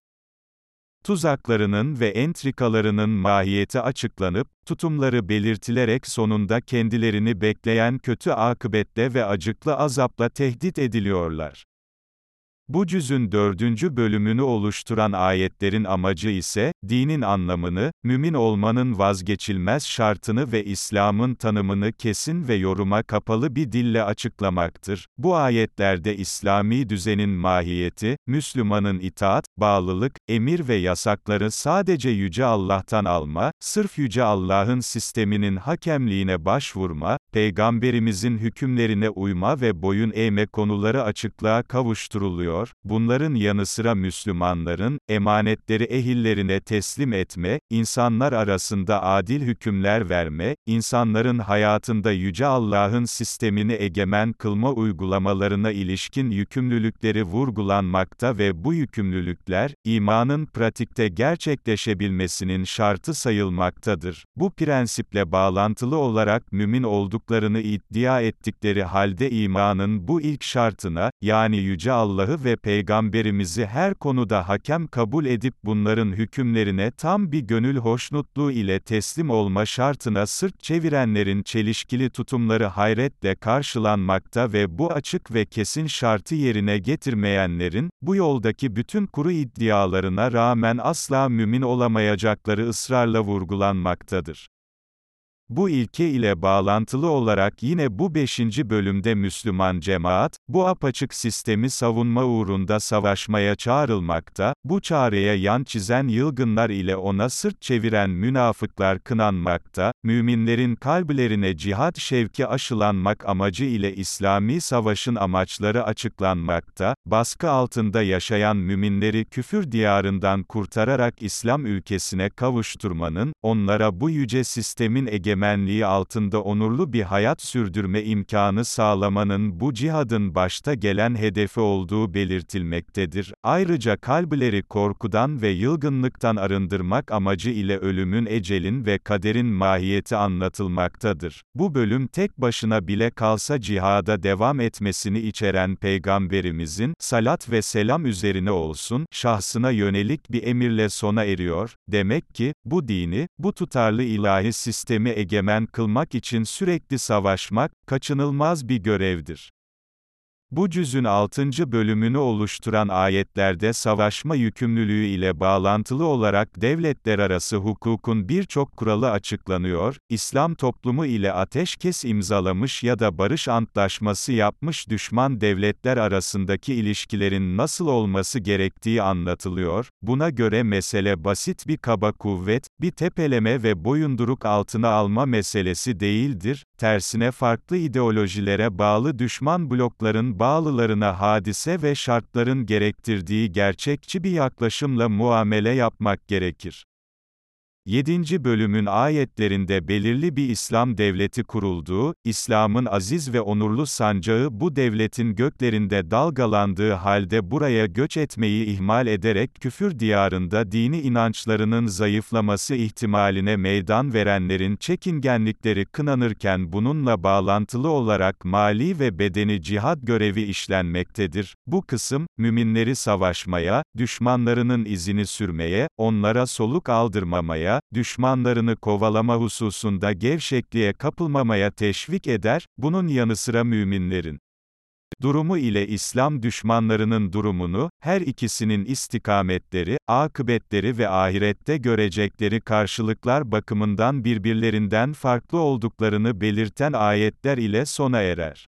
Tuzaklarının ve entrikalarının mahiyeti açıklanıp, tutumları belirtilerek sonunda kendilerini bekleyen kötü akıbetle ve acıklı azapla tehdit ediliyorlar. Bu cüzün dördüncü bölümünü oluşturan ayetlerin amacı ise, dinin anlamını, mümin olmanın vazgeçilmez şartını ve İslam'ın tanımını kesin ve yoruma kapalı bir dille açıklamaktır. Bu ayetlerde İslami düzenin mahiyeti, Müslümanın itaat, bağlılık, emir ve yasakları sadece Yüce Allah'tan alma, sırf Yüce Allah'ın sisteminin hakemliğine başvurma, Peygamberimizin hükümlerine uyma ve boyun eğme konuları açıklığa kavuşturuluyor, bunların yanı sıra Müslümanların, emanetleri ehillerine teslim etme, insanlar arasında adil hükümler verme, insanların hayatında Yüce Allah'ın sistemini egemen kılma uygulamalarına ilişkin yükümlülükleri vurgulanmakta ve bu yükümlülükler, imanın pratikte gerçekleşebilmesinin şartı sayılmaktadır. Bu prensiple bağlantılı olarak mümin olduklarını iddia ettikleri halde imanın bu ilk şartına, yani Yüce Allah'ı ve Peygamberimizi her konuda hakem kabul edip bunların hükümlerine tam bir gönül hoşnutluğu ile teslim olma şartına sırt çevirenlerin çelişkili tutumları hayretle karşılanmakta ve bu açık ve kesin şartı yerine getirmeyenlerin, bu yoldaki bütün kuru iddialarına rağmen asla mümin olamayacakları ısrarla vurgulanmaktadır. Bu ilke ile bağlantılı olarak yine bu beşinci bölümde Müslüman cemaat, bu apaçık sistemi savunma uğrunda savaşmaya çağrılmakta, bu çağrıya yan çizen yılgınlar ile ona sırt çeviren münafıklar kınanmakta, müminlerin kalplerine cihat şevki aşılanmak amacı ile İslami savaşın amaçları açıklanmakta, baskı altında yaşayan müminleri küfür diyarından kurtararak İslam ülkesine kavuşturmanın, onlara bu yüce sistemin egemenliği egemenliği altında onurlu bir hayat sürdürme imkanı sağlamanın bu cihadın başta gelen hedefi olduğu belirtilmektedir. Ayrıca kalpleri korkudan ve yılgınlıktan arındırmak amacı ile ölümün ecelin ve kaderin mahiyeti anlatılmaktadır. Bu bölüm tek başına bile kalsa cihada devam etmesini içeren Peygamberimizin, salat ve selam üzerine olsun, şahsına yönelik bir emirle sona eriyor, demek ki, bu dini, bu tutarlı ilahi sistemi egemen kılmak için sürekli savaşmak, kaçınılmaz bir görevdir. Bu cüzün 6. bölümünü oluşturan ayetlerde savaşma yükümlülüğü ile bağlantılı olarak devletler arası hukukun birçok kuralı açıklanıyor, İslam toplumu ile ateşkes imzalamış ya da barış antlaşması yapmış düşman devletler arasındaki ilişkilerin nasıl olması gerektiği anlatılıyor, buna göre mesele basit bir kaba kuvvet, bir tepeleme ve boyunduruk altına alma meselesi değildir, tersine farklı ideolojilere bağlı düşman blokların bağlılarına hadise ve şartların gerektirdiği gerçekçi bir yaklaşımla muamele yapmak gerekir. 7. bölümün ayetlerinde belirli bir İslam devleti kurulduğu, İslam'ın aziz ve onurlu sancağı bu devletin göklerinde dalgalandığı halde buraya göç etmeyi ihmal ederek küfür diyarında dini inançlarının zayıflaması ihtimaline meydan verenlerin çekingenlikleri kınanırken bununla bağlantılı olarak mali ve bedeni cihad görevi işlenmektedir. Bu kısım, müminleri savaşmaya, düşmanlarının izini sürmeye, onlara soluk aldırmamaya, düşmanlarını kovalama hususunda gevşekliğe kapılmamaya teşvik eder, bunun yanı sıra müminlerin durumu ile İslam düşmanlarının durumunu, her ikisinin istikametleri, akıbetleri ve ahirette görecekleri karşılıklar bakımından birbirlerinden farklı olduklarını belirten ayetler ile sona erer.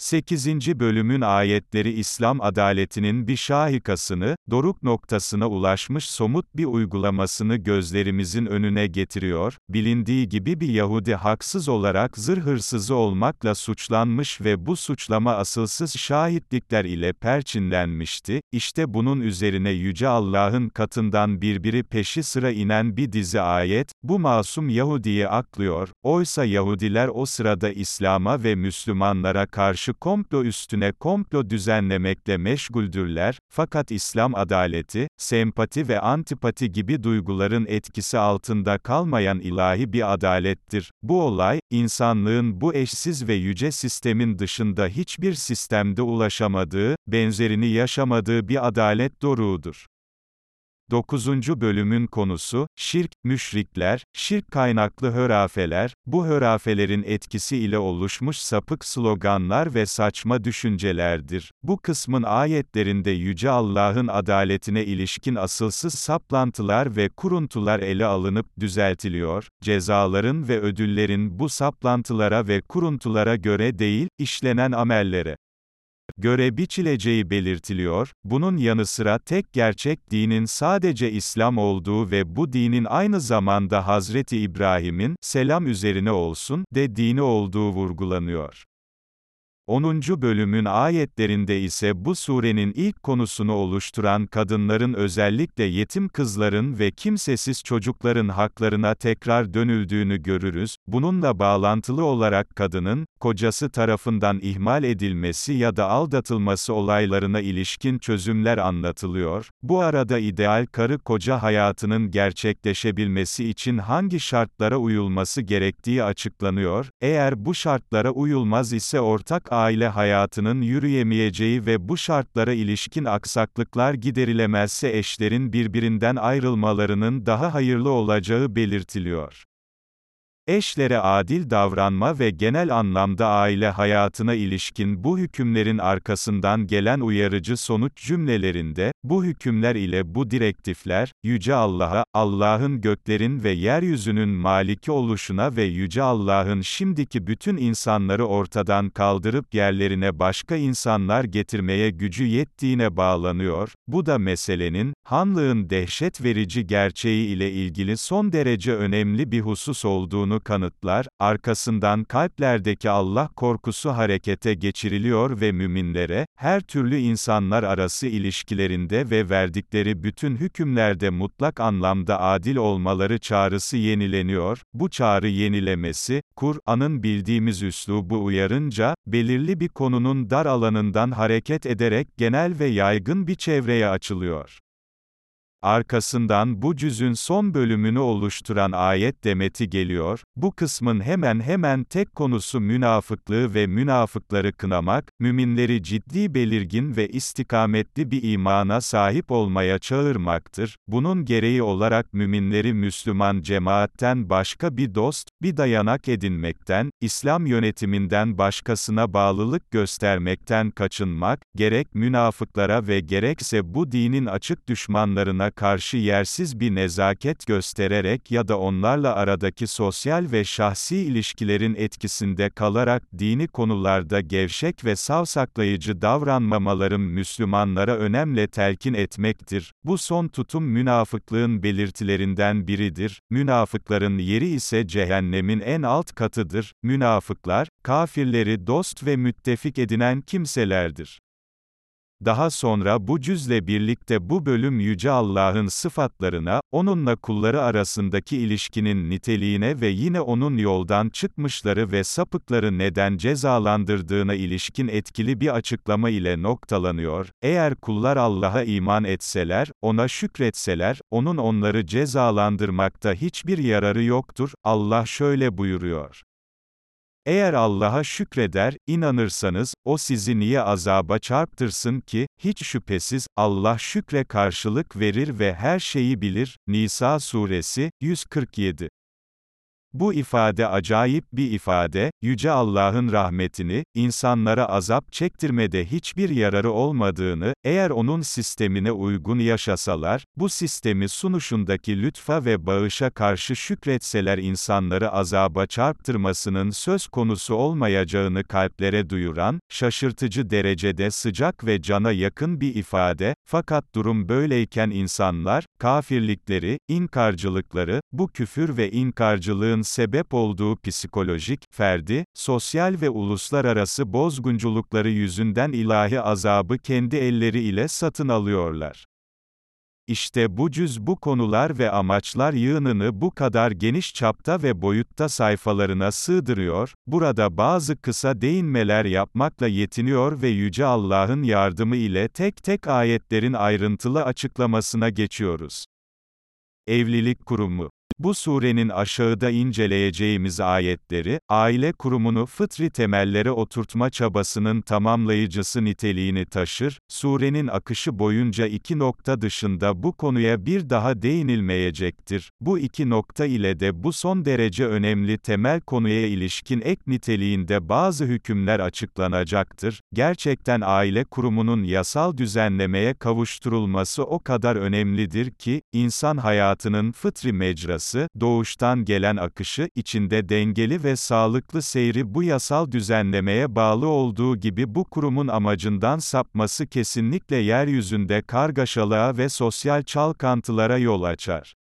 8. bölümün ayetleri İslam adaletinin bir şahikasını, doruk noktasına ulaşmış somut bir uygulamasını gözlerimizin önüne getiriyor, bilindiği gibi bir Yahudi haksız olarak zırh hırsızı olmakla suçlanmış ve bu suçlama asılsız şahitlikler ile perçinlenmişti, İşte bunun üzerine Yüce Allah'ın katından birbiri peşi sıra inen bir dizi ayet, bu masum Yahudi'yi aklıyor, oysa Yahudiler o sırada İslam'a ve Müslümanlara karşı karşı komplo üstüne komplo düzenlemekle meşguldürler, fakat İslam adaleti, sempati ve antipati gibi duyguların etkisi altında kalmayan ilahi bir adalettir. Bu olay, insanlığın bu eşsiz ve yüce sistemin dışında hiçbir sistemde ulaşamadığı, benzerini yaşamadığı bir adalet doruğudur. 9. bölümün konusu, şirk, müşrikler, şirk kaynaklı hörafeler, bu hörafelerin etkisi ile oluşmuş sapık sloganlar ve saçma düşüncelerdir. Bu kısmın ayetlerinde Yüce Allah'ın adaletine ilişkin asılsız saplantılar ve kuruntular ele alınıp düzeltiliyor, cezaların ve ödüllerin bu saplantılara ve kuruntulara göre değil, işlenen amellere göre biçileceği belirtiliyor, bunun yanı sıra tek gerçek dinin sadece İslam olduğu ve bu dinin aynı zamanda Hazreti İbrahim'in, selam üzerine olsun, de dini olduğu vurgulanıyor. 10. bölümün ayetlerinde ise bu surenin ilk konusunu oluşturan kadınların özellikle yetim kızların ve kimsesiz çocukların haklarına tekrar dönüldüğünü görürüz, bununla bağlantılı olarak kadının, kocası tarafından ihmal edilmesi ya da aldatılması olaylarına ilişkin çözümler anlatılıyor, bu arada ideal karı-koca hayatının gerçekleşebilmesi için hangi şartlara uyulması gerektiği açıklanıyor, eğer bu şartlara uyulmaz ise ortak aile hayatının yürüyemeyeceği ve bu şartlara ilişkin aksaklıklar giderilemezse eşlerin birbirinden ayrılmalarının daha hayırlı olacağı belirtiliyor. Eşlere adil davranma ve genel anlamda aile hayatına ilişkin bu hükümlerin arkasından gelen uyarıcı sonuç cümlelerinde, bu hükümler ile bu direktifler, Yüce Allah'a, Allah'ın göklerin ve yeryüzünün maliki oluşuna ve Yüce Allah'ın şimdiki bütün insanları ortadan kaldırıp yerlerine başka insanlar getirmeye gücü yettiğine bağlanıyor, bu da meselenin, hanlığın dehşet verici gerçeği ile ilgili son derece önemli bir husus olduğunu kanıtlar, arkasından kalplerdeki Allah korkusu harekete geçiriliyor ve müminlere, her türlü insanlar arası ilişkilerinde ve verdikleri bütün hükümlerde mutlak anlamda adil olmaları çağrısı yenileniyor, bu çağrı yenilemesi, Kur'an'ın bildiğimiz üslubu uyarınca, belirli bir konunun dar alanından hareket ederek genel ve yaygın bir çevreye açılıyor. Arkasından bu cüzün son bölümünü oluşturan ayet demeti geliyor, bu kısmın hemen hemen tek konusu münafıklığı ve münafıkları kınamak, müminleri ciddi belirgin ve istikametli bir imana sahip olmaya çağırmaktır, bunun gereği olarak müminleri Müslüman cemaatten başka bir dost, bir dayanak edinmekten, İslam yönetiminden başkasına bağlılık göstermekten kaçınmak, gerek münafıklara ve gerekse bu dinin açık düşmanlarına karşı yersiz bir nezaket göstererek ya da onlarla aradaki sosyal ve şahsi ilişkilerin etkisinde kalarak dini konularda gevşek ve savsaklayıcı davranmamaların Müslümanlara önemle telkin etmektir. Bu son tutum münafıklığın belirtilerinden biridir. Münafıkların yeri ise cehennemin en alt katıdır. Münafıklar, kafirleri dost ve müttefik edinen kimselerdir. Daha sonra bu cüzle birlikte bu bölüm Yüce Allah'ın sıfatlarına, onunla kulları arasındaki ilişkinin niteliğine ve yine onun yoldan çıkmışları ve sapıkları neden cezalandırdığına ilişkin etkili bir açıklama ile noktalanıyor. Eğer kullar Allah'a iman etseler, ona şükretseler, onun onları cezalandırmakta hiçbir yararı yoktur. Allah şöyle buyuruyor. Eğer Allah'a şükreder, inanırsanız, O sizi niye azaba çarptırsın ki, hiç şüphesiz, Allah şükre karşılık verir ve her şeyi bilir. Nisa suresi, 147 bu ifade acayip bir ifade, Yüce Allah'ın rahmetini, insanlara azap çektirmede hiçbir yararı olmadığını, eğer onun sistemine uygun yaşasalar, bu sistemi sunuşundaki lütfa ve bağışa karşı şükretseler insanları azaba çarptırmasının söz konusu olmayacağını kalplere duyuran, şaşırtıcı derecede sıcak ve cana yakın bir ifade, fakat durum böyleyken insanlar, kafirlikleri, inkarcılıkları, bu küfür ve inkarcılığın bunun sebep olduğu psikolojik, ferdi, sosyal ve uluslararası bozgunculukları yüzünden ilahi azabı kendi elleri ile satın alıyorlar. İşte bu cüz bu konular ve amaçlar yığınını bu kadar geniş çapta ve boyutta sayfalarına sığdırıyor, burada bazı kısa değinmeler yapmakla yetiniyor ve Yüce Allah'ın yardımı ile tek tek ayetlerin ayrıntılı açıklamasına geçiyoruz. Evlilik Kurumu Bu surenin aşağıda inceleyeceğimiz ayetleri, aile kurumunu fıtri temellere oturtma çabasının tamamlayıcısı niteliğini taşır, surenin akışı boyunca iki nokta dışında bu konuya bir daha değinilmeyecektir. Bu iki nokta ile de bu son derece önemli temel konuya ilişkin ek niteliğinde bazı hükümler açıklanacaktır. Gerçekten aile kurumunun yasal düzenlemeye kavuşturulması o kadar önemlidir ki, insan hayatının fıtri mecrası, yapısı, doğuştan gelen akışı, içinde dengeli ve sağlıklı seyri bu yasal düzenlemeye bağlı olduğu gibi bu kurumun amacından sapması kesinlikle yeryüzünde kargaşalığa ve sosyal çalkantılara yol açar.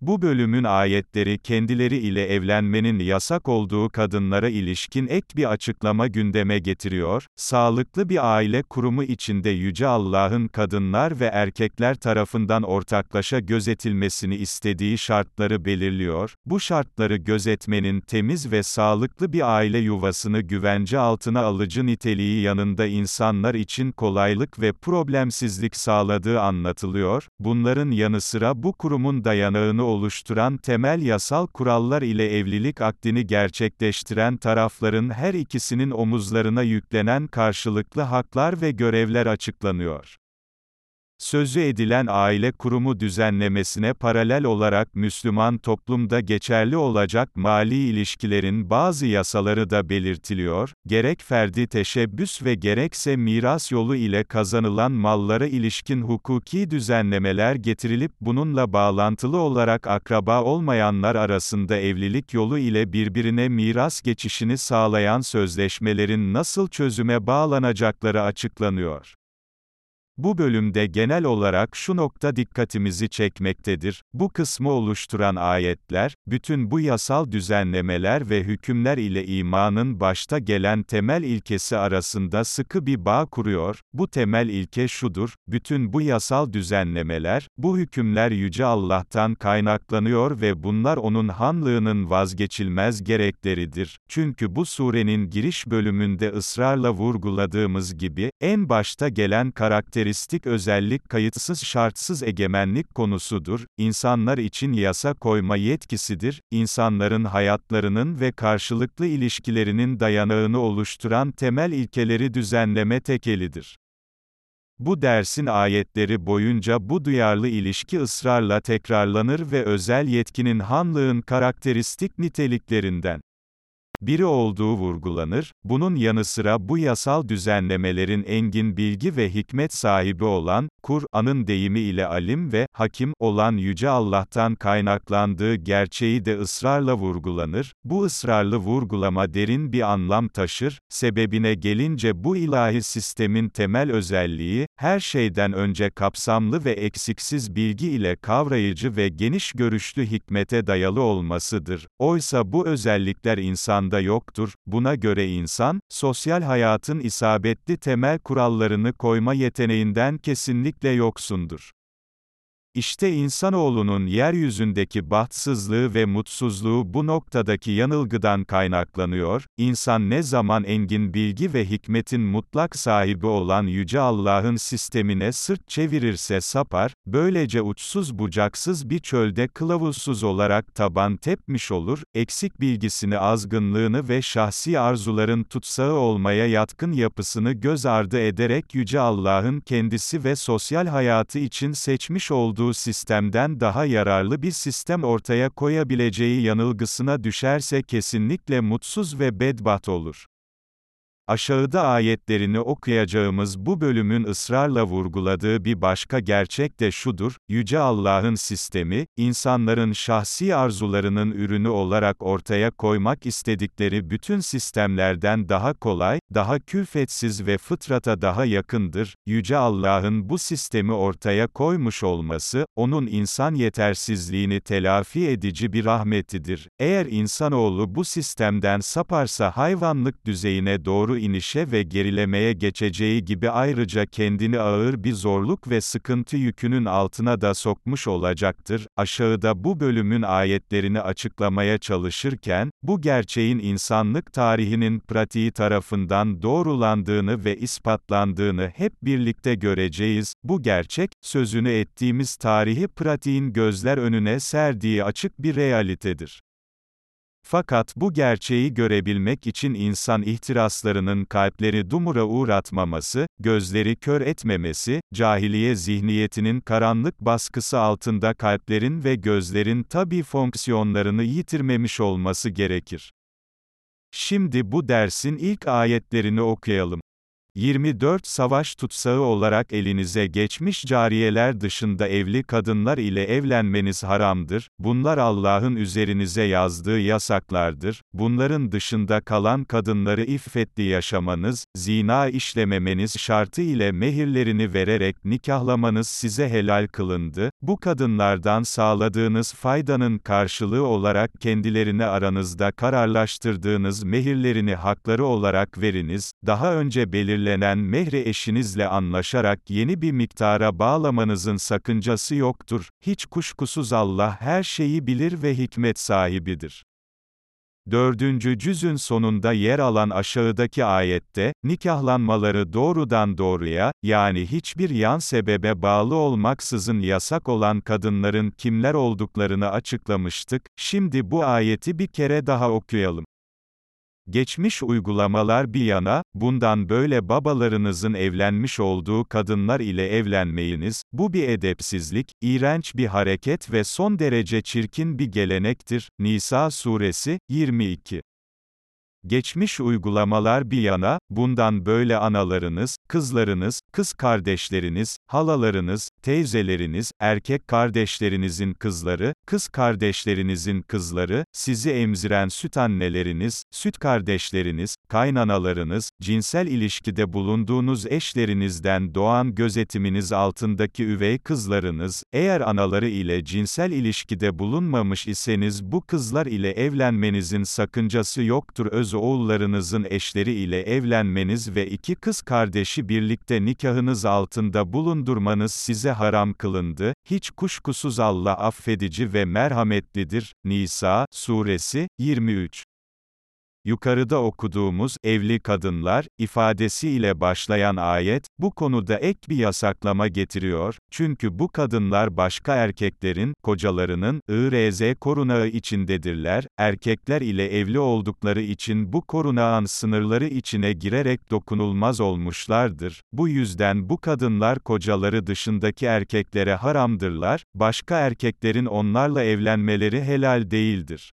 Bu bölümün ayetleri kendileri ile evlenmenin yasak olduğu kadınlara ilişkin ek bir açıklama gündeme getiriyor, sağlıklı bir aile kurumu içinde Yüce Allah'ın kadınlar ve erkekler tarafından ortaklaşa gözetilmesini istediği şartları belirliyor, bu şartları gözetmenin temiz ve sağlıklı bir aile yuvasını güvence altına alıcı niteliği yanında insanlar için kolaylık ve problemsizlik sağladığı anlatılıyor, bunların yanı sıra bu kurumun dayanağını oluşturan temel yasal kurallar ile evlilik akdini gerçekleştiren tarafların her ikisinin omuzlarına yüklenen karşılıklı haklar ve görevler açıklanıyor. Sözü edilen aile kurumu düzenlemesine paralel olarak Müslüman toplumda geçerli olacak mali ilişkilerin bazı yasaları da belirtiliyor, gerek ferdi teşebbüs ve gerekse miras yolu ile kazanılan mallara ilişkin hukuki düzenlemeler getirilip bununla bağlantılı olarak akraba olmayanlar arasında evlilik yolu ile birbirine miras geçişini sağlayan sözleşmelerin nasıl çözüme bağlanacakları açıklanıyor. Bu bölümde genel olarak şu nokta dikkatimizi çekmektedir. Bu kısmı oluşturan ayetler, bütün bu yasal düzenlemeler ve hükümler ile imanın başta gelen temel ilkesi arasında sıkı bir bağ kuruyor. Bu temel ilke şudur, bütün bu yasal düzenlemeler, bu hükümler Yüce Allah'tan kaynaklanıyor ve bunlar O'nun hanlığının vazgeçilmez gerekleridir. Çünkü bu surenin giriş bölümünde ısrarla vurguladığımız gibi, en başta gelen karakter karakteristik özellik kayıtsız şartsız egemenlik konusudur, insanlar için yasa koyma yetkisidir, insanların hayatlarının ve karşılıklı ilişkilerinin dayanağını oluşturan temel ilkeleri düzenleme tekelidir. Bu dersin ayetleri boyunca bu duyarlı ilişki ısrarla tekrarlanır ve özel yetkinin hanlığın karakteristik niteliklerinden biri olduğu vurgulanır, bunun yanı sıra bu yasal düzenlemelerin engin bilgi ve hikmet sahibi olan, Kur'an'ın deyimi ile alim ve hakim olan Yüce Allah'tan kaynaklandığı gerçeği de ısrarla vurgulanır, bu ısrarlı vurgulama derin bir anlam taşır, sebebine gelince bu ilahi sistemin temel özelliği, her şeyden önce kapsamlı ve eksiksiz bilgi ile kavrayıcı ve geniş görüşlü hikmete dayalı olmasıdır. Oysa bu özellikler insanda yoktur, buna göre insan, sosyal hayatın isabetli temel kurallarını koyma yeteneğinden kesinlikle yoksundur. İşte insanoğlunun yeryüzündeki bahtsızlığı ve mutsuzluğu bu noktadaki yanılgıdan kaynaklanıyor, insan ne zaman engin bilgi ve hikmetin mutlak sahibi olan Yüce Allah'ın sistemine sırt çevirirse sapar, böylece uçsuz bucaksız bir çölde kılavuzsuz olarak taban tepmiş olur, eksik bilgisini azgınlığını ve şahsi arzuların tutsağı olmaya yatkın yapısını göz ardı ederek Yüce Allah'ın kendisi ve sosyal hayatı için seçmiş olduğu olduğu sistemden daha yararlı bir sistem ortaya koyabileceği yanılgısına düşerse kesinlikle mutsuz ve bedbaht olur. Aşağıda ayetlerini okuyacağımız bu bölümün ısrarla vurguladığı bir başka gerçek de şudur, Yüce Allah'ın sistemi, insanların şahsi arzularının ürünü olarak ortaya koymak istedikleri bütün sistemlerden daha kolay, daha külfetsiz ve fıtrata daha yakındır. Yüce Allah'ın bu sistemi ortaya koymuş olması, onun insan yetersizliğini telafi edici bir rahmetidir. Eğer insanoğlu bu sistemden saparsa hayvanlık düzeyine doğru inişe ve gerilemeye geçeceği gibi ayrıca kendini ağır bir zorluk ve sıkıntı yükünün altına da sokmuş olacaktır. Aşağıda bu bölümün ayetlerini açıklamaya çalışırken, bu gerçeğin insanlık tarihinin pratiği tarafından doğrulandığını ve ispatlandığını hep birlikte göreceğiz. Bu gerçek, sözünü ettiğimiz tarihi pratiğin gözler önüne serdiği açık bir realitedir. Fakat bu gerçeği görebilmek için insan ihtiraslarının kalpleri dumura uğratmaması, gözleri kör etmemesi, cahiliye zihniyetinin karanlık baskısı altında kalplerin ve gözlerin tabi fonksiyonlarını yitirmemiş olması gerekir. Şimdi bu dersin ilk ayetlerini okuyalım. 24 savaş tutsağı olarak elinize geçmiş cariyeler dışında evli kadınlar ile evlenmeniz haramdır, bunlar Allah'ın üzerinize yazdığı yasaklardır, bunların dışında kalan kadınları iffetli yaşamanız, zina işlememeniz şartı ile mehirlerini vererek nikahlamanız size helal kılındı, bu kadınlardan sağladığınız faydanın karşılığı olarak kendilerine aranızda kararlaştırdığınız mehirlerini hakları olarak veriniz, daha önce belirlenen belirlenen mehri eşinizle anlaşarak yeni bir miktara bağlamanızın sakıncası yoktur. Hiç kuşkusuz Allah her şeyi bilir ve hikmet sahibidir. Dördüncü cüzün sonunda yer alan aşağıdaki ayette, nikahlanmaları doğrudan doğruya, yani hiçbir yan sebebe bağlı olmaksızın yasak olan kadınların kimler olduklarını açıklamıştık, şimdi bu ayeti bir kere daha okuyalım. Geçmiş uygulamalar bir yana, bundan böyle babalarınızın evlenmiş olduğu kadınlar ile evlenmeyiniz, bu bir edepsizlik, iğrenç bir hareket ve son derece çirkin bir gelenektir. Nisa suresi, 22 Geçmiş uygulamalar bir yana, bundan böyle analarınız, kızlarınız, kız kardeşleriniz, halalarınız, teyzeleriniz, erkek kardeşlerinizin kızları, kız kardeşlerinizin kızları, sizi emziren süt anneleriniz, süt kardeşleriniz, kaynanalarınız, cinsel ilişkide bulunduğunuz eşlerinizden doğan gözetiminiz altındaki üvey kızlarınız, eğer anaları ile cinsel ilişkide bulunmamış iseniz bu kızlar ile evlenmenizin sakıncası yoktur. Öz oğullarınızın eşleri ile evlenmeniz ve iki kız kardeşi birlikte nikahınız altında bulundurmanız size haram kılındı. Hiç kuşkusuz Allah affedici ve merhametlidir. Nisa, Suresi, 23 Yukarıda okuduğumuz evli kadınlar ifadesiyle başlayan ayet bu konuda ek bir yasaklama getiriyor. Çünkü bu kadınlar başka erkeklerin kocalarının IRZ korunağı içindedirler. Erkekler ile evli oldukları için bu korunağın sınırları içine girerek dokunulmaz olmuşlardır. Bu yüzden bu kadınlar kocaları dışındaki erkeklere haramdırlar. Başka erkeklerin onlarla evlenmeleri helal değildir.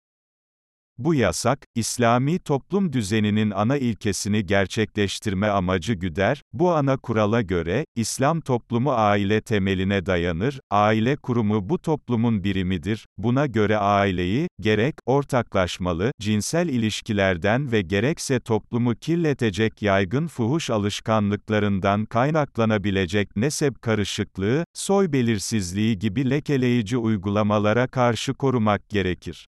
Bu yasak, İslami toplum düzeninin ana ilkesini gerçekleştirme amacı güder, bu ana kurala göre, İslam toplumu aile temeline dayanır, aile kurumu bu toplumun birimidir, buna göre aileyi, gerek, ortaklaşmalı, cinsel ilişkilerden ve gerekse toplumu kirletecek yaygın fuhuş alışkanlıklarından kaynaklanabilecek nesep karışıklığı, soy belirsizliği gibi lekeleyici uygulamalara karşı korumak gerekir.